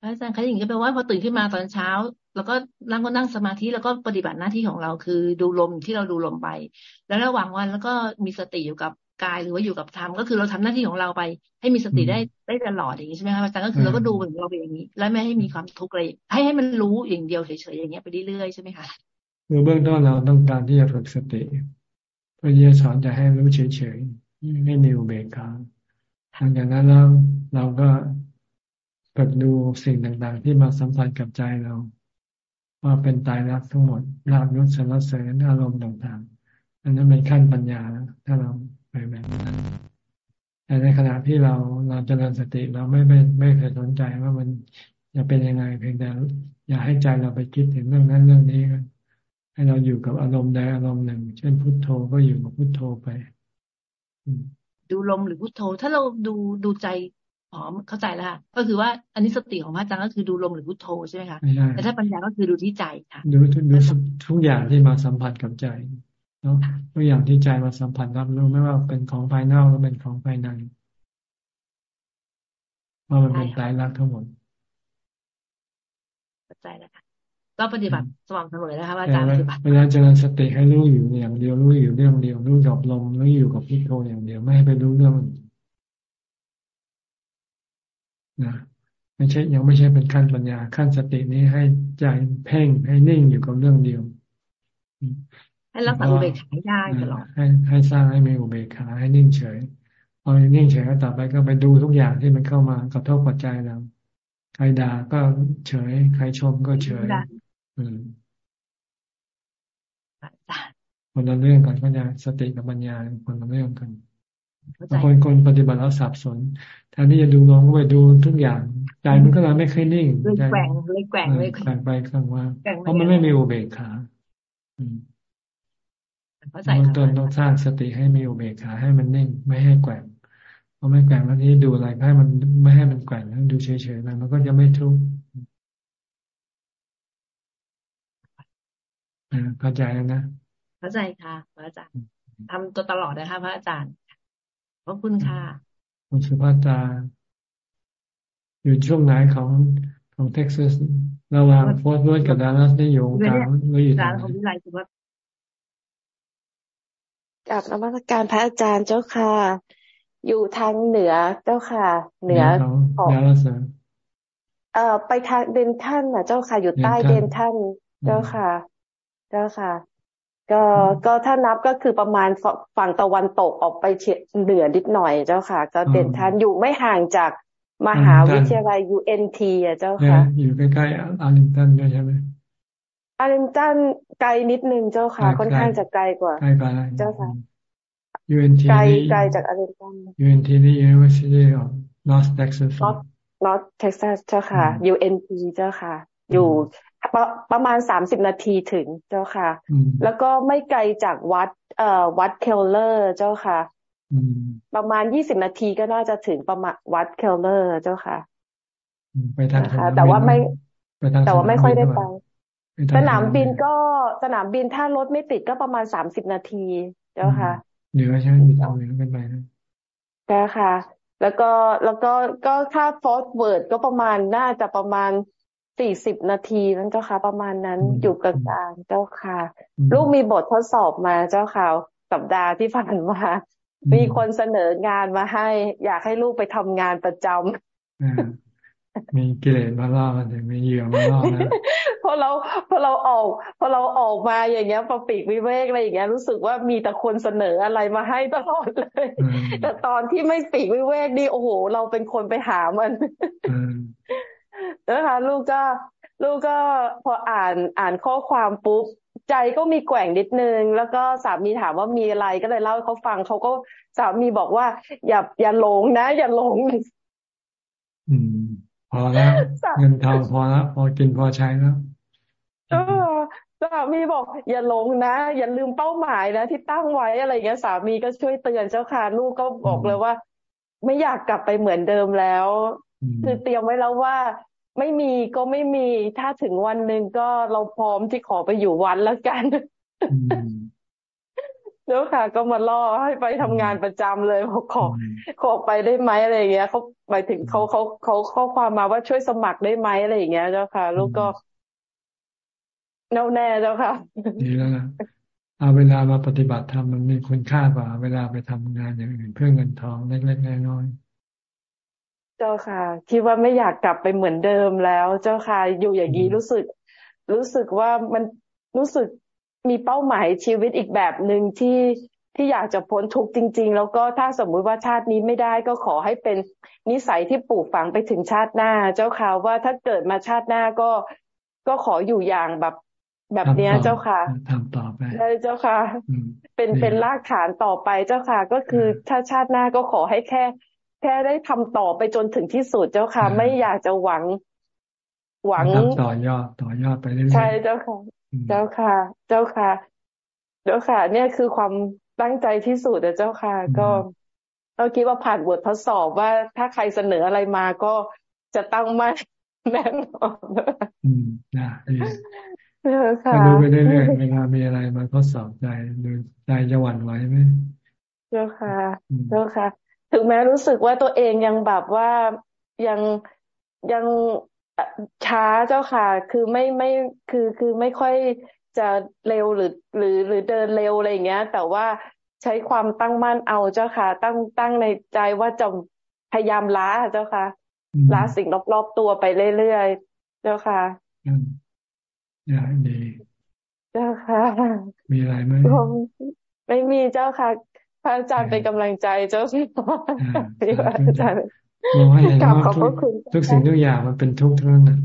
Speaker 2: อาจารย์คะอย่างนี้แปลว่าพอตื่นขึ้นมาตอนเช้า แล้วก็นั่งก็นั่งสมาธิแล้วก็ปฏิบัติหน้าที่ของเราคือดูลมที่เราดูลมไป แล้วระหว่างวันแล้วก็มีสติอยู่กับกายหรือว่าอยู่กับธรรมก็คือเราทำหน้าที่ของเราไป ให้มีสติได้ได้ตลอดอย่างนี้ใช่ไหมคะอาจารย์ก็คือเราก็ดูเหมือนเราเป็นอย่างนี้ แล้วไม่ให้มีความทุกข์เลยให้ให้มันรู้อย่างเดียวเฉยๆอย่างเงี้ยไปเรื่อยๆใช่ไหมคะ
Speaker 1: คือเบื้องต้นเราต้องการที่จะฝึกสติ พระเยซูสอนจะให้รู้เฉยๆให้มีอุเบกขาหลังจากนั้นแล้วเราก็ฝึกดูสิ่งต่างๆ ที่มาสัมพันธ์กับใจเรา ว่าเป็นตายรักทั้งหมดลาบยศสารเสริญอารมณ์ต่างๆ อันนั้นเป็นขั้นปัญญาถ้าเราไปแบบนั้นแต่ในขณะที่เราเราจเจริญสติเราไม่ไม่ไม่เคยสนใจว่ามันจะเป็นยังไงเพียงแต่อย่าให้ใจเราไปคิดถึงเรื่องนั้นเรื่องนี้กัน ให้เราอยู่กับอารมณ์ใดอารมณ์หนึ่ง เช่นพุทโธก็อยู่กับพุทโธไป
Speaker 2: ดูลมหรือพุทโธ ถ้าเราดูดูใจอ๋อเข้าใจแล้วค่ะก็คือว่าอันนี้สติของพระอาจารย์ก็คือดูลมหรือพุทโธใช่ไหมคะแต่ถ้าปัญญาก็คือดูที่ใจค่ะ
Speaker 1: ดูดูทุกอย่างที่มาสัมผัสกับใจเนาะทุกอย่างที่ใจมาสัมผัสรับรู้ไม่ว่าเป็นของภายนอกหรือเป็นของภายในว่ามันเป็นตายรักทั้งหมด
Speaker 2: เข้าใจแล้วค่ะ ก็ปฏิบัติสม่ำเสมอนะคะอาจารย์ปฏิบัติ
Speaker 1: เวลาเจริญสติให้รู้อยู่อย่างเดียวรู้อยู่เรื่องเดียวรู้กับลมรู้อยู่กับพุทโธอย่างเดียวไม่ให้ไปรู้เรื่องนะไม่ใช่ยังไม่ใช่เป็นขั้นปัญญาขั้นสตินี้ให้ใจเพ่งให้นิ่งอยู่กับเรื่องเดียว
Speaker 2: ให้รักษาอุเบกขาได้ตลอด
Speaker 1: ให้ให้สร้างให้มีอุเบกขาให้นิ่งเฉยพอนิ่งเฉยแล้วต่อไปก็ไปดูทุกอย่างที่มันเข้ามากระทบปัจจัยเราใครด่าก็เฉย ใครชมก็เฉย คนละเรื่องกันก็จะสติกับปัญญาคนละเรื่องกันบางคนคนปฏิบัติแล้วสับสนแทนที่จะดูลองก็ไปดูทุกอย่างใจมันก็เลยไม่ค่อยนิ่ง
Speaker 2: เลยแกว่งเลยแกว่งเลยแกว่
Speaker 1: งไปข้างว่าเพราะมันไม่มีอุเบกขาต้นต้นต้องสร้างสติให้มีอุเบกขาให้มันนิ่ง ไม่ให้แกว่งพอไม่แกว่งแล้วนี้ดูอะไรให้มันไม่ให้มันแกว่งแล้วดูเฉยๆไปมันก็จะไม่ทุกข์ เข้าใจแล้วนะ
Speaker 2: เข้าใจค่ะพระอาจารย์ทำตัวตลอดนะคะพระอาจารย์ขอบคุณค่ะ
Speaker 1: คุณสุภาตาอยู่ช่วงไหนของของเท็กซัสระหว่าง Fort Worth กับดัลลัสนี่อยู่กลางหรืออยู่ทางไหน
Speaker 19: กับนมัสการพระอาจารย์เจ้าค่ะ อยู่ทางเหนือเจ้าค่ะ เหนือ
Speaker 1: ของดัลลัส
Speaker 19: เอ่อไปทางเดนทันนะเจ้าค่ะ อยู่ใต้เดนทันเจ้าค่ะ เจ้าค่ะ ก็ก็ถ้านับก็คือประมาณฝั่งตะวันตกออกไปเฉียเหนือนิดหน่อยเจ้าค่ะ ก็เด่นทันอยู่ไม่ห่างจากมหาวิทยาลัย UNT อะเจ้าค่ะ
Speaker 1: อยู่ใกล้ๆอารินตันด้วยใช่ไหม
Speaker 19: อารินตันไกลนิดนึงเจ้าค่ะ ค่อนข้างจะไกลกว่า
Speaker 1: ไกลไป
Speaker 19: เจ้าค่ะ
Speaker 1: UNT
Speaker 19: ไกลไกลจากอเมริกัน
Speaker 1: UNT นี่ University of North Texas
Speaker 19: North North Texas เจ้าค่ะ UNT เจ้าค่ะ อยู่ ประประมาณสามสิบนาทีถึงเจ้าค่ะ แล้วก็ไม่ไกลจากวัด เอ่อวัดเคลเลอร์เจ้าค่ะประมาณยี่สิบนาทีก็น่าจะถึงประมาณวัดเคลเลอร์เจ้าค่ะ
Speaker 1: ไปทาง
Speaker 19: แต่ว่าไม่แต่ว่าไม่ค่อยได้ไปสนามบินก็สนามบินถ้ารถไม่ติดก็ประมาณสามสิบนาทีเจ้าค่ะ
Speaker 1: เหนือใช่ไหมมีทางเหนือกันไปนะ
Speaker 19: ใช่ค่ะ แล้วก็แล้วก็ก็ค่า Fort Worth ก็ประมาณน่าจะประมาณ สี่สิบนาทีนั่นเจ้าค่ะ ประมาณนั้นอยู่กลางๆเจ้าค่ะ ลูกมีบททดสอบมาเจ้าค่ะสัปดาห์ที่ผ่านมา มีคนเสนองานมาให้ อยากให้ลูกไปทำงานประจำ
Speaker 1: มีกิเลสมาล่อมันมีเหยื่อมาล่อนะ
Speaker 19: พอเราพอเราออกพอเราออกมาอย่างเงี้ยพอปีกวิเวกอะไรอย่างเงี้ยรู้สึกว่ามีแต่คนเสนออะไรมาให้ตลอดเลย แต่ตอนที่ไม่ปีกวิเวกนี่โอ้โห เราเป็นคนไปหามัน นะคะ ลูกก็ลูกก็พออ่านอ่านข้อความปุ๊บใจก็มีแกว่งนิดนึง แล้วก็สามีถามว่ามีอะไรก็เลยเล่าให้เขาฟังเขาก็สามีบอกว่า อย่าอย่าหลงนะ อย่าหลง
Speaker 1: อืมพอแล้วเงินทองพอแล้วพอกินพอใช้แล้ว
Speaker 19: เออสามีบอก อย่าหลงนะ อย่าลืมเป้าหมายนะที่ตั้งไว้อะไรเงี้ยสามีก็ช่วยเตือนเจ้าค่ะลูกก็บอกเลยว่า ไม่อยากกลับไปเหมือนเดิมแล้ว คือเตรียมไว้แล้วว่า ไม่มีก็ไม่มีถ้าถึงวันหนึ่งก็เราพร้อมที่ขอไปอยู่วันแล้วกันเจ้าค่ะ ก็มาล่อให้ไปทำงานประจำเลยบอกขอขอไปได้ไหมอะไรอย่างเงี้ยเขาหมายถึงเขาเขาเขาข้อความมาว่าช่วยสมัครได้ไหมอะไรอย่างเงี้ยเจ้าค่ะ ลูกก็แน่แน่เจ้าค่ะ
Speaker 1: ดีแล้วนะเอาเวลามาปฏิบัติธรรมมันมีคุณค่ากว่า เวลาไปทำงานอย่างอื่นเพื่อเงินทองเล็กๆน้อย
Speaker 19: ๆเจ้าค่ะ คิดว่าไม่อยากกลับไปเหมือนเดิมแล้ว เจ้าค่ะ อยู่อย่างนี้รู้สึก รู้สึกว่ามันรู้สึกมีเป้าหมายชีวิตอีกแบบหนึ่งที่ที่อยากจะพ้นทุกข์จริง ๆ แล้วก็ถ้าสมมุติว่าชาตินี้ไม่ได้ก็ขอให้เป็นนิสัยที่ปลูกฝังไปถึงชาติหน้า เจ้าค่ะว่าถ้าเกิดมาชาติหน้าก็ก็ขออยู่อย่างแบบแบบเนี้ยเจ้าค่ะ
Speaker 1: ทำต่อไป
Speaker 19: ใช่เจ้าค่ะ เป็นเป็นรากฐานต่อไปเจ้าค่ะ ก็คือถ้าชาติหน้าก็ขอให้แค่ แค่ได้ทำต่อไปจนถึงที่สุดเจ้าค่ะ ไม่อยากจะหวัง หวัง
Speaker 1: ต่อยอดต่อยอดไปเรื่อยๆ
Speaker 19: ใช่เจ้าค่ะ เจ้าค่ะ เจ้าค่ะ เจ้าค่ะ เนี่ยคือความตั้งใจที่สุดนะเจ้าค่ะ ก็เราคิดว่าผ่านบททดสอบว่าถ้าใครเสนออะไรมาก็จะตั้งมั่นแน่นอน
Speaker 1: อืมนะเจ้าค่ะดูไปเรื่อยๆเวลามีอะไรมาทดสอบใจดูใจจะหวั่นไหวไหม
Speaker 19: เจ้าค่ะ เจ้าค่ะ ถึงแม้รู้สึกว่าตัวเองยังแบบว่ายังยังช้าเจ้าค่ะ คือไม่ไม่คือคือไม่ค่อยจะเร็วหรือ หรือหรือเดินเร็วอะไรอย่างเงี้ย แต่ว่าใช้ความตั้งมั่นเอาเจ้าค่ะ ตั้งตั้งในใจว่าจะพยายามล้าเจ้าค่ะล้าสิ่งรอบๆตัวไปเรื่อยๆเจ้าค่ะ
Speaker 1: อย่างดี
Speaker 19: เจ้าค่ะ
Speaker 1: มีอะไรไหม
Speaker 19: ไม่มีเจ้าค่ะ พระอาจารย์เป็นกำลังใจเจ้าค่ะพระอาจารย์
Speaker 1: มองให้เห็นว่าทุกทุกสิ่งทุกอย่างมันเป็นทุกข์ทั้งนั้น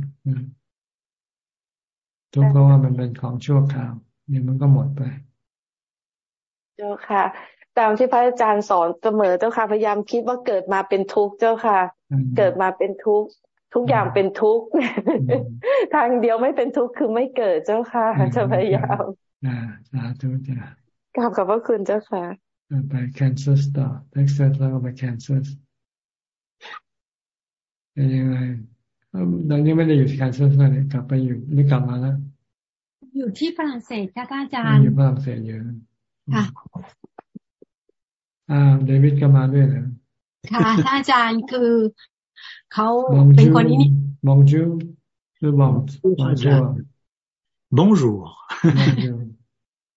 Speaker 1: ทุกข์เพราะว่ามันเป็นของชั่วคราวเนี่ยมันก็หมดไป
Speaker 19: เจ้าค่ะ ตามที่พระอาจารย์สอนเสมอเจ้าค่ะพยายามคิดว่าเกิดมาเป็นทุกข์เจ้าค่ะ เกิดมาเป็นทุกข์ทุกอย่างเป็นทุกข์ทางเดียวไม่เป็นทุกข์คือไม่เกิดเจ้าค่ะจะพยายาม
Speaker 1: อ่าสาธุจ้ะ
Speaker 19: กราบขอบพระคุณเจ้าค่ะ
Speaker 1: ไปแคนเซิสต่อเท็กซัสแล้วก็ไปแคนเซิสเป็นยังไงตอนนี้ไม่ได้อยู่ที่แคนซัสเลยกลับไปอยู่หรือกลับมาแล้ว
Speaker 20: อยู่ที่ฝรั่งเศสค่ะอาจารย์
Speaker 1: อยู่ฝรั่งเศสเยอะค่ะอ่าเดวิดก็มาด้วยนะ
Speaker 20: ค่ะท่านอาจารย์คือเขาเป็นคนนี้นี่
Speaker 1: มองจูหรือบองบองจู
Speaker 21: Bonjour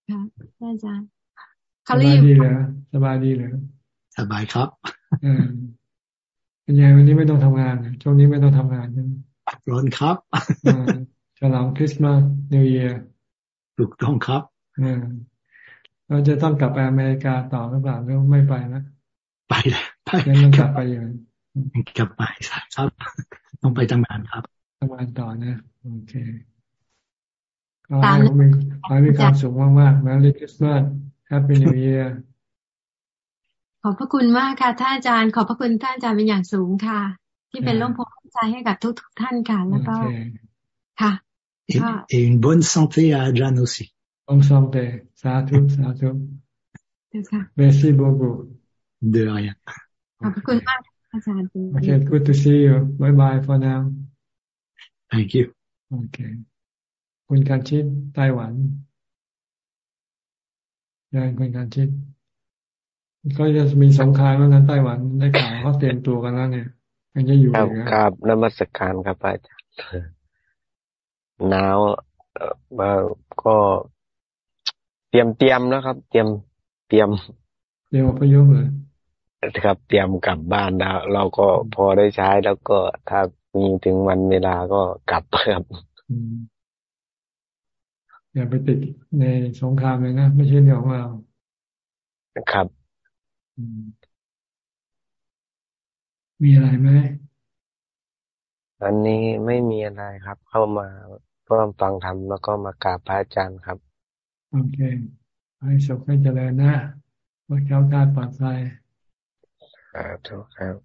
Speaker 20: ค่ะอาจารย์
Speaker 1: เขาเรียกสบายดีเลย
Speaker 21: สบายครับ
Speaker 1: เป็นยังวันนี้ไม่ต้องทำงานช่วงนี้ไม่ต้องทำงานใช่ไหม
Speaker 21: ร้อนครับ
Speaker 1: ฉลองคริสต์มาสนิวเยียร์
Speaker 21: ถูกต้องครับ
Speaker 1: เราจะต้องกลับไปอเมริกาต่อหรือเปล่าหรือไม่ไปนะ
Speaker 21: ไปเลย
Speaker 1: ไปยังกลับไปอยู่
Speaker 21: กลับไปครับ ต้องไปทำงานครับ
Speaker 1: ทำงานต่อนะโอเคขอให้มีขอให้มีความสุขมากๆนะ Merry Christmas Happy New Year
Speaker 20: ขอบพระคุณมากค่ะท่านอาจารย์ ขอบพระคุณท่านอาจารย์เป็นอย่างสูงค่ะ ที่เป็นร่มโพธิ์ร่มไทรให้กับทุกๆท่านค่ะ แล้วก็ค่ะ
Speaker 21: et une bonne santé à Adjan aussi
Speaker 1: bonne santé สาธุสาธุ merci beaucoup
Speaker 21: de rien
Speaker 20: ขอบคุณมากอาจารย์
Speaker 1: okay good to see you bye bye for now
Speaker 21: thank you
Speaker 1: okay คุณการชิดไต้หวัน ยังคุณการชิดก็จะมีสงครามแล้วนั้นไต้หวันได้ข่าวเขาเตรียมตัวกันแล้วเนี่ยยังจะอยู่อีก
Speaker 22: ครับนมัสการครับอาจารย์หนาวก็เตรียมเตรียมแล้วครับ เตรียมเตรียม
Speaker 1: เตรียมอพยพเลย
Speaker 22: ครับ เตรียมกลับบ้านแล้วเราก็พอได้ใช้แล้วก็ถ้ามีถึงวันเวลาก็กลับครับ
Speaker 1: อย่าไปติดในสงครามเลยนะ ไม่ใช่เรื่องของเรา
Speaker 22: ครับ
Speaker 1: มีอะไรไหม
Speaker 22: อันนี้ไม่มีอะไรครับ เข้ามาเพื่อฟังธรรมแล้วก็มากราบพระอาจารย์ครับ
Speaker 1: โอเค ให้สุขให้เจริญนะว่าเจ้าการปลอดภัย
Speaker 22: ครับถูกครับ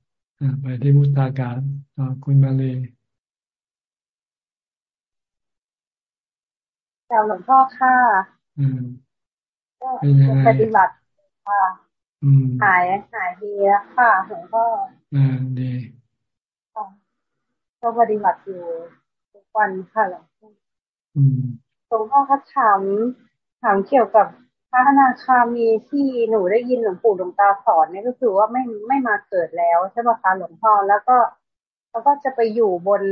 Speaker 1: ไปที่มุตาการต่อคุณมาลี
Speaker 23: เจ้าหลวงพ่อค่ะปฏิบัติค่ะหายหายดีแล้วค่ะหลวงพ่อ
Speaker 1: อ่าดี
Speaker 23: ก็ปฏิบัติอยู่ทุกวันค่ะหลวงพ่อหลวงพ่อคะถามถามเกี่ยวกับพระอนาคามีที่หนูได้ยินหลวงปู่หลวงตาสอนเนี่ยก็คือว่าไม่ไม่มาเกิดแล้วใช่ไหมคะหลวงพ่อแล้วก็แล้วก็จะไปอยู่บน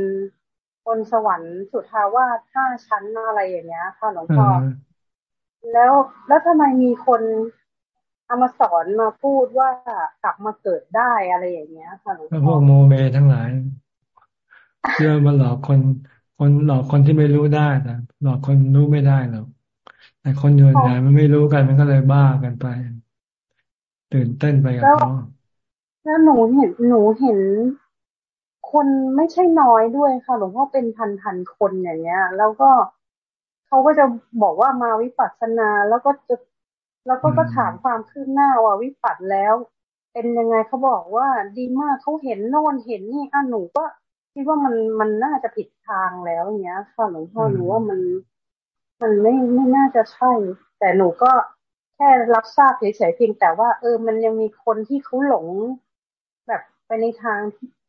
Speaker 23: บนสวรรค์สุทาวาสห้าชั้นอะไรอย่างเงี้ยค่ะหลวงพ่อแล้วแล้วทำไมมีคนเอามาสอนมาพูดว่ากลับมาเกิดได้อะไรอย่างเงี้ยค่ะหลวงพ่อ
Speaker 1: พวกโมเมทั้งหลายเชื่อมาหลอกคน คนหลอกคนที่ไม่รู้ได้แต่หลอกคนรู้ไม่ได้หรอกแต่คนเยอะใหญ่มันไม่รู้กันมันก็เลยบ้ากันไป ตื่นเต้นไปกับเขา
Speaker 23: แล้วหนูเห็นหนูเห็น คนไม่ใช่น้อยด้วยค่ะหลวงพ่อเป็นพันพันคนอย่างเงี้ย แล้วก็เขาก็จะบอกว่ามาวิปัสสนาแล้วก็จะแล้วก็ก็ถามความคืบหน้าว่าวิปัสสแล้ว เป็นยังไงเขาบอกว่าดีมากเขาเห็นโน่นเห็นนี่อะหนูก็คิดว่ามันมันน่าจะผิดทางแล้วเนี้ยค่ะหลวงพ่อหนูว่ามัน มันไม่ไม่น่าจะใช่ แต่หนูก็แค่รับทราบเฉยๆเพียงแต่ว่า เออมันยังมีคนที่เขาหลง แบบไปในทาง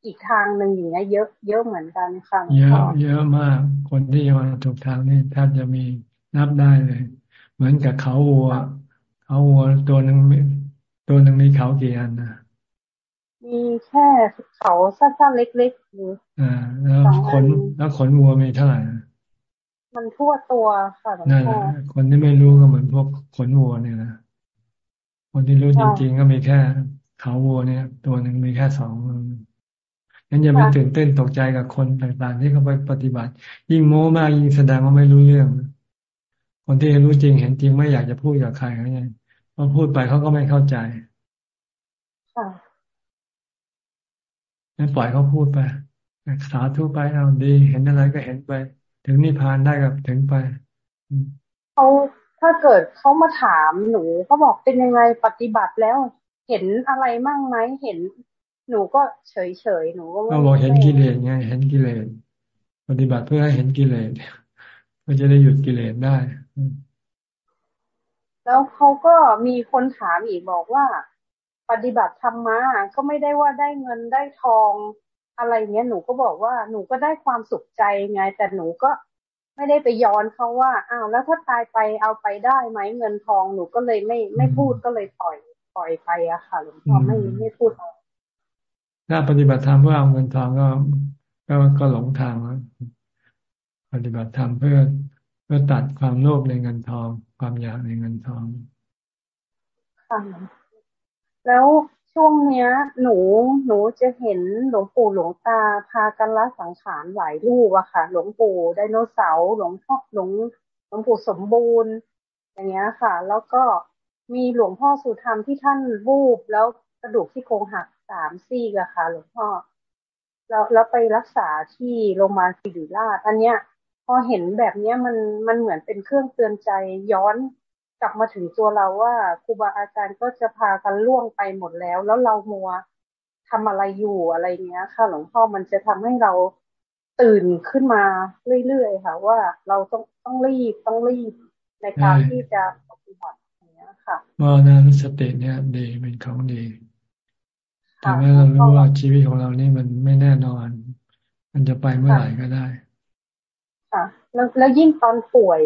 Speaker 23: อีกทางหนึ่งอย่างเงี้ยเยอะเยอะเหมือนกันค่ะ
Speaker 1: เยอะเยอะมากคนที่มาถูกทางนี่แทบจะมีนับได้เลย เหมือนกับเขาวัวเขาวัวตัวหนึ่งตัวหนึ่งมีเขากี่อันนะ
Speaker 23: มีแค่เขาสั้นๆเล็กๆหรือ
Speaker 1: อ่า แล้วขนแล้วขนวัวมีเท่าไหร่
Speaker 23: มันทั่วตัวค่ะหลวงพ่อ
Speaker 1: คนที่ไม่รู้ก็เหมือนพวกขนวัวเนี่ยนะคนที่รู้จริงๆก็มีแค่เขาวัวเนี่ย ตัวหนึ่งมีแค่สอง งั้นอย่าไปตื่นเต้นตกใจกับคนต่างๆ ที่เขาไปปฏิบัติ ยิ่งโม้มากยิ่งแสดงว่าไม่รู้เรื่อง คนที่รู้จริงเห็นจริงไม่อยากจะพูดกับใครเขาเนี่ยพอพูดไปเขาก็ไม่เข้าใจงั้นปล่อยเขาพูดไปสาธุไปเอาดี เห็นอะไรก็เห็นไป ถึงนิพพานได้กับถึงไป
Speaker 23: เขาถ้าเกิดเขามาถามหนูเขาบอกเป็นยังไงปฏิบัติแล้ว เห็นอะไรมั่งไหมเห็น หนูก็เฉยเฉยหนูก็
Speaker 1: ก็บอกเห็นกิเลสไงเห็นกิเลสปฏิบัติเพื่อให้เห็นกิเลสเพื่อจะได้หยุดกิเลสได้
Speaker 23: แล้วเขาก็มีคนถามอีกบอกว่า ปฏิบัติธรรมะก็ไม่ได้ว่าได้เงินได้ทองอะไรเงี้ยหนูก็บอกว่าหนูก็ได้ความสุขใจไง แต่หนูก็ไม่ได้ไปย้อนเขาว่าอ้าวแล้วถ้าตายไปเอาไปได้ไหมเงินทองหนูก็เลยไม่ไม่พูดก็เลยปล่อยปล่อยไปอะค่ะหลวงพ่อไม่ไม่พูด
Speaker 1: ถ้าปฏิบัติธรรมเพื่อเอาเงินทองก็ก็ก็หลงทางแล้วปฏิบัติธรรมเพื่อเพื่อตัดความโลภในเงินทอง ความอยากในเงินทอง
Speaker 23: ค่ะแล้วช่วงเนี้ย หนูหนูจะเห็นหลวงปู่หลวงตาพากันละสังขารหลายรูปอะค่ะ หลวงปู่ไดโนเสาร์หลวงพ่อหลวงหลวงปู่สมบูรณ์ อย่างเงี้ยค่ะ แล้วก็มีหลวงพ่อสุธรรมที่ท่านวูบแล้วกระดูกที่โครงหัก สามซี่อะค่ะ หลวงพ่อแล้วแล้วไปรักษาที่โรงพยาบาลศิริราชอันเนี้ย พอเห็นแบบเนี้ยมันมันเหมือนเป็นเครื่องเตือนใจย้อนกลับมาถึงตัวเราว่าครูบาอาจารย์ก็จะพากันล่วงไปหมดแล้ว แล้วเรามัวทำอะไรอยู่อะไรเงี้ย ค่ะ หลวงพ่อมันจะทำให้เราตื่นขึ้นมาเรื่อยๆค่ะ ว่าเราต้องต้องรีบต้องรีบในการที่จะปฏิบัติอย่างเงี้ยค่ะ
Speaker 1: มรณานุสติเนี่ยดีเป็นของดี แต่เมื่อเรารู้ว่าชีวิตของเรานี่มันไม่แน่นอน มันจะไปเมื่อไหร่ก็ได้
Speaker 23: ค่ะ แล้วแล้วยิ่งตอนป่วย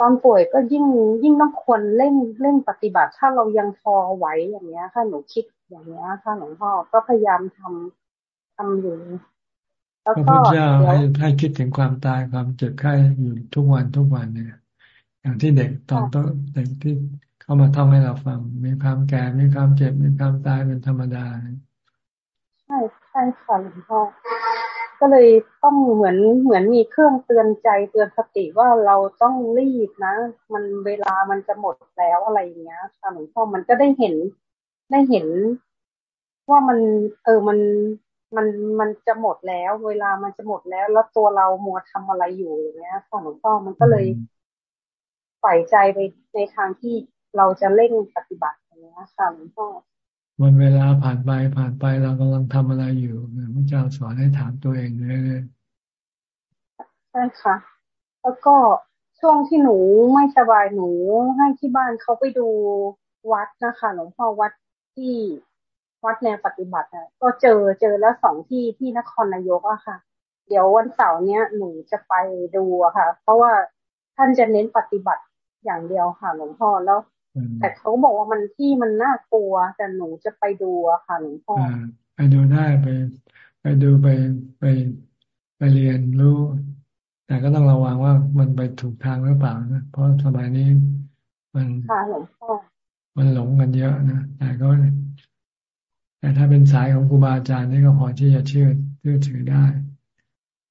Speaker 23: ตอนป่วยก็ยิ่งยิ่งต้องควรเร่งเร่งปฏิบัติ ถ้าเรายังพอไหวอย่างเงี้ย ค่ะหนูคิดอย่างเงี้ยค่ะหลวงพ่อก็พยายามทำทำอยู่
Speaker 1: แล้วก็เจ้าให้ให้คิดถึงความตายความเจ็บไข้อยู่ทุกวันทุกวันเนี่ย อย่างที่เด็กตอนต้นเด็กที่ เข้ามาท่องให้เราฟัง มีความแก่ มีความเจ็บ มีความตายเป็นธรรมดา
Speaker 23: ใช่ใช่ค่ะหลวงพ่อ ก็เลยต้องเหมือนเหมือนมีเครื่องเตือนใจเตือนสติว่าเราต้องรีบนะ มันเวลามันจะหมดแล้วอะไรอย่างเงี้ยค่ะหลวงพ่อมันก็ได้เห็นได้เห็นว่ามัน เออมันมันมันจะหมดแล้ว เวลามันจะหมดแล้ว แล้วตัวเรามัวทำอะไรอยู่อย่างเงี้ยค่ะหลวงพ่อมันก็เลยใส่ใจไปในทางที่ เราจะเร่งปฏิบัติอย่างเงี้ยค่ะหลวงพ่อ
Speaker 1: วันเวลาผ่านไปผ่านไปเรากำลังทำอะไรอยู่พระเจ้าสอนให้ถามตัวเองเรื่อย
Speaker 23: ๆใช่ค่ะ แล้วก็ช่วงที่หนูไม่สบายหนูให้ที่บ้านเขาไปดูวัดนะคะหลวงพ่อวัดที่วัดแนวปฏิบัติอะก็เจอเจอแล้วสองที่ที่นครนายกอะค่ะ เดี๋ยววันเสาร์เนี้ยหนูจะไปดูอะค่ะ เพราะว่าท่านจะเน้นปฏิบัติอย่างเดียวค่ะหลวงพ่อแล้ว แต่เขาบอกว่ามันที่มันน่ากลัว แต่หนูจะไปดูอะค่ะหลวงพ่อ
Speaker 1: ไปดูได้ไป ไปดูไปไปไปเรียนรู้แต่ก็ต้องระวังว่ามันไปถูกทางหรือเปล่านะเพราะสมัยนี้มัน
Speaker 23: ค่ะหลวงพ่อ
Speaker 1: มันหลงกันเยอะนะแต่ก็แต่ถ้าเป็นสายของครูบาอาจารย์นี่ก็พอที่จะเชื่อเชื่อถือได้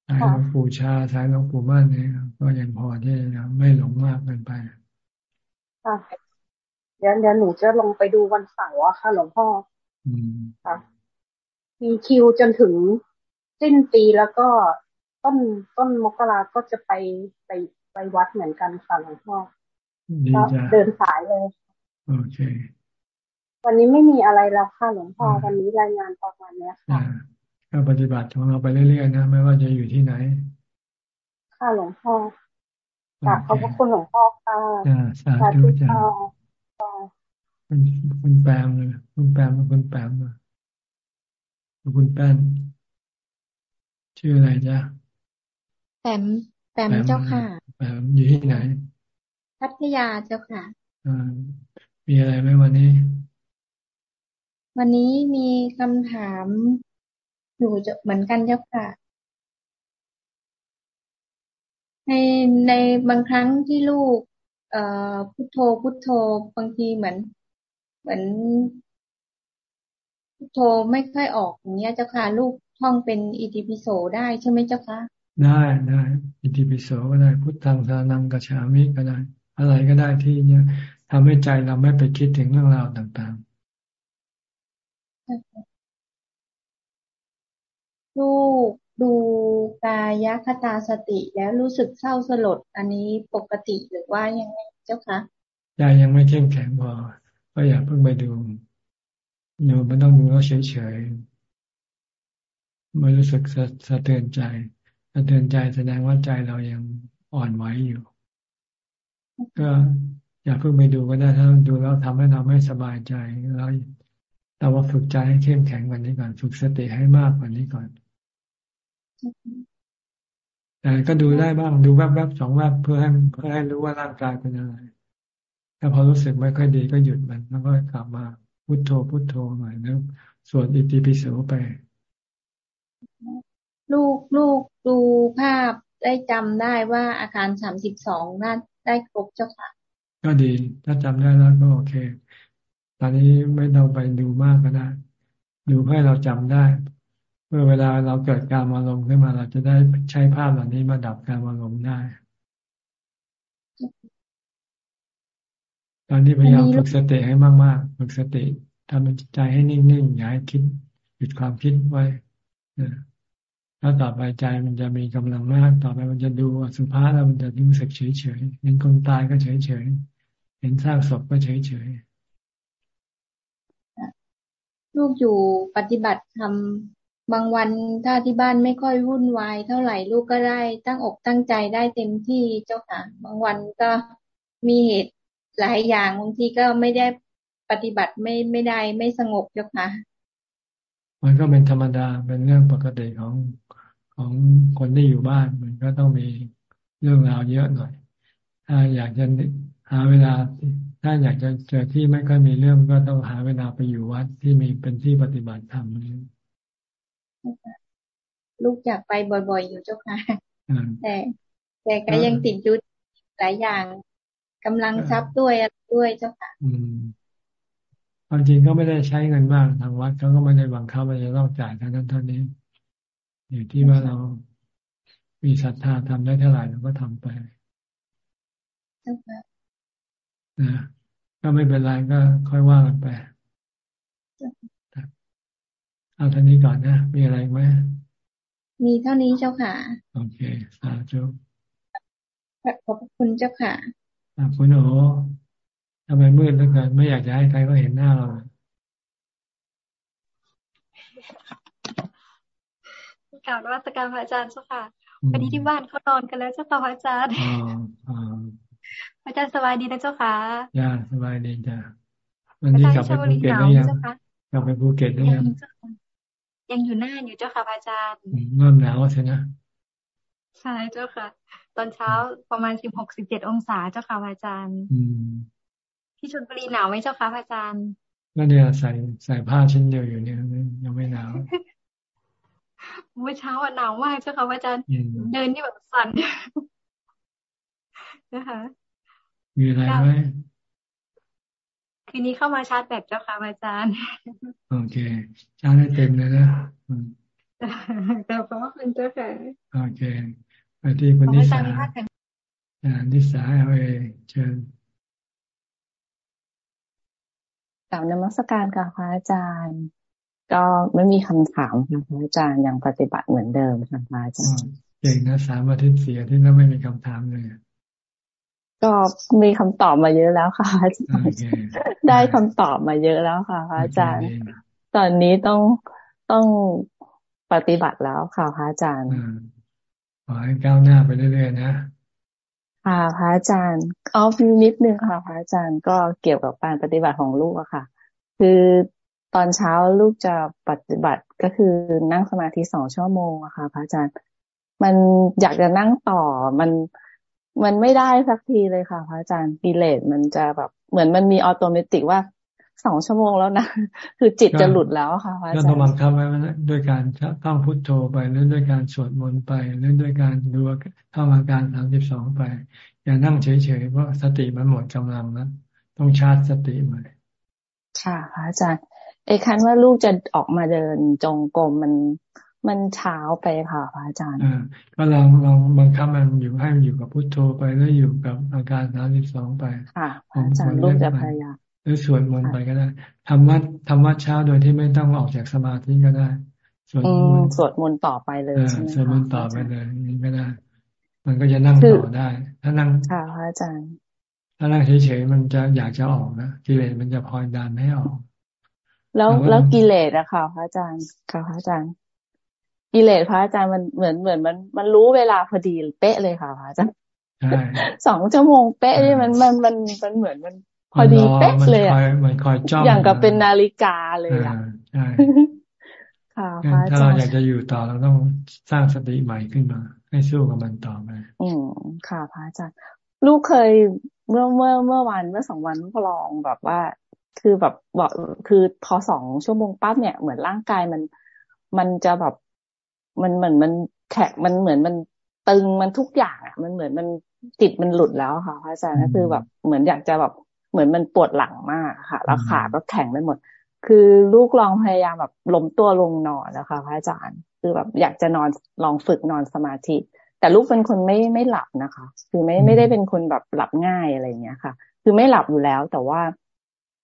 Speaker 1: สายหลวงปู่ชาสายหลวงปู่มั่นนี่ก็ยังพอที่จะไม่หลงมากเกินไป
Speaker 23: ค่ะ เดี๋ยวเดี๋ยวหนูจะลงไปดูวันเสาร์อะค่ะหลวงพ่อค่ะ มีคิวจนถึงสิ้นปีแล้วก็ต้นต้นมกราก็จะไปไปไปวัดเหมือนกันค่ะหลวงพ่อเดินสายเลย
Speaker 1: โอเค
Speaker 23: วันนี้ไม่มีอะไรแล้วค่ะหลวงพ่อวันนี้รายงานประมาณนี้ค่ะ
Speaker 1: ก็ปฏิบัติของเราไปเรื่อยๆนะไม่ว่าจะอยู่ที่ไหน
Speaker 23: ค่ะหลวงพ่อกราบขอบพระคุณหลวงพ่อค่ะ
Speaker 1: สาธุจ้า คุณคุณแปมเลยคุณแปมคุณแปมเลยคุณแป้นชื่ออะไรจ๊ะ
Speaker 24: แปมแปมเจ้าค่ะ
Speaker 1: แปมอยู่ที่ไหน
Speaker 24: พัทยาเจ้าค่ะ
Speaker 1: อ่ามีอะไรไหมวันนี้
Speaker 24: วันนี้มีคำถามอยู่เหมือนกันเจ้าค่ะในในบางครั้งที่ลูก เอ่อพุทโธพุทโธบางทีเหมือน เหมือนพุทโธไม่ค่อยออกอย่างเงี้ยเจ้าค่ะลูกท่องเป็นอิติปิโสได้ใช่ไหมเจ้าคะ
Speaker 1: ได้ได้อิติปิโสก็ได้พุทธังสานังกัจฉามิก็ได้ อะไรก็ได้ที่เนี่ยทำให้ใจเราไม่ไปคิดถึงเรื่องราวต่าง
Speaker 24: ลูก ดูกายคตาสติแล้วรู้สึกเศร้าสลด อันนี้ปกติหรือว่ายังไงเจ้าคะ
Speaker 1: ใจยังไม่เข้มแข็งพอก็อย่าเพิ่งไปดูดูมันต้องดูแล้วเฉยๆไม่รู้สึกสะเทือนใจสะเทือนใจแสดงว่าใจเรายังอ่อนไหวอยู่ ก็อย่าเพิ่งไปดูก็ได้ถ้าดูแล้วทำให้เราไม่สบายใจแล้วเราว่าฝึกใจให้เข้มแข็งกว่านี้ก่อน ฝึกสติให้มากกว่านี้ก่อน แต่ก็ดูได้บ้างดูแวบๆสองแวบเพื่อให้เพื่อให้รู้ว่าร่างกายเป็นอะไรถ้าพอรู้สึกไม่ค่อยดีก็หยุดมัน แล้วก็กลับมาพุโทโธพุโทโธหน่อยแล้วสวดอิติปิโสไป
Speaker 24: ลูกลูกดูภาพได้จำได้ว่าอาการสามสิบสองน่าได้ครบเจ้าค่ะ
Speaker 1: ก็ดี ถ้าจำได้แล้วก็โอเค ตอนนี้ไม่ต้องไปดูมากก็ได้ดูเพื่อเราจำได้ เมื่อเวลาเราเกิดการอารมณ์ขึ้นมาเราจะได้ใช้ภาพเหล่านี้มาดับการอารมณ์ได้ ตอนนี้พยายามฝึกสติให้มากๆฝึกสติทำใจให้นิ่งๆอย่าให้คิดหยุดความคิดไว้แล้วต่อไปใจมันจะมีกำลังมาก ต่อไปมันจะดูสุภาพแล้วมันจะรู้สึกเฉยๆเห็นคนตายก็เฉยเห็นซากศพก็เฉยเฉย
Speaker 24: ลูกอยู่ปฏิบัติทำ บางวันถ้าที่บ้านไม่ค่อยวุ่นวายเท่าไหร่ลูกก็ได้ ตั้งอกตั้งใจได้เต็มที่เจ้าค่ะ บางวันก็มีเหตุหลายอย่างบางทีก็ไม่ได้ปฏิบัติไม่ไม่ได้ไม่สงบเจ้าค่ะ
Speaker 1: มันก็เป็นธรรมดาเป็นเรื่องปกติของของคนที่อยู่บ้าน มันก็ต้องมีเรื่องราวเยอะหน่อย ถ้าอยากจะหาเวลา ถ้าอยากจะเจอที่ไม่ค่อยมีเรื่องก็ต้องหาเวลาไปอยู่วัดที่มีเป็นที่ปฏิบัติธรรมนี้
Speaker 24: ลูกอยากไปบ่อย ๆ อยู่เจ้าค่ะแต่แต่ก็ยังติดยุดหลายอย่างกำลังทรัพย์ด้วยด้วยเจ้าค่ะ
Speaker 1: ความจริงก็ไม่ได้ใช้เงินมากทางวัดเขาก็ไม่ได้บังคับว่าจะต้องจ่ายเท่านั้นเท่านี้ อยู่ที่ว่าเรามีศรัทธาทำได้เท่าไหร่เราก็ทำไปนะก็ไม่เป็นไรก็ค่อยว่ากันไป เอาท่านี้ก่อนนะ มีอะไรไหม
Speaker 24: มีเท่านี้เจ้าค่ะ
Speaker 1: โอเคสาธุ
Speaker 24: ขอบคุณเจ้าค่ะ
Speaker 1: คุณโอทำไมมืดเหลือเกินไม่อยากจะให้ใครก็เห็นหน้าเรา
Speaker 25: กล่าวนวัตการพระอาจารย์เจ้าค่ะวันนี้ที่บ้านเขานอนกันแล้วเจ้าค่ะพระอาจารย์พระอาจารย์สบายดีนะเจ้าค่ะ
Speaker 1: ย่าสบายดีจ้ะวันนี้กลับไปภูเก็ตได้ยังกลับไปภูเก็ตได้ยัง
Speaker 25: ยังอยู่หน้าอยู่เจ้าค่ะพระอาจารย์
Speaker 1: เริ่มหนาวใช่ไหม
Speaker 25: ใช่เจ้าค่ะ ตอนเช้าประมาณสิบหกสิบเจ็ดองศาเจ้าค่ะพระอาจารย์ที่ชลบุรีหนาวไหมเจ้าค่ะพระอาจารย์
Speaker 1: ก็เนี่ยใส่ใส่ผ้าชิ้นเดียวอยู่เนี่ยยังไม่หนาว
Speaker 25: เมื่อเช้าอะหนาวมากเจ้าค่ะอาจารย์เดินนี่แบบสั่นนะคะ
Speaker 1: มีอะไรไหม
Speaker 25: คืนนี้เข้ามาชาร์จแบตเจ้าค่ะอาจารย์
Speaker 1: โอเค ชาร์จให้เต็มเลยนะ
Speaker 25: แต่ขอบคุณเจ้าค่ะ
Speaker 1: โอเคไปที่คุณนิสาอ่านิสาเอาเอเชิญ
Speaker 26: กล่าวนมัสการค่ะพระอาจารย์ ก็ไม่มีคำถามค่ะพระอาจารย์ยังปฏิบัติเหมือนเดิมค่ะพระอาจารย์
Speaker 1: เก่งนะสามอาทิตย์เสียที่นั่นไม่มีคำถามเลย
Speaker 26: ก็มีคำตอบมาเยอะแล้วค่ะอาจารย์ได้คำตอบมาเยอะแล้วค่ะพระอาจารย์ ตอนนี้ต้องต้องปฏิบัติแล้วค่ะพระอาจารย์
Speaker 1: ขอให้ก้าวหน้าไปเรื่อยๆนะ
Speaker 26: ค่ะพระอาจารย์ออฟมีนิดนึงค่ะพระอาจารย์ก็เกี่ยวกับการปฏิบัติของลูกอะค่ะ คือตอนเช้าลูกจะปฏิบัติก็คือนั่งสมาธิสองชั่วโมงอะค่ะพระอาจารย์ มันอยากจะนั่งต่อมัน มันไม่ได้สักทีเลยค่ะพระอาจารย์กิเลสมันจะแบบ เหมือนมันมี automatic ว่าสองชั่วโมงแล้วนะ คือจิตจะหลุดแล้วค่ะพระอาจารย์ก็
Speaker 1: ต้องบังคับไว้ด้วยการต้องพุทโธไปหรือด้วยการสวดมนต์ไปหรือด้วยการดูเข้าอาการสามสิบสองไป อย่านั่งเฉยๆเพราะสติมันหมดกำลังแล้วต้องชาร์จสติใหม่
Speaker 26: ค่ะพระอาจารย์ไอ้คันว่าลูกจะออกมาเดินจงกรมมัน มันเช้าไปค่ะพระอาจารย์
Speaker 1: อ่าก็ลองลองบังคับมันอยู่ให้มันอยู่กับพุทโธไปแล้วอยู่กับอาการสามสิบสองไป
Speaker 26: ค่ะอาจารย์ลูกจะพยายาม
Speaker 1: หรือสวดมนต์ไปก็ได้ทำวัดทำวัดเช้าโดยที่ไม่ต้องออกจากสมาธิก็ได้
Speaker 26: สวดมนต์สวดมนต์ต่อไปเลยใช่ไหม
Speaker 1: สวดมนต์ต่อไปเลยนี่ก็ได้ มันก็จะนั่งต่อได้ ถ้านั่ง
Speaker 26: ค่ะพระอาจารย์
Speaker 1: ถ้านั่งเฉยๆมันจะอยากจะออกนะกิเลสมันจะพอยดันให้ออก
Speaker 26: แล้วแล้วกิเลสอะค่ะพระอาจารย์ค่ะพระอาจารย์ กิเลสพระอาจารย์มันเหมือนเหมือนมันมันรู้เวลาพอดีเป๊ะเลยค่ะพระอาจารย์สองชั่วโมงเป๊ะนี่มันมันมันมันเหมือนมันพอดีเป๊ะเลยอะ
Speaker 1: มันคอยจ้อง
Speaker 26: อย่างกับเป็นนาฬิกาเลยอะใช่
Speaker 1: ค่ะถ้าเราอยากจะอยู่ต่อเราต้องสร้างสติใหม่ขึ้นมา ให้สู้กับมันต่อไป
Speaker 26: อืมค่ะพระอาจารย์ลูกเคยเมื่อเมื่อเมื่อวันเมื่อสองวันลูกลองแบบว่า คือแบบบอกคือพอสองชั่วโมงปั๊บเนี่ยเหมือนร่างกายมัน มันจะแบบ มันเหมือนมันแข็งมันเหมือนมันตึงมันทุกอย่างอะ มันเหมือนมันจิตมันหลุดแล้วค่ะพระอาจารย์ก็คือแบบเหมือนอยากจะแบบเหมือนมันปวดหลังมากค่ะ แล้วขาก็แข็งไปหมด คือลูกลองพยายามแบบล้มตัวลงนอนแล้วค่ะพระอาจารย์ คือแบบอยากจะนอนลองฝึกนอนสมาธิ แต่ลูกเป็นคนไม่ไม่หลับนะคะ คือไม่ไม่ได้เป็นคนแบบหลับง่ายอะไรเงี้ยค่ะ คือไม่หลับอยู่แล้ว แต่ว่า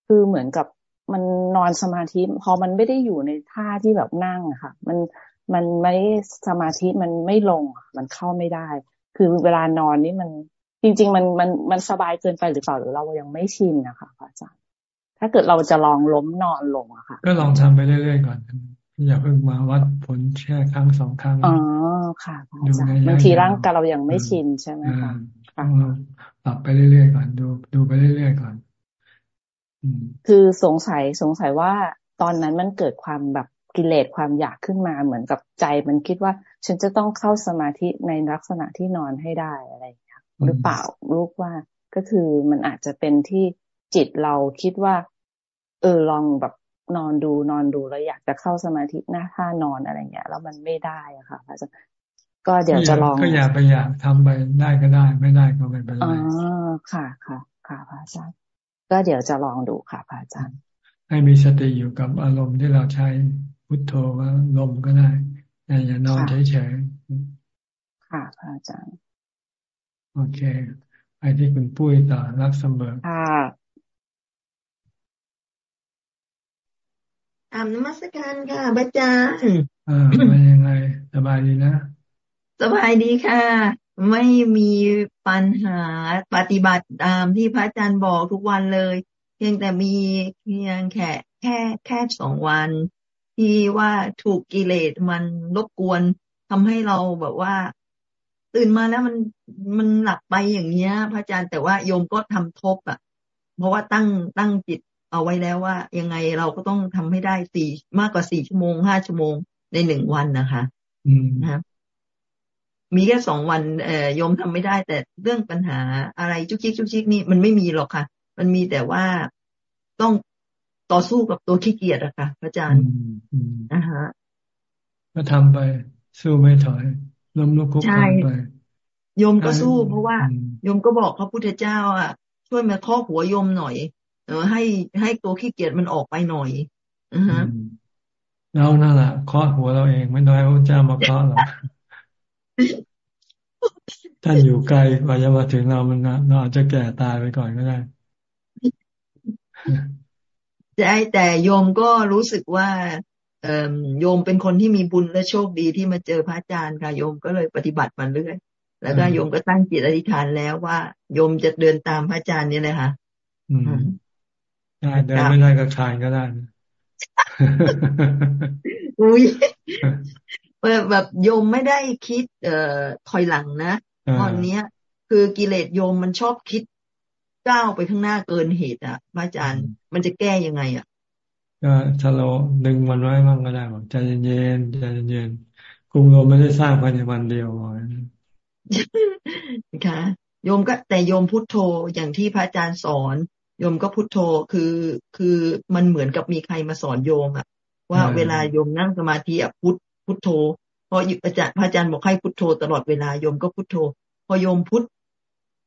Speaker 26: คือเหมือนกับมันนอนสมาธิ พอมันไม่ได้อยู่ในท่าที่แบบนั่งค่ะ มัน มันไม่สมาธิมันไม่ลง มันเข้าไม่ได้ คือเวลานอนนี่มันจจริง ๆ มันมันมันสบายเกินไปหรือเปล่าหรือเรายังไม่ชินนะคะพระอาจารย์ถ้าเกิดเราจะลองล้มนอนลงอะค่ะ
Speaker 1: ก็ลองทำไปเรื่อยๆก่อนอย่าเพิ่งมาวัดผลแค่ครั้งสองครั้ง
Speaker 26: อ๋อค่ะอาจารย์บางทีร่างกายเรายังไม่ชินใช่ไหมคะ
Speaker 1: ต้องปรับไปเรื่อยๆก่อนดู ดูไปเรื่อยๆก่อน
Speaker 26: คือสงสัยสงสัยว่าตอนนั้นมันเกิดความแบบ กิเลสความอยากขึ้นมาเหมือนกับใจมันคิดว่า ฉันจะต้องเข้าสมาธิในลักษณะที่นอนให้ได้อะไรอย่างเงี้ยหรือเปล่าลูกว่าก็คือมันอาจจะเป็นที่จิตเราคิดว่า เออลองแบบนอนดูนอนดูแล้วอยากจะเข้าสมาธิหน้าท่านอนอะไรเงี้ยแล้วมันไม่ได้อะค่ะพระอาจารย์ก็เดี๋ยวจะลอง
Speaker 1: ก็อย่าไปอยากทำไปได้ก็ได้ ไม่ได้ก็ไม่เป็นไรอ๋อ
Speaker 26: ค่ะค่ะ ค่ะพระอาจารย์ก็เดี๋ยวจะลองดูค่ะพระอาจารย์
Speaker 1: ให้มีสติอยู่กับอารมณ์ที่เราใช้ พุทโธว่าลมก็ได้แต่อย่านอนเฉย
Speaker 26: ๆค่ะพระอาจารย์
Speaker 1: โอเคไปที่คุณปุ้ยต่อรักเสมอ
Speaker 26: ค่ะ
Speaker 27: ตามนมัสการค่ะพระอาจารย์
Speaker 1: อ่าเป็นยังไง สบายดีนะ
Speaker 27: สบายดีค่ะ ไม่มีปัญหาปฏิบัติตามที่พระอาจารย์บอกทุกวันเลย เพียงแต่มีเพียงแค่แค่แค่สองวัน ที่ว่าถูกกิเลสมันรบกวนทำให้เราแบบว่า ตื่นมาแล้วมันมันหลับไปอย่างเงี้ย พระอาจารย์แต่ว่าโยมก็ทำทบอะ เพราะว่าตั้งตั้งจิตเอาไว้แล้วว่า ยังไงเราก็ต้องทำให้ได้สี่มากกว่าสี่ชั่วโมงห้าชั่วโมงในหนึ่งวันนะคะนะครับมีแค่สองวันเอ่อยมทำไม่ได้ แต่เรื่องปัญหาอะไรจุกจิกจุกจิกนี่มันไม่มีหรอกค่ะ มันมีแต่ว่าต้อง ต่อสู้กับตัวขี้เกียจอะค่ะพระอาจารย์นะฮะ
Speaker 1: ก็ทำไป สู้ไม่ถอยล้มลุกคุกคานไป
Speaker 27: โยมก็สู้เพราะว่าโยมก็บอกพระพุทธเจ้าอะ ช่วยมาข้อหัวโยมหน่อย เออให้ให้ตัวขี้เกียจมันออกไปหน่อยอือฮะ
Speaker 1: เรานั่นแหละเคาะหัวเราเองไม่น้อยพระเจ้ามาเคาะเราท่านอยู่ไกลกว่าจะมาถึงเรามันเราอาจจะแก่ตายไปก่อนก็ได้
Speaker 27: ใช่แต่โยมก็รู้สึกว่าเอโยมเป็นคนที่มีบุญและโชคดีที่มาเจอพระอาจารย์ค่ะโยมก็เลยปฏิบัติมาเรื่อยแล้วก็โยมก็ตั้งจิตอธิษฐานแล้วว่าโยมจะเดินตามพระอาจารย์นี่เลยค่ะ
Speaker 1: ได้เดินไม่ได้ก็คลายก็ได้
Speaker 27: อุ้ยแบบโยมไม่ได้คิด เอ่อถอยหลังนะตอนเนี้ย คือกิเลสโยมมันชอบคิด ก้าวไปข้างหน้าเกินเหตุอะพระอาจารย์มันจะแก้ยังไงอะ
Speaker 1: ก็ชะลอดึงมันไว้บ้างก็ได้บอกใจเย็นใจเย็นกรุงโรมไม่ได้สร้างภายในวันเดียว
Speaker 27: ค่ะโยมก็แต่โยมพุทโธอย่างที่พระอาจารย์สอนโยมก็พุทโธคือคือมันเหมือนกับมีใครมาสอนโยมอะว่าเวลาโยมนั่งสมาธิอะพุทพุทโธพออาจารย์พระอาจารย์บอกให้พุทโธตลอดเวลาโยมก็พุทโธ พอโยมพุท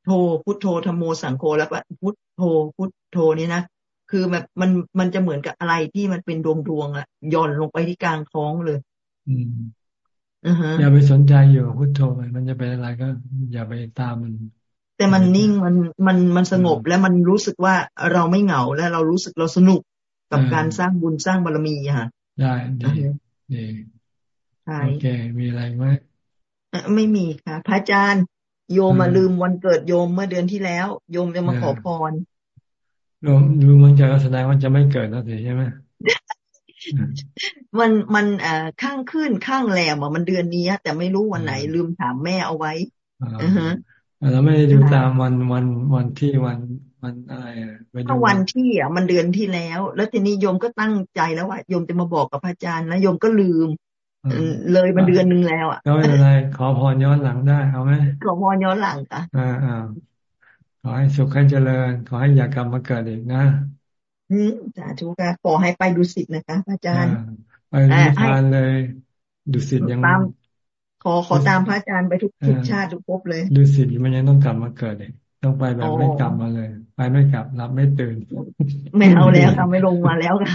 Speaker 27: โธพุทโธธรรมโมสังโฆแล้วพุทโธพุทโธนี่นะคือแบบมันมันจะเหมือนกับอะไรที่มันเป็นดวงดวงอะย่อนลงไปที่กลางท้องเลย อืม
Speaker 1: อย่าไปสนใจอยู่พุทโธมันมันจะเป็นอะไรก็ อย่าไปตามมัน
Speaker 27: แต่มันนิ่งมันมันมันสงบและมันรู้สึกว่าเราไม่เหงาและเรารู้สึกเราสนุกกับการสร้างบุญสร้างบารมีค่ะ
Speaker 1: ได้ดีดีใช่โอเคมีอะไรไหม
Speaker 27: ไม่มีค่ะ พระอาจารย์ โยมมาลืมวันเกิดโยมเมื่อเดือนที่แล้ว โยมจะมาขอพร
Speaker 1: โยมดูมันจะแสดงว่าจะไม่เกิดแล้วสิใช่ไหม
Speaker 27: มันมันเอ่อข้างขึ้นข้างแหลมอะมันเดือนนี้แต่ไม่รู้วันไหน ลืมถามแม่เอาไว้
Speaker 1: อือฮะเราไม่ได้ดูตามวันวันวันที่วันวันอะไร
Speaker 27: ถ้าวันที่อะมันเดือนที่แล้ว แล้วทีนี้โยมก็ตั้งใจแล้วว่าโยมจะมาบอกกับพระอาจารย์แล้วโยมก็ลืม เลยมาเดือนนึงแล้วอะ
Speaker 1: ก็ไม่เป็นไรขอพรย้อนหลังได้เอาไหม
Speaker 27: ขอพรย้อนหลังค่ะ
Speaker 1: อ่าอ่าขอให้สุขให้เจริญ ขอให้อย่ากลับมาเกิดอีกนะ
Speaker 27: อืมสาธุค่ะขอให้ไปดูสิทธ์นะคะพระอาจารย์
Speaker 1: ไปนิพพานเลย ดูสิทธ์ยัง
Speaker 27: ขอขอตามพระอาจารย์ไปทุกทุกชาติทุกภพเลย
Speaker 1: ดูสิมันยังต้องกลับมาเกิดเลยต้องไปแบบไม่กลับมาเลย ไปไม่กลับรับไม่ตื่น
Speaker 27: ไม่เอาแล้วค่ะไม่ลงมาแล้วค่ะ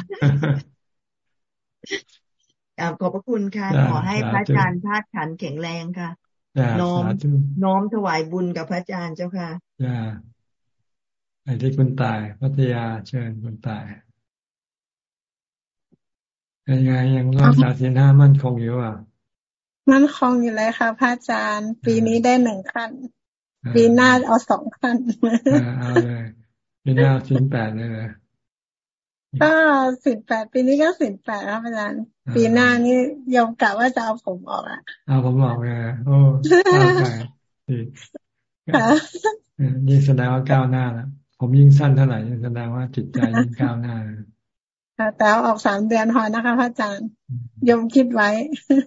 Speaker 27: ขอบพระคุณค่ะ ขอให้พระอาจารย์ธาตุขันแข็งแรงค่ะ น้อมน้อมถวายบุญกับพระอาจารย์เจ้าค่ะ
Speaker 1: จ้าไอ้ที่คุณตาย พัทยาเชิญคุณตายยังไงยังรักษาศีลห้ามั่นคงอยู่อะ
Speaker 28: มั่นคงอยู่เลยค่ะพระอาจารย์ ปีนี้ได้หนึ่งขั้น ปีหน้าเอาสองพัน
Speaker 1: เอาเลยปีหน้าสินแปดเลย
Speaker 28: ก็สิบแปดปีนี้ก็สิบแปดครับอาจารย์ปีหน้านี่ยอมกะว่าจะเอาผมออกอะ
Speaker 1: เอาผมออกเลยโอ้ก้าวไกลดียิ่งแสดงว่าก้าวหน้าแล้วผมยิ่งสั้นเท่าไหร่ยิ่งแสดงว่าจิตใจยิ่งก้าวหน้า
Speaker 28: ค่ะแต่เอาออกสามเดือนพอนะคะพระอาจารย์ยมคิดไว้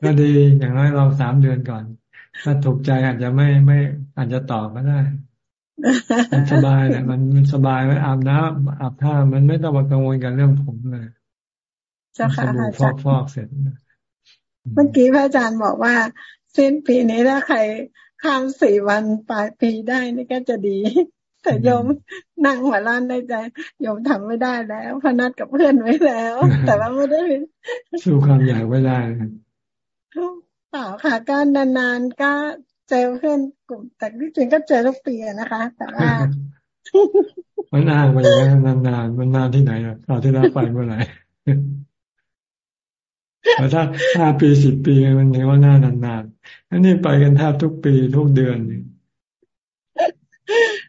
Speaker 1: ก็ดีอย่างน้อยเราสามเดือนก่อน ถ้าถูกใจอาจจะไม่ไม่อาจจะต่อก็ได้ มันสบายแหละมันมันสบายไว้อาบน้ำอาบท่ามันไม่ต้องมากังวลกับเรื่องผมเลย
Speaker 28: เจ้าค่ะ
Speaker 1: อาจารย์ฟอกเสร็จ
Speaker 28: เมื่อกี้พระอาจารย์บอกว่าสิ้นปีนี้ถ้าใครข้ามสี่วันปลายปีได้นี่ก็จะดี แต่โยมนั่งหัวล้านในใจโยมทำไม่ได้แล้วพนัดกับเพื่อนไว้แล้ว แต่ว่าไม่ได้
Speaker 1: สู้ความอยากไม่ได้
Speaker 28: เปล่าค่ะก็นานๆก็ เจอเพื่อนกลุ่มแต่ที่จริงก็เจอทุกปีนะคะ แต่ว่า
Speaker 1: มันนานไปแล้วนานๆมันนานที่ไหนอะตอนที่เราไปเมื่อไหร่แต่ถ้าห้าปีสิบปีมันเรียกว่าหน้านานๆอันนี้ไปกันแทบทุกปีทุกเดือน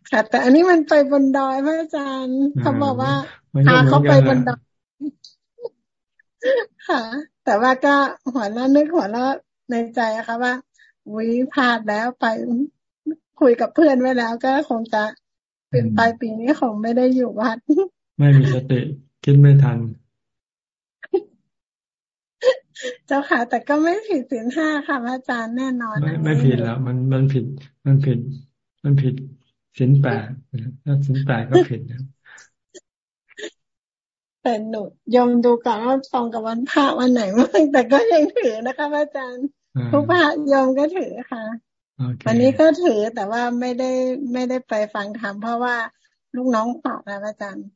Speaker 28: ค่ะแต่อันนี้มันไปบนดอยพระอาจารย์เขาบอกว่าพาเขาไปบนดอยค่ะ แต่ว่าก็หัวหน้านึกหัวหน้าในใจอะค่ะว่า วิพลาดแล้วไปคุยกับเพื่อนไว้แล้ว ก็คงจะเป็นปลายปีนี้คงไม่ได้อยู่วัด
Speaker 1: ไม่มีสติคิดไม่ทัน
Speaker 28: เจ้าค่ะ แต่ก็ไม่ผิดสินห้าค่ะอาจารย์แน่นอน
Speaker 1: ไม่ไม่ผิดแล้วมันมันผิด มันผิด มันผิดสินแปดถ้าสินแปดก็ผิดนะ
Speaker 28: แต่หนูยมดูก่อนว่าตรงกับวันพระวันไหนบ้างแต่ก็ยังถือนะคะอาจารย์ ทุกพระยมก็ถือค่ะวันนี้ก็ถือแต่ว่าไม่ได้ไม่ได้ไปฟังธรรมเพราะว่าลูกน้องฝากนะอาจารย์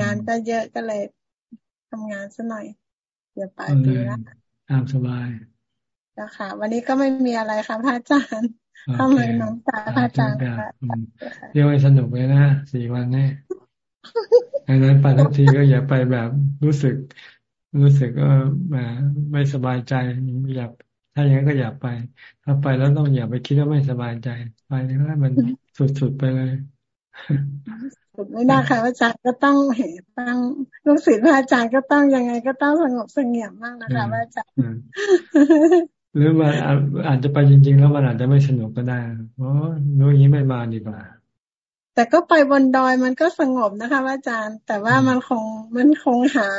Speaker 28: งานก็เยอะก็เลยทำงานซะหน่อยเดี๋ยวไปปีละ
Speaker 1: ตามสบาย
Speaker 28: แล้วค่ะ วันนี้ก็ไม่มีอะไรค่ะพระอาจารย์เข้ามาน้องตาพระอาจารย์
Speaker 1: เรียกว่าสนุกเลยนะสี่วันนี้ดังนั้นไปทั้งทีก็อย่าไปแบบรู้สึก รู้สึกก็แบบไม่สบายใจอย่า ถ้าอย่างนั้นก็อย่าไป ถ้าไปแล้วต้องอย่าไปคิดว่าไม่สบายใจ ไปแล้วมันสุดๆไปเลย
Speaker 28: สุดไม่ได้ค่ะอาจารย์ก็ต้องเห็นต้องลูกศิษย์พระอาจารย์ก็ต้องยังไงก็ต้องสงบเสงี่ยมมากนะคะอาจารย์
Speaker 1: หรือมันอาจจะไปจริง ๆ แล้วมันอาจจะไม่สนุกก็ได้โอ้นู้นี้ไม่มาดีกว่า
Speaker 28: แต่ก็ไปบนดอยมันก็สงบนะคะอาจารย์ แต่ว่ามันคงมันคงหา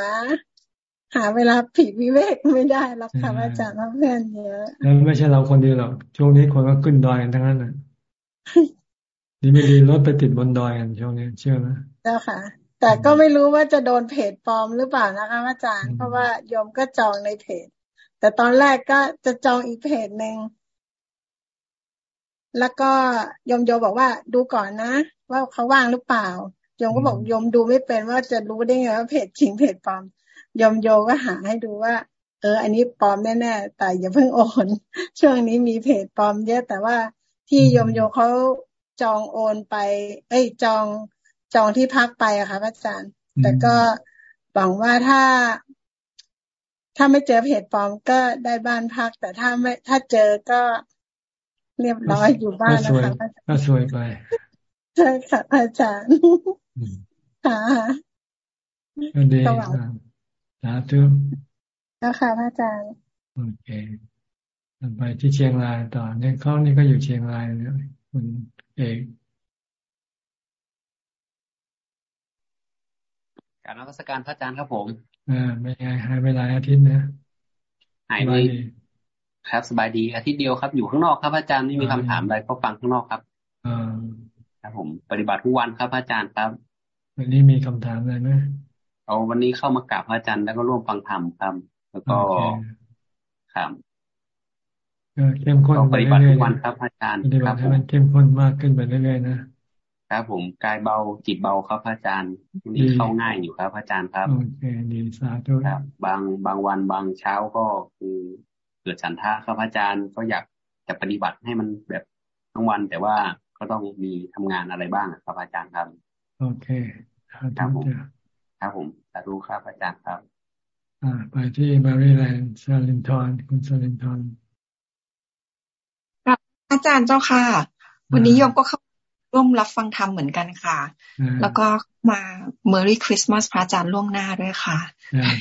Speaker 28: หาเวลาผีวิเวกไม่ได้หรอกค่ะอาจารย์เพื่อนเยอะ
Speaker 1: แล้วไม่ใช่เราคนเดียวหรอกช่วงนี้คนก็ขึ้นดอยกันทั้งนั้นเลยนี่ไม่ดีรถไปติดบนดอยกันช่วงนี้เชื่อไหม
Speaker 28: เจ้าค่ะ แต่ก็ไม่รู้ว่าจะโดนเพจปลอมหรือเปล่านะคะอาจารย์เพราะว่ายมก็จองในเพจ แต่ตอนแรกก็จะจองอีกเพจหนึ่งแล้วก็ยมโยบอกว่าดูก่อนนะ ว่าเขาว่างหรือเปล่ายมก็บอกยมดูไม่เป็นว่าจะรู้ได้ไงว่าเพจจริงเพจปลอม ยมโยก็หาให้ดูว่า เออ อันนี้ปลอมแน่ๆแต่อย่าเพิ่งโอนช่วงนี้มีเพจปลอมเยอะแต่ว่าที่ยมโยเขาจองโอนไป เอ้ยจองจองที่พักไปอะค่ะพระอาจารย์ แต่ก็หวังว่าถ้า ถ้าไม่เจอเพจปลอมก็ได้บ้านพัก แต่ถ้าไม่ถ้าเจอก็เรียบร้อยอยู่บ้านนะคะ
Speaker 1: ก็สวยไป
Speaker 28: ใช่ค่ะอาจารย์ค่ะ
Speaker 1: ก็ดี สาธุ
Speaker 28: แล้วค่ะอาจารย์
Speaker 1: โอเคไปที่เชียงรายต่อเนี่ยเขานี่ก็อยู่เชียงรายเนี่ยคุณเอก
Speaker 29: การนักการพระอาจารย์ครับผม
Speaker 1: อ่าไม่ไงหายไปหลายอาทิตย์นะ
Speaker 29: หายไปครับสบายดีอาทิตย์เดียวครับอยู่ข้างนอกครับอาจารย์ไม่มีคำถามอะไรก็ฟังข้างนอกครับ
Speaker 1: อ่า
Speaker 29: ครับผมปฏิบัติทุกวันครับอาจารย์ครับ
Speaker 1: วันนี้มีคำถามอะไรไหม
Speaker 29: เอาวันนี้เข้ามากราบพระอาจารย์แล้วก็ร่วมฟังธรรมครับ แล้วก็ครับ
Speaker 1: เข้มข้น
Speaker 29: ไปเรื่อยๆปฏิบัติทุกวันครับอาจารย์
Speaker 1: ปฏิบัติให้มันเข้มข้นมากขึ้นไปเรื่อยๆนะ
Speaker 29: ครับผมกายเบาจิตเบาครับอาจารย์นี่เข้าง่ายอยู่ครับอาจารย์ครับ
Speaker 1: โอเคดีสาธุ
Speaker 29: ครับ บางบางวันบางเช้าก็คือเกิดฉันทะครับอาจารย์ก็อยากจะปฏิบัติให้มันแบบทั้งวัน แต่ว่าก็ต้องมีทำงานอะไรบ้างครับอาจารย์ครับ
Speaker 1: โอเค
Speaker 29: ครับผม ครับผมสาธุครับอาจารย์ครับ
Speaker 1: อ่าไปที่มาริแลนด์ซาลินทอนคุณซาลินทอน
Speaker 30: อาจารย์เจ้าค่ะ วันนี้โยมก็เข้า
Speaker 7: ร่วมรับฟังธรรมเหมือนกันค่ะ แล้วก็มา Merry Christmas พระอาจารย์ล่วงหน้าด้วยค่ะ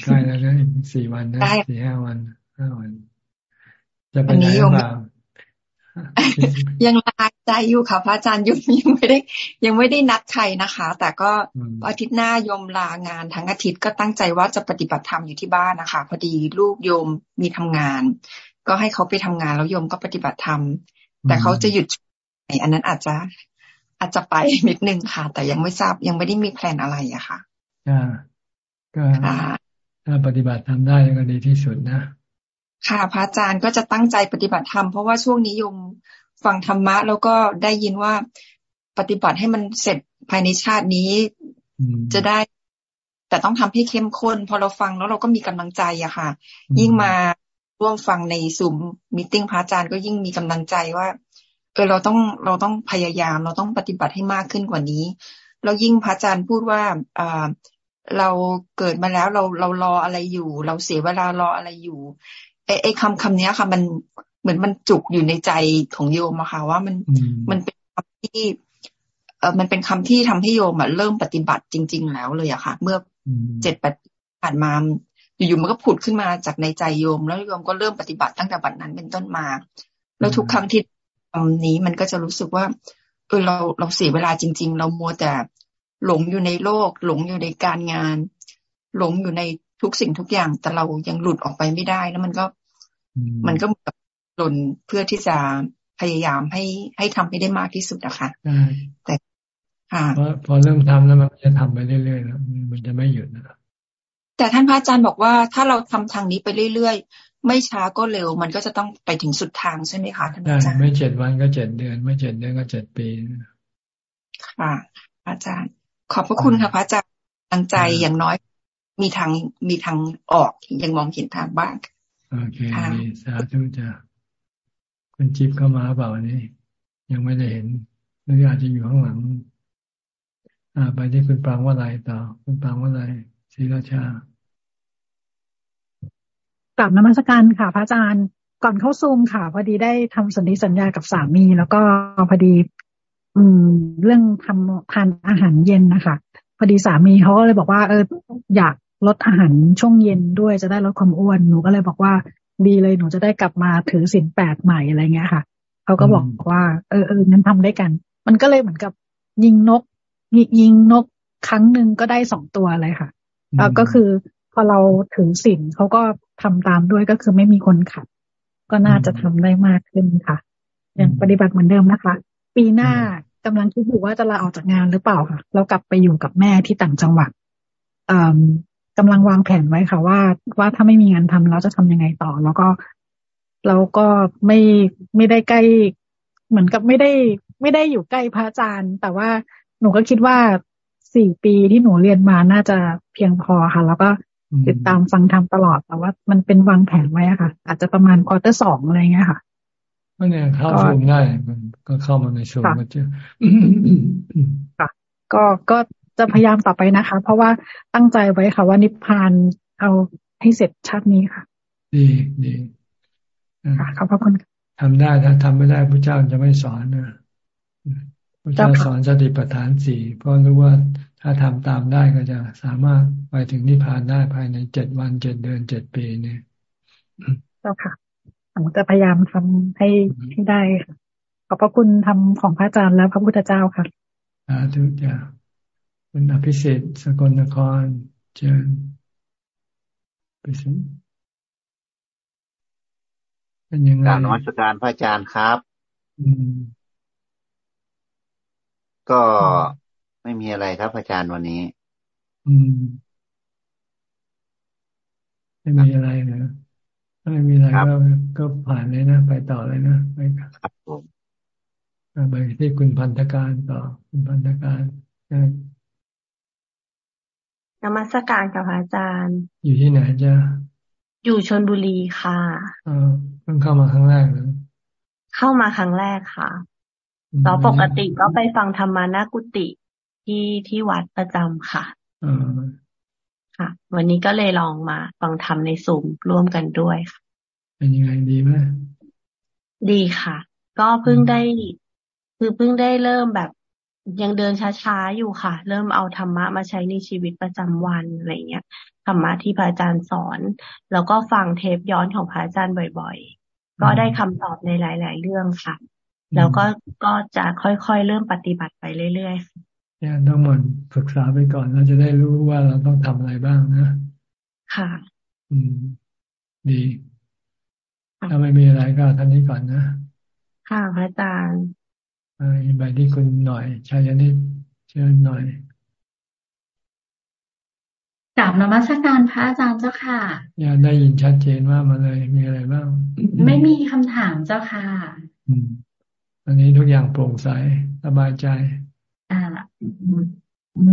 Speaker 1: ใกล้แล้วนะสี่วันนะสี่ห้าวันห้าวัน จะไปไหนบ้าง
Speaker 7: ยังลาใจอยู่ค่ะพระอาจารย์ยุยังไม่ได้ ยังไม่ได้นัดใครนะคะ แต่ก็อาทิตย์หน้ายมลางานทั้งอาทิตย์ก็ตั้งใจว่าจะปฏิบัติธรรมอยู่ที่บ้านนะคะ พอดีลูกโยมมีทำงาน ก็ให้เขาไปทำงานแล้วโยมก็ปฏิบัติธรรมแต่เขาจะหยุดอันนั้นอาจจะอาจจะไปนิดนึงค่ะ แต่ยังไม่ทราบยังไม่ได้มีแพลนอะไรอะค่ะ
Speaker 1: อ่าก็ถ้าปฏิบัติทำได้ก็ดีที่สุดนะ
Speaker 7: ค่ะ พระอาจารย์ก็จะตั้งใจปฏิบัติธรรมเพราะว่าช่วงนี้ยมฟังธรรมะ แล้วก็ได้ยินว่าปฏิบัติให้มันเสร็จภายในชาตินี้จะได้ แต่ต้องทำให้เข้มข้น พอเราฟังแล้วเราก็มีกำลังใจอะค่ะ ยิ่งมาร่วมฟังในซูมมิ팅พระอาจารย์ก็ยิ่งมีกำลังใจว่าเออเราต้องเราต้องพยายามเราต้องปฏิบัติให้มากขึ้นกว่านี้แล้วยิ่งพระอาจารย์พูดว่าอ่าเราเกิดมาแล้วเราเรารออะไรอยู่ เราเสียเวลารออะไรอยู่ ไอ้ไอ้คำคำนี้ค่ะมันเหมือนมันจุกอยู่ในใจของโยมอะค่ะ ว่ามันมันเป็นคำที่เออมันเป็นคำที่ทำให้โยมอะเริ่มปฏิบัติจริง ๆ แล้วเลยอะค่ะ เมื่อเจ็ดแปดผ่านมาอยู่ๆมันก็ผุดขึ้นมาจากในใจโยม แล้วโยมก็เริ่มปฏิบัติตั้งแต่บัดนั้นเป็นต้นมา แล้วทุกครั้งที่คำนี้มันก็จะรู้สึกว่า เออเราเราเสียเวลาจริง ๆ เรามัวแต่หลงอยู่ในโลก หลงอยู่ในการงาน หลงอยู่ในทุกสิ่งทุกอย่าง แต่เรายังหลุดออกไปไม่ได้ แล้วมันก็ มันก็แบบหล่นเพื่อที่จะพยายามให้ให้ทำให้ได้มากที่สุดอะค่ะแต่
Speaker 1: ค่ะพอเริ่มทำแล้วมันจะทำไปเรื่อยๆแล้วมันจะไม่หยุดนะ
Speaker 7: แต่ท่านพระอาจารย์บอกว่าถ้าเราทำทางนี้ไปเรื่อยๆ ไม่ช้าก็เร็ว มันก็จะต้องไปถึงสุดทางใช่ไหมคะท่านอาจารย์
Speaker 1: ไม่เจ็ดวันก็เจ็ดเดือน ไม่เจ็ดเดือนก็เจ็ดปี
Speaker 7: ค่ะ อาจารย์ ขอบพระคุณค่ะพระอาจารย์ตั้งใจอย่างน้อย มีทางมีทางออกยังมองเห็นทางบ้าง
Speaker 1: โอเคดีสาธุจ้ะคุณจิ๊บเข้ามาเปล่าวันนี้ ยังไม่ได้เห็นหรืออาจจะอยู่ข้างหลัง อ่า ไปที่คุณปางว่าไรต่อ คุณปางว่าไรศรีราชาก
Speaker 31: ลับนมัสการค่ะพระอาจารย์ก่อนเข้าซูมค่ะ พอดีได้ทำสัญญสัญญากับสามี แล้วก็พอดี อืม เรื่องทำทานอาหารเย็นนะคะพอดีสามีเขาก็เลยบอกว่า เออ อยาก ลดอาหารช่วงเย็นด้วยจะได้ลดความอ้วนหนูก็เลยบอกว่า ดีเลยหนูจะได้กลับมาถือสินแปดใหม่อะไรเงี้ยค่ะเขาก็บอกว่า เออเอองั้นทำได้กัน มันก็เลยเหมือนกับยิงนกยิงนกครั้งหนึ่งก็ได้สองตัวเลยค่ะแล้วก็คือพอเราถือสินเขาก็ทำตามด้วยก็คือไม่มีคนขัด ก็น่าจะทำได้มากขึ้นค่ะยังปฏิบัติเหมือนเดิมนะคะ ปีหน้ากำลังคิดอยู่ว่าจะลาออกจากงานหรือเปล่าค่ะ เรากลับไปอยู่กับแม่ที่ต่างจังหวัด กำลังวางแผนไว้ค่ะ ว่าว่าถ้าไม่มีงานทำเราจะทำยังไงต่อ แล้วก็เราก็ไม่ไม่ได้ใกล้ เหมือนกับไม่ได้ ไม่ได้อยู่ใกล้พระอาจารย์ แต่ว่าหนูก็คิดว่าสี่ปีที่หนูเรียนมาน่าจะเพียงพอค่ะ แล้วก็ติดตามฟังธรรมตลอด แต่ว่ามันเป็นวางแผนไว้ค่ะ อาจจะประมาณควอเตอร์สองอะไรเงี้ยค่ะ
Speaker 1: ก็เนี่ยเข้าซูมได้มันก็เข้ามาในซูมมาเจอ
Speaker 31: ค่ะ ก็ก็ จะพยายามต่อไปนะคะ เพราะว่าตั้งใจไว้ค่ะว่านิพพานเอาให้เสร็จชาตินี้ค่ะ
Speaker 1: ดีดี
Speaker 31: ค่ะขอบพระคุณ
Speaker 1: ทำได้ถ้าทำไม่ได้พระเจ้าจะไม่สอนนะพระเจ้าสอนสติปัฏฐานสี่เพราะรู้ว่าถ้าทำตามได้ก็จะสามารถไปถึงนิพพานได้ภายในเจ็ดวันเจ็ดเดือนเจ็ดปีเนี่ย
Speaker 31: เจ้าค่ะผมจะพยายามทำให้ให้ได้ค่ะขอบพระคุณทำของพระอาจารย์และพระพุทธเจ้าค่ะ
Speaker 1: สาธุจ้า คุณอภิเศษสกลนคร เชิญไปสิเป็นยังไง
Speaker 30: การนวัตการพระอาจารย์ครับ อืม ก็ไม่มีอะไรครับอาจารย์วันนี้
Speaker 1: อืม ไม่มีอะไรเนะไม่มีอะไรก็ก็ผ่านเลยนะไปต่อเลยนะไปครับผมไปที่คุณพันธการต่อ คุณพันธการ
Speaker 32: น มัสการกับพระอาจารย์
Speaker 1: อยู่ที่ไหนจ้า
Speaker 32: อยู่ชนบุรีค่ะ
Speaker 1: อ่าเพิ่งเข้ามาครั้งแรกเลย
Speaker 32: เข้ามาครั้งแรกค่ะต่อปกติก็ไปฟังธรรมานากุติที่ที่วัดประจำค่ะค่ะ วันนี้ก็เลยลองมาฟังธรรมในสูมร่วมกันด้วยค่ะ
Speaker 1: เป็นยังไงดีไหม
Speaker 32: ดีค่ะ ก็เพิ่งได้ คือเพิ่งได้เริ่มแบบ
Speaker 33: ยังเดินช้าๆอยู่ค่ะ เริ่มเอาธรรมะมาใช้ในชีวิตประจำวันอะไรเงี้ยธรรมะที่พระอาจารย์สอน แล้วก็ฟังเทปย้อนของพระอาจารย์บ่อยๆ ก็ได้คำตอบในหลาย ๆ เรื่องค่ะ แล้วก็ก็จะค่อยๆเริ่มปฏิบัติไปเรื่อยๆ
Speaker 1: เนี่ยต้องหมดศึกษาไปก่อนเราจะได้รู้ว่าเราต้องทำอะไรบ้างนะ
Speaker 33: ค่ะ
Speaker 1: อืม ดีถ้าไม่มีอะไรก็ท่านนี้ก่อนนะ
Speaker 33: ค่ะพระอาจารย์
Speaker 1: อินไปที่คุณหน่อยชายนิดเชิญหน่อย
Speaker 34: กลับนมัสการพระอาจารย์เจ้าค่ะ
Speaker 1: อย่าได้ยินชัดเจนว่ามาเลยมีอะไรบ้าง
Speaker 34: ไม่มีคำถามเจ้าค่ะ
Speaker 1: อืมอันนี้ทุกอย่างโปร่งใสสบายใจ
Speaker 34: อ่า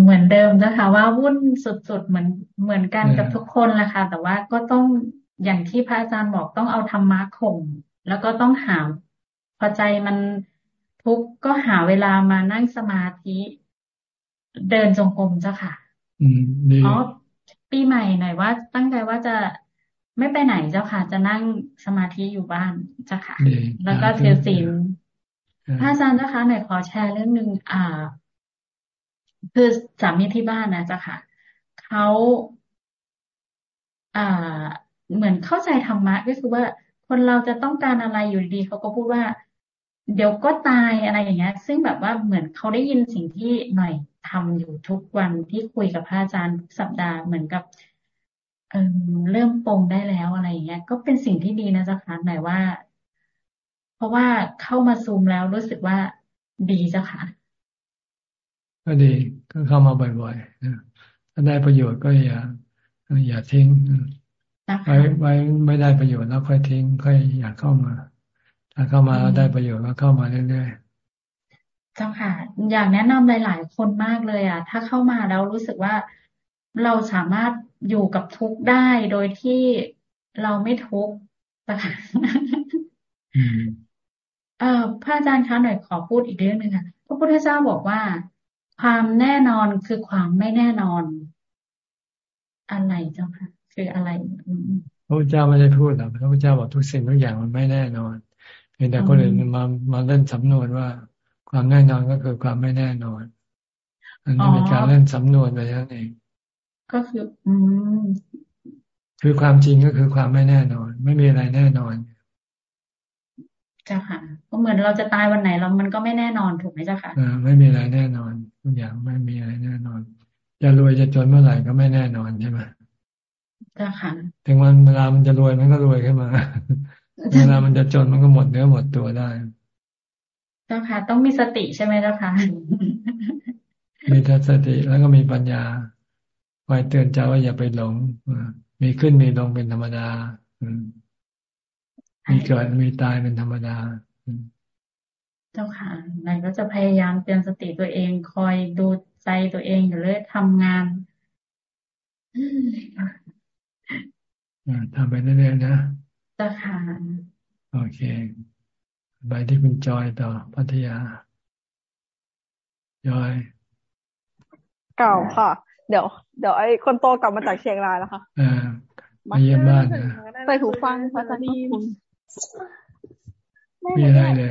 Speaker 34: เหมือนเดิมเจ้าค่ะว่าวุ่นสุดๆเหมือนเหมือนกันกับทุกคนแหละค่ะ แต่ว่าก็ต้องอย่างที่พระอาจารย์บอกต้องเอาธรรมะข่มแล้วก็ต้องหาพอใจมัน ทุกก็หาเวลามานั่งสมาธิ เดินจงกรมเจ้าค่ะ
Speaker 1: อืมดีอ๋อ
Speaker 34: ปีใหม่หน่อยว่า ตั้งใจว่าจะไม่ไปไหนเจ้าค่ะ จะนั่งสมาธิอยู่บ้านเจ้าค่ะ แล้วก็ถือศีลพระอาจารย์เจ้าค่ะหน่อยขอแชร์เรื่องหนึ่งอ่า คือสามีที่บ้านนะเจ้าค่ะเขาอ่าเหมือนเข้าใจธรรมะก็คือว่าคนเราจะต้องการอะไรอยู่ดีเขาก็พูดว่า เดี๋ยวก็ตายอะไรอย่างเงี้ย ซึ่งแบบว่าเหมือนเขาได้ยินสิ่งที่หน่อยทำอยู่ทุกวันที่คุยกับพระอาจารย์สัปดาห์เหมือนกับเออเริ่มปรงได้แล้วอะไรอย่างเงี้ย ก็เป็นสิ่งที่ดีนะจ๊ะค่ะหน่อยว่า เพราะว่าเข้ามาซูมแล้วรู้สึกว่าดีจ้ะค่ะ
Speaker 1: ก็ดีก็เข้ามาบ่อยๆถ้าได้ประโยชน์ก็อย่าอย่าทิ้งไว้ไว้ไม่ได้ประโยชน์แล้วค่อยทิ้งค่อยอยากเข้ามา ถ้าเข้ามาแล้วได้ประโยชน์ก็เข้ามาเรื่อย
Speaker 34: ๆเจ้าค่ะ อยากแนะนำหลาย ๆ คนมากเลยอะ ถ้าเข้ามาแล้วรู้สึกว่าเราสามารถอยู่กับทุกข์ได้โดยที่เราไม่ทุกข์นะคะเอ่อพระอาจารย์คะหน่อยขอพูดอีกเรื่องหนึ่งค่ะพระพุทธเจ้าบอกว่า ความแน่นอนคือความไม่แน่นอน อะไรเจ้าค่ะ คืออะไร
Speaker 1: พระพุทธเจ้าไม่ได้พูดหรอกพระพุทธเจ้าบอกทุกสิ่งทุกอย่างมันไม่แน่นอน เพียงแต่คนอื่นมามาเล่นสำนวนว่า ความแน่นอนก็คือความไม่แน่นอน อันนี้เป็นการเล่นสำนวนไปนั่นเอง
Speaker 34: ก็คือ อืม
Speaker 1: คือความจริงก็คือความไม่แน่นอน ไม่มีอะไรแน่นอน
Speaker 34: เจ้าค่ะก็เหมือนเราจะตายวันไหนเรามันก็ไม่แน่นอนถูกไหมเจ้าค่ะ
Speaker 1: อ่าไม่มีอะไรแน่นอนทุกอย่างไม่มีอะไรแน่นอน จะรวยจะจนเมื่อไหร่ก็ไม่แน่นอนใช่ไหม
Speaker 34: เจ้าค่ะ
Speaker 1: ถึงวันเวลามันจะรวยมันก็รวยขึ้นมา เวลามันจะจนมันก็หมดเนื้อหมดตัวได้
Speaker 34: เจ้าค่ะ ต้องมีสติใช่ไหมเจ้าค่ะ
Speaker 1: มีทัศติแล้วก็มีปัญญาคอยเตือนใจว่าอย่าไปหลงมีขึ้นมีลงเป็นธรรมดามีเกิดมีตายเป็นธรรมดา
Speaker 34: เจ้าค่ะนายก็จะพยายามเตือนสติตัวเอง คอยดูใจตัวเองอยู่เลยทำงาน
Speaker 1: ทำไปเรื่อยๆนะ
Speaker 34: จ้าค่ะ
Speaker 1: โอเคไปที่คุณจอยต่อพัทยา จอย
Speaker 32: เก่าค่ะ เดี๋ยว เดี๋ยวไอ้คนโตกลับมาจากเชียงรายแล้วค่ะ
Speaker 1: อ่ามาเยี่ยมบ้านนะ
Speaker 32: ใส่หูฟังพระอาจารย์คุณ
Speaker 1: มีอะไรเลย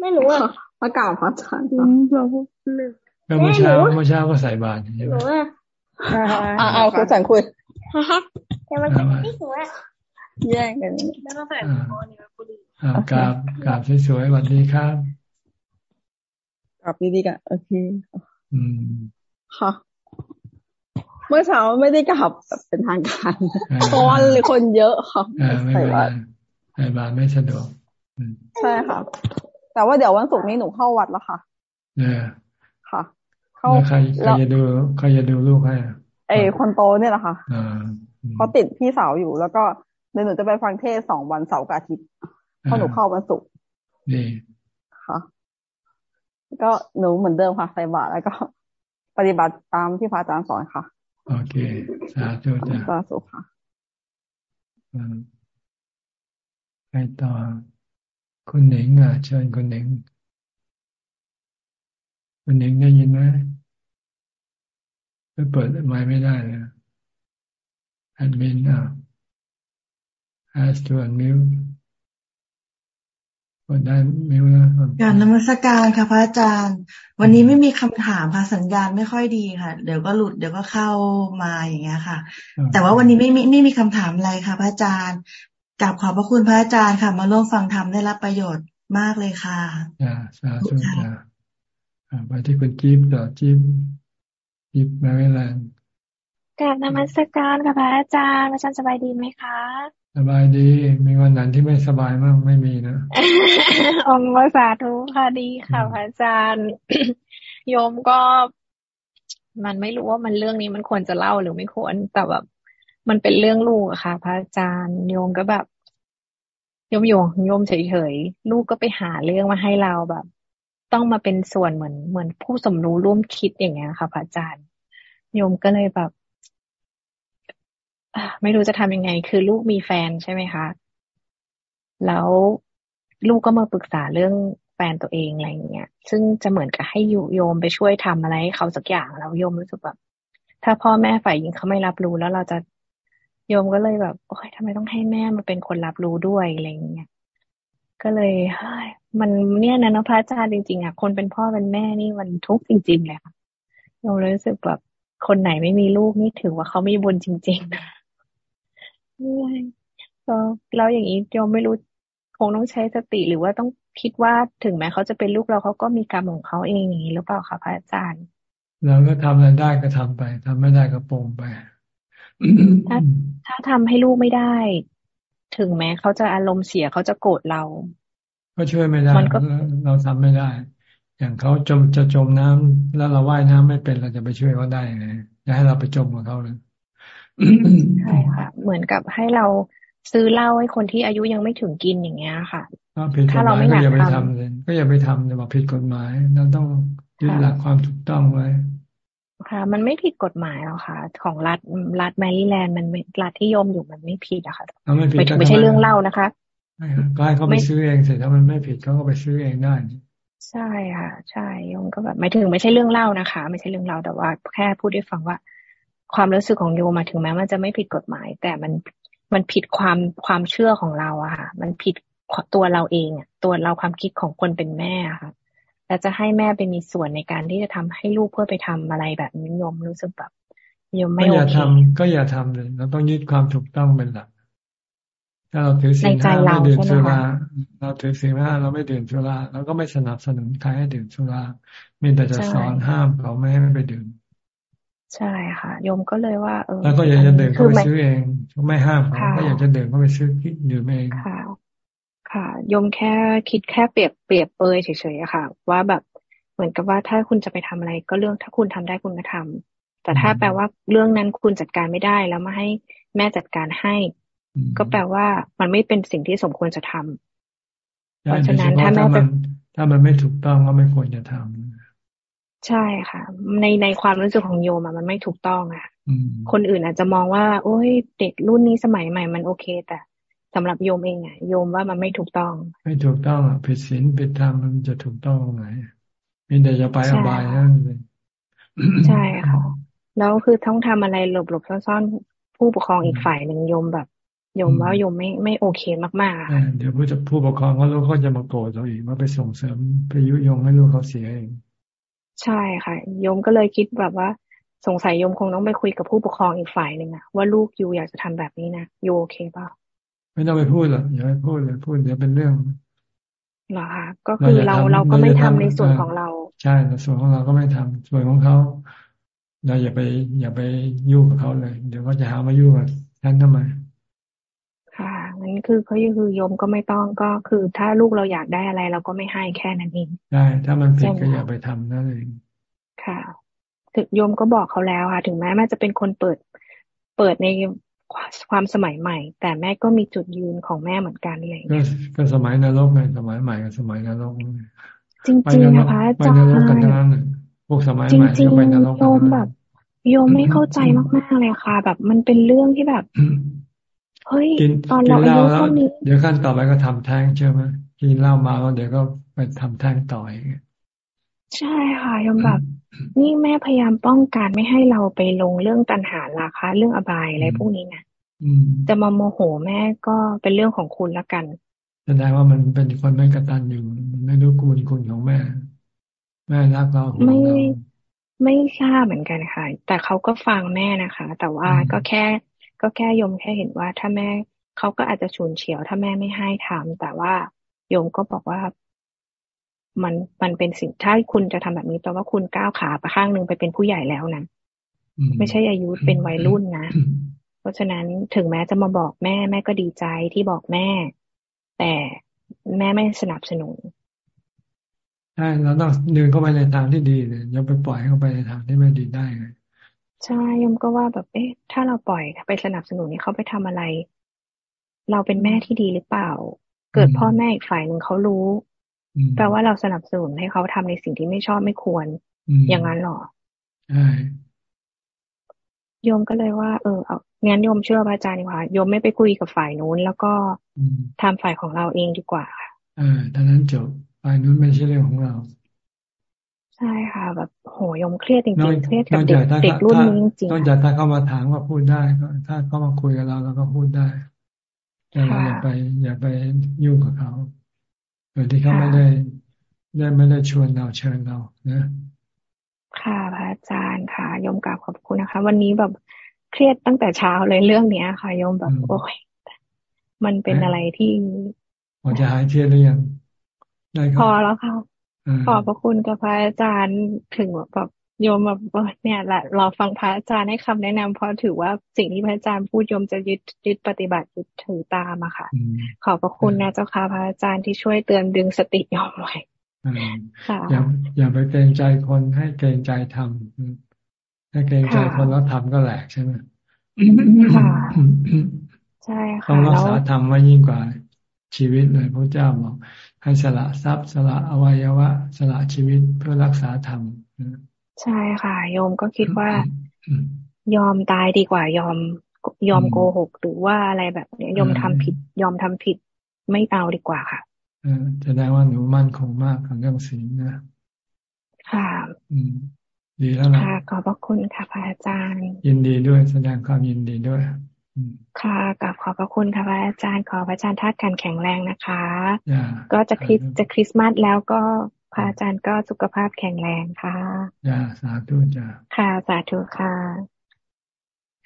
Speaker 32: ไม่รู้อะมากล่าวพระอาจารย์เรา
Speaker 1: ก็เมื่อเช้าเมื่อเช้าก็ใส่บาตรใช่ไหม
Speaker 32: อ่าเอาคุยสั่งคุย
Speaker 35: ฮ่าฮ่าแต่มันไม่สวย
Speaker 32: แย่งกันแล้วก็ใส่
Speaker 1: หมวนี่พอดีกราบกราบสวยๆสวัสดีครับ
Speaker 32: กราบดีๆกันโอเค
Speaker 1: อืม
Speaker 32: ค่ะเมื่อเช้าไม่ได้กราบแบบเป็นทางการเพราะว่าเลยคนเยอะค่ะ
Speaker 1: ใส่บาตรใส่บาตรไม่สะดวก
Speaker 32: ใช่ค่ะ แต่ว่าเดี๋ยววันศุกร์นี้หนูเข้าวัดแล้วค่ะ
Speaker 1: เนี่ย
Speaker 32: ค่ะ
Speaker 1: เข้าใครใครจะดูใครจะดูลูกให้
Speaker 32: เอคนโตเนี่ยแหละค่ะเขาติดพี่สาวอยู่แล้วก็เดี๋ยวหนูจะไปฟังเทศสองวันเสาร์กับอาทิตย์พอหนูเข้าวันศุกร์
Speaker 1: ดี
Speaker 32: ค่ะก็หนูเหมือนเดิมค่ะใส่บาตรแล้วก็ ปฏิบัติตามที่พระอาจารย์สอนค่ะ
Speaker 1: โอเค สาธุจ้ะ
Speaker 32: สาธุค่ะ
Speaker 1: ไปต่อคุณหนิงอะ เชิญคุณหนิง คุณหนิงได้ยินไหมไม่เปิดไม้ไม่ได้เลยแอดมินอะ has to unmute กดได้มิวนะ
Speaker 36: การนมัสการค่ะพระอาจารย์ วันนี้ไม่มีคำถามค่ะสัญญาณไม่ค่อยดีค่ะ เดี๋ยวก็หลุดเดี๋ยวก็เข้ามาอย่างเงี้ยค่ะ แต่ว่าวันนี้ไม่มีไม่มีคำถามอะไรค่ะ พระอาจารย์กราบขอบพระคุณพระอาจารย์ค่ะ มาร่วมฟังธรรมได้รับประโยชน์มากเลยค่ะ
Speaker 1: จ้าสาธุจ้าไปที่คุณจิ๊บต่อจิ๊บจิ๊บแมริแลนด์
Speaker 37: กราบนมัสการค่ะพระอาจารย์อาจารย์สบายดีไหมคะ
Speaker 1: สบายดี มีวันนั้นที่ไม่สบายมากไม่มีนะ
Speaker 37: องค์สาธุค่ะดีค่ะพระอาจารย์ โยมก็มันไม่รู้ว่ามันเรื่องนี้มันควรจะเล่าหรือไม่ควร แต่แบบ มันเป็นเรื่องลูกอะค่ะ พระอาจารย์โยมก็แบบโยมโยมโยมเฉยๆลูกก็ไปหาเรื่องมาให้เราแบบ ต้องมาเป็นส่วนเหมือนเหมือนผู้สมรู้ร่วมคิดอย่างเงี้ยค่ะ พระอาจารย์โยมก็เลยแบบ ไม่รู้จะทำยังไง คือลูกมีแฟนใช่ไหมคะ แล้วลูกก็มาปรึกษาเรื่องแฟนตัวเองอะไรอย่างเงี้ย ซึ่งจะเหมือนกับให้อยู่โยมไปช่วยทำอะไรให้เขาสักอย่างแล้วโยมรู้สึกแบบ ถ้าพ่อแม่ฝ่ายหญิงเขาไม่รับรู้แล้วเราจะโยมก็เลยแบบโอ้ยทำไมต้องให้แม่มาเป็นคนรับรู้ด้วยอะไรอย่างเงี้ย ก็เลยเฮ้ยมันเนี่ยนะนะพระอาจารย์จริงๆอะคนเป็นพ่อเป็นแม่นี่มันทุกข์จริง ๆ เลยค่ะโยมรู้สึกแบบคนไหนไม่มีลูกนี่ถือว่าเขาไม่บุญจริง ๆ นะก็แล้วอย่างนี้โยมไม่รู้คงต้องใช้สติหรือว่าต้องคิดว่าถึงแม้เขาจะเป็นลูกเราเขาก็มีกรรมของเขาเองอย่างนี้หรือเปล่าคะพระอาจารย์
Speaker 1: เราก็ทำอะไรได้ก็ทำไปทำไม่ได้ก็ปงไป
Speaker 37: ถ้าถ้าทำให้ลูกไม่ได้ ถึงแม้เขาจะอารมณ์เสียเขาจะโกรธเรา
Speaker 1: ก็ช่วยไม่ได้เราทำไม่ได้ อย่างเขาจมจะจมน้ำแล้วเราว่ายน้ำไม่เป็นเราจะไปช่วยเขาได้ไงจะให้เราไปจมกับเขาเลย
Speaker 37: ใช่ค่ะ เหมือนกับให้เราซื้อเหล้าให้คนที่อายุยังไม่ถึงกินอย่างเงี้ยค่ะ
Speaker 1: ถ้าเราไม่อยากทำเลยก็อย่าไปทำอย่าบอกผิดกฎหมายเราต้องยึดหลักความถูกต้องไว้
Speaker 37: ค่ะ มันไม่ผิดกฎหมายหรอกค่ะ ของรัฐรัฐแมรี่แลนด์มันรัฐที่ยมอยู่มันไม่ผิดอะค่ะไม่ผิดไม่ใช่เรื่องเล่านะคะ
Speaker 1: ก็ให้เขาไปซื้อเองเสร็จถ้ามันไม่ผิดเขาก็ไปซื้อเองได้
Speaker 37: ใช่ค่ะ ใช่ยมก็แบบไม่ถึงไม่ใช่เรื่องเล่านะคะ ไม่ใช่เรื่องเล่าแต่ว่า แค่พูดให้ฟังว่า ความรู้สึกของโยมาถึงแม้มันจะไม่ผิดกฎหมาย แต่มันมันผิดความความเชื่อของเราอะค่ะ มันผิดตัวเราเองอะตัวเราความคิดของคนเป็นแม่ค่ะแล้วจะให้แม่ไปมีส่วนในการที่จะทำให้ลูกเพื่อไปทำอะไรแบบนี้โยมรู้สึกแบบโยมไม่โอเคก็อย่า
Speaker 1: ทำก็อย่าทำเลยเราต้องยึดความถูกต้องเป็นหลักถ้าเราถือสิ่งห้าไม่ดื่มสุราเราถือสิ่งห้าเราไม่ดื่มสุราเราก็ไม่สนับสนุนใครให้ดื่มสุรามีแต่จะสอนห้ามเขาไม่ให้ไปดื่ม
Speaker 37: ใช่ค่ะโยมก็เลยว่าเออ
Speaker 1: แล้วก็อยากจะดื่มก็ไปซื้อเองไม่ห้ามเขาก็อยากจะดื่มก็ไปซื้อดื่มเอง
Speaker 37: ค่ะ ค่ะยมแค่คิดแค่เปรียบเปรียบเปยเฉยๆค่ะ ว่าแบบเหมือนกับว่าถ้าคุณจะไปทำอะไร ก็เรื่องถ้าคุณทำได้คุณก็ทำแต่ถ้าแปลว่าเรื่องนั้นคุณจัดการไม่ได้แล้วมาให้แม่จัดการให้ ก็แปลว่ามันไม่เป็นสิ่งที่สมควรจะทำเพราะฉะนั้นถ้าแม่จะ
Speaker 1: ถ้ามันไม่ถูกต้องก็ไม่ควรจะทำ
Speaker 37: ใช่ค่ะ ในในความรู้สึกของโยมมันไม่ถูกต้องอะคนอื่นอาจจะมองว่า โอ้ยเด็กรุ่นนี้สมัยใหม่มันโอเค แต่สำหรับโยมเองอะโยมว่ามันไม่ถูกต้อง
Speaker 1: ไม่ถูกต้องอะผิดศีลผิดธรรมมันจะถูกต้องตรงไหนมีแต่จะไปอบายนั่นเลย
Speaker 37: ใช่ค่ะแล้วคือต้องทำอะไรหลบหลบซ่อนๆผู้ปกครองอีกฝ่ายหนึ่งโยมแบบโยมว่าโยมไม่ไม่โอเคมาก
Speaker 1: ๆเดี๋ยวผู้จะผู้ปกครองเขาลูกก็จะมาโกรธเราอีกว่าไปส่งเสริมไปยุยงให้ลูกเขาเสียเอง
Speaker 37: ใช่ค่ะ โยมก็เลยคิดแบบว่า สงสัยโยมคงต้องไปคุยกับผู้ปกครองอีกฝ่ายหนึ่งอะว่าลูกยูอยากจะทำแบบนี้นะยูโอเคเปล่า
Speaker 1: ไม่ต้องไปพูดหรอกอย่าไปพูดเลยพูดเดี๋ยวเป็นเรื่อง
Speaker 37: เหรอคะก็คือเราเราก็ไม่ทำในส่วนของเรา
Speaker 1: ใช่ในส่วนของเราก็ไม่ทำส่วนของเขาเราอย่าไป อย่าไปยุ่งกับเขาเลย เดี๋ยวก็จะหามายุ่งกับท่านทำไม
Speaker 37: ค่ะงั้นคือเขาคือโยมก็ไม่ต้องก็คือ ถ้าลูกเราอยากได้อะไร เราก็ไม่ให้แค่นั้นเอง
Speaker 1: ได้ถ้ามันผิดก็อย่าไปทำนั่นเอง
Speaker 37: ค่ะถึงโยมก็บอกเขาแล้วค่ะ ถึงแม้แม่จะเป็นคนเปิด เปิดในความสมัยใหม่ แต่แม่ก็มีจุดยืนของแม่เหมือนกันอะไรอย่างเงี้ย
Speaker 1: ก็สมัยนรกไงสมัยใหม่กับสมัยนรก
Speaker 37: จริงๆนะคะอาจารย์
Speaker 1: พวกสมัยใหม่ก็ไปนรก
Speaker 37: โยมแบบโยมไม่เข้าใจมากๆเลยค่ะ แบบมันเป็นเรื่องที่แบบ เฮ้ยตอนเราอายุเท่านี้
Speaker 1: เดี๋ยวขั้นต่อไปก็ทำแท้งใช่ไหมกินเหล้ามาแล้วเดี๋ยวก็ไปทำแท้งต่อย
Speaker 37: ใช่ค่ะโยมแบบนี่แม่พยายามป้องกันไม่ให้เราไปลงเรื่องตัณหาราคาเรื่องอบายอะไรพวกนี้นะจะมาโมโหแม่ก็เป็นเรื่องของคุณละกัน
Speaker 1: แสดงว่ามันเป็นคนไม่กระตันอยู่มันไม่รู้คุณคุณของแม่ แม่รักเรา
Speaker 37: ไม่ไม่ทราบเหมือนกันค่ะ แต่เขาก็ฟังแม่นะคะ แต่ว่าก็แค่ ก็แค่ยมแค่เห็นว่าถ้าแม่เขาก็อาจจะฉุนเฉียว ถ้าแม่ไม่ให้ทำแต่ว่าโยมก็บอกว่ามันมันเป็นสิ่งถ้าคุณจะทำแบบนี้แปลว่าคุณก้าวขาไปข้างหนึ่งไปเป็นผู้ใหญ่แล้วนะไม่ใช่อายุเป็นวัยรุ่นนะเพราะฉะนั้นถึงแม้จะมาบอกแม่แม่ก็ดีใจที่บอกแม่ แต่แม่ไม่สนับสนุน
Speaker 1: ใช่เราต้องเดินเข้าไปในทางที่ดีเลยอย่าไปปล่อยเข้าไปในทางที่ไม่ดีได้ไง
Speaker 37: ใช่ยมก็ว่าแบบ เอ๊ะ ถ้าเราปล่อยไปสนับสนุนนี่เขาไปทำอะไร เราเป็นแม่ที่ดีหรือเปล่า เกิดพ่อแม่อีกฝ่ายหนึ่งเขารู้ แปลว่าเราสนับสนุนให้เขาทำในสิ่งที่ไม่ชอบไม่ควร อย่างนั้นหรอ
Speaker 1: ใช่
Speaker 37: โยมก็เลยว่า เออเอางั้นโยมเชื่อพระอาจารย์ดีกว่าโยมไม่ไปคุยกับฝ่ายนู้น แล้วก็ทำฝ่ายของเราเองดีกว่าค่ะ
Speaker 1: เออดังนั้นจบฝ่ายนู้นไม่ใช่เรื่องของเรา
Speaker 37: ใช่ค่ะ แบบโหยมเครียดจริงๆเครียดกับเด็กเด็กรุ่นนี้จริงๆ
Speaker 1: ต้องจากถ้าเข้ามาถามว่าพูดได้ก็ถ้าเข้ามาคุยกับเราเราก็พูดได้ แต่เราอย่าไป อย่าไปยุ่งกับเขาโดยที่เขาไม่ได้ได้ไม่ได้ชวนเราเชิญเรานะ
Speaker 37: ค่ะพระอาจารย์ค่ะยมกราบขอบคุณนะคะ วันนี้แบบเครียดตั้งแต่เช้าเลยเรื่องเนี้ยค่ะยมแบบโอ้ยมันเป็นอะไรที่
Speaker 1: พอจะหายเครียดหรือยัง
Speaker 37: พอแล้วค่ะ ขอบพระคุณกับพระอาจารย์ถึงแบบโยมแบบเนี่ยแหละรอฟังพระอาจารย์ให้คำแนะนำเพราะถือว่าสิ่งที่พระอาจารย์พูดโยมจะยึดยึดปฏิบัติยึดถือตามอะค่ะ ขอบพระคุณนะเจ้าค่ะพระอาจารย์ที่ช่วยเตือนดึงสติโยมไว้
Speaker 1: อย่าอย่าไปเกรงใจคนให้เกรงใจทำถ้าเกรงใจคนแล้วทำก็แหลกใช่ไหม
Speaker 37: ใช่ค่ะ
Speaker 1: ต้องรักษาธรรมไว้ยิ่งกว่าชีวิตเลยพระเจ้าบอก ให้สละทรัพย์ สละอวัยวะ สละชีวิตเพื่อรักษาธรรม
Speaker 37: ใช่ค่ะ โยมก็คิดว่ายอมตายดีกว่ายอมยอมโกหกหรือว่าอะไรแบบนี้ยอมทำผิด ยอมทำผิดไม่เอาดีกว่าค่ะ
Speaker 1: แสดงว่าหนูมั่นคงมากกับเรื่องศีลนะ
Speaker 37: ค่ะ
Speaker 1: อืมดีแล้วนะ
Speaker 37: ค่ะขอบพระคุณค่ะพระอาจารย์
Speaker 1: ยินดีด้วยแสดงความยินดีด้วย
Speaker 37: ค่ะกับขอบพระคุณค่ะพระอาจารย์ขอพระอาจารย์ทัดกันแข็งแรงนะคะ ก็จะคริสจะคริสต์มาสแล้วก็พระอาจารย์ก็สุขภาพแข็งแรงค่ะ
Speaker 1: จ้าสาธุจ้า
Speaker 37: ค่ะสาธุค่ะ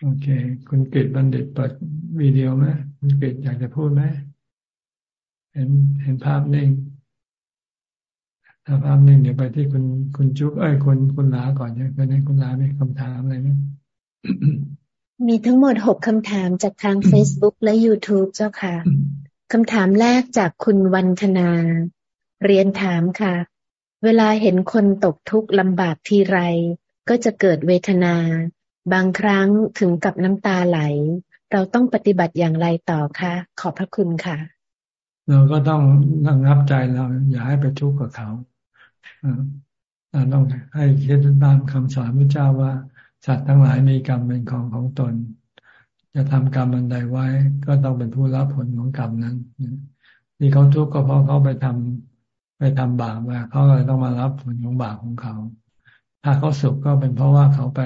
Speaker 1: โอเค คุณเกตบัณฑิตเปิดวิดีโอไหมคุณเกตอยากจะพูดไหมเห็นเห็นภาพนิ่งถ้าภาพนิ่งเดี๋ยวไปที่คุณคุณจุ๊บเอ้ยคุณคุณลาก่อนเนี่ยตอนนี้คุณลามีคำถามอะไรไหม
Speaker 38: มีทั้งหมดหกคำถามจากทาง Facebook และ YouTube เจ้าค่ะคำถามแรกจากคุณวันธนา เรียนถามค่ะ เวลาเห็นคนตกทุกข์ลำบากทีไร ก็จะเกิดเวทนา บางครั้งถึงกับน้ำตาไหล เราต้องปฏิบัติอย่างไรต่อคะ ขอบพระคุณค่ะ
Speaker 1: เราก็ต้องระงับใจเราอย่าให้ไปทุกข์กับเขาเราต้องให้คิดตามคำสอนพระเจ้าว่า สัตว์ทั้งหลายมีกรรมเป็นของของตน จะทำกรรมอันใดไว้ ก็ต้องเป็นผู้รับผลของกรรมนั้นที่เขาทุกข์ก็เพราะเขาไปทำไปทำบาปมาเขาเลยต้องมารับผลของบาปของเขา ถ้าเขาสุขก็เป็นเพราะว่าเขาไป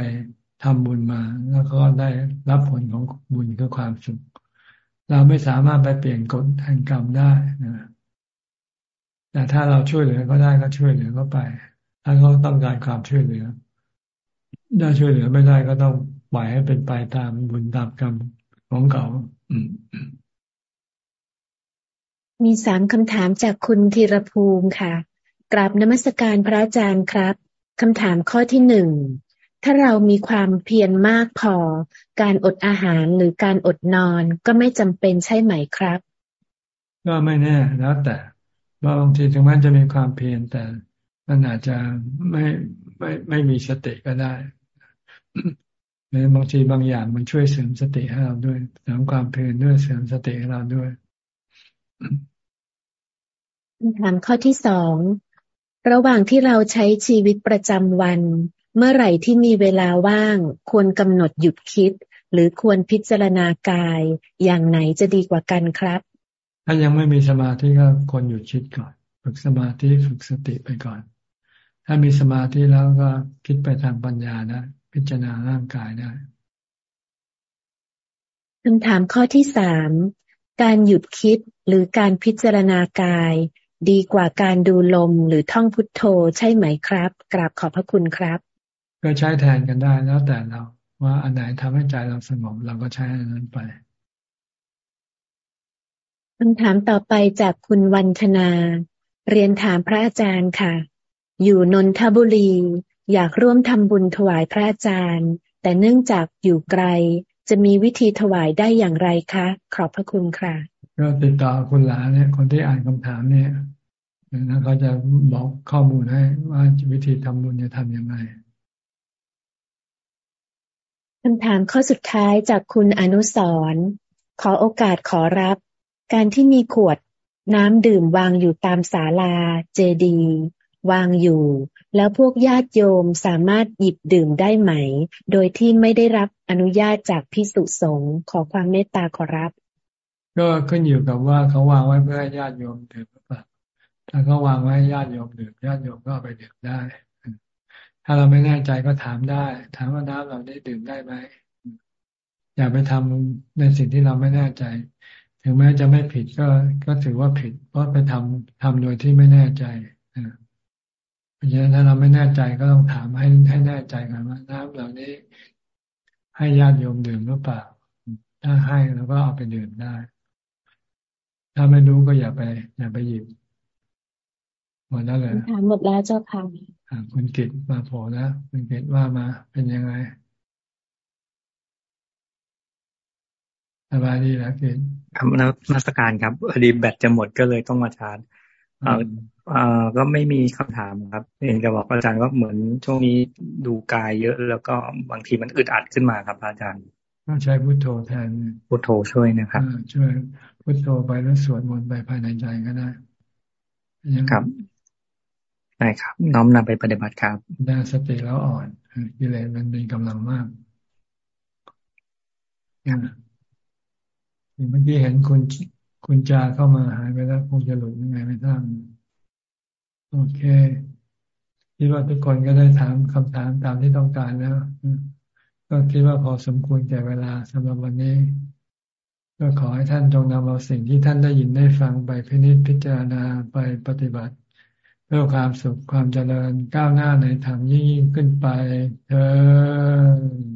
Speaker 1: ทำบุญมา แล้วก็ได้รับผลของบุญคือความสุข เราไม่สามารถไปเปลี่ยนกฎแห่งกรรมได้นะแต่ถ้าเราช่วยเหลือก็ได้ก็ช่วยเหลือก็ไป ถ้าเขาต้องการความช่วยเหลือ ได้ช่วยเหลือไม่ได้ก็ต้องปล่อยให้เป็นไปตามบุญตามกรรมของเขา
Speaker 38: มีสามคำถามจากคุณธีรภูมิค่ะ กราบนมัสการพระอาจารย์ครับคำถามข้อที่หนึ่ง ถ้าเรามีความเพียรมากพอ การอดอาหารหรือการอดนอนก็ไม่จำเป็นใช่ไหมครับ
Speaker 1: ก็ไม่แน่แล้วแต่ว่าบางทีถึงแม้จะมีความเพียรแต่มันอาจจะไม่ไม่ไม่มีสติก็ได้ หรือบางทีบางอย่างมันช่วยเสริมสติให้เราด้วยเสริมความเพียรด้วยเสริมสติให้เราด้วย
Speaker 38: คำถามข้อที่สองระหว่างที่เราใช้ชีวิตประจำวัน เมื่อไหร่ที่มีเวลาว่าง ควรกำหนดหยุดคิด หรือควรพิจารณากาย อย่างไหนจะดีกว่ากันครับ
Speaker 1: ถ้ายังไม่มีสมาธิก็ควรหยุดคิดก่อน ฝึกสมาธิฝึกสติไปก่อน ถ้ามีสมาธิแล้วก็คิดไปทางปัญญาได้ พิจารณาร่างกายได้
Speaker 38: คำถามข้อที่สามการหยุดคิดหรือการพิจารณากาย ดีกว่าการดูลมหรือท่องพุทโธใช่ไหมครับ กราบขอบพระคุณครับ
Speaker 1: ก็ใช้แทนกันได้แล้วแต่เรา ว่าอันไหนทำให้ใจเราสงบเราก็ใช้อันนั้นไป
Speaker 38: คำถามต่อไปจากคุณวันธนา เรียนถามพระอาจารย์ค่ะ อยู่นนทบุรี อยากร่วมทำบุญถวายพระอาจารย์ แต่เนื่องจากอยู่ไกล จะมีวิธีถวายได้อย่างไรคะ ขอบพระคุณค่ะ
Speaker 1: ก็ติดต่อคุณหลาเนี่ยคนที่อ่านคำถามเนี่ยแล้วเขาจะบอกข้อมูลให้ว่าวิธีทำบุญจะทำยังไง
Speaker 38: คำถามข้อสุดท้ายจากคุณอนุสรขอโอกาสขอรับ การที่มีขวดน้ำดื่มวางอยู่ตามศาลาเจดี วางอยู่ แล้วพวกญาติโยมสามารถหยิบดื่มได้ไหม โดยที่ไม่ได้รับอนุญาตจากพิสุสงฆ์ขอความเมตตาขอรับ
Speaker 1: ก็ขึ้นอยู่กับว่าเขาวางไว้เพื่อให้ญาติโยมดื่มหรือเปล่าถ้าเขาวางไว้ญาติโยมดื่มญาติโยมก็เอาไปดื่มได้ ถ้าเราไม่แน่ใจก็ถามได้ ถามว่าน้ำเราได้ดื่มได้ไหมอย่าไปทำในสิ่งที่เราไม่แน่ใจ ถึงแม้จะไม่ผิดก็ก็ถือว่าผิด เพราะไปทำทำโดยที่ไม่แน่ใจ เพราะฉะนั้นถ้าเราไม่แน่ใจก็ต้องถามให้ให้แน่ใจก่อนว่าน้ำเหล่านี้ ให้ญาติโยมดื่มหรือเปล่า ถ้าให้เราก็เอาไปดื่มได้ ถ้าไม่รู้ก็อย่าไป อย่าไปหยิบหมดแล้วเลย
Speaker 38: ถามหมดแล้วเจ้าค่ะ
Speaker 1: คุณกิตมาโผล่แล้วคุณกิตว่ามาเป็นยังไงสบายดีแล้วกิน
Speaker 21: ครับนักการครับพอดีแบตจะหมดก็เลยต้องมาชาร์จเอ่อเอ่อก็ไม่มีคำถามครับเองจะบอกอาจารย์ว่าเหมือนช่วงนี้ดูกายเยอะแล้วก็บางทีมันอึดอัดขึ้นมาครับอาจารย์
Speaker 1: ก็ใช้พุทโธแทน
Speaker 21: พุทโธช่วยนะครับ
Speaker 1: ช่วยพุทโธไปแล้วสวดมนต์ไปภายในใจก็ได้
Speaker 21: ครับได้ครับ น้อมนำไปปฏิบัติครับ
Speaker 1: ได้สติแล้วอ่อนกิเลสมันมีกำลังมากเมื่อกี้เห็นคุณ คุณจาเข้ามาหายไปแล้วคงจะหลุดยังไงไม่ทราบโอเคคิดว่าทุกคนก็ได้ถามคำถามตามที่ต้องการแล้วก็คิดว่าพอสมควรแก่เวลาสำหรับวันนี้ ก็ขอให้ท่านจงนำเอาสิ่งที่ท่านได้ยินได้ฟังไปพินิจพิจารณาไปปฏิบัติ เพื่อความสุขความเจริญก้าวหน้าในธรรมยิ่งขึ้นไปเธอ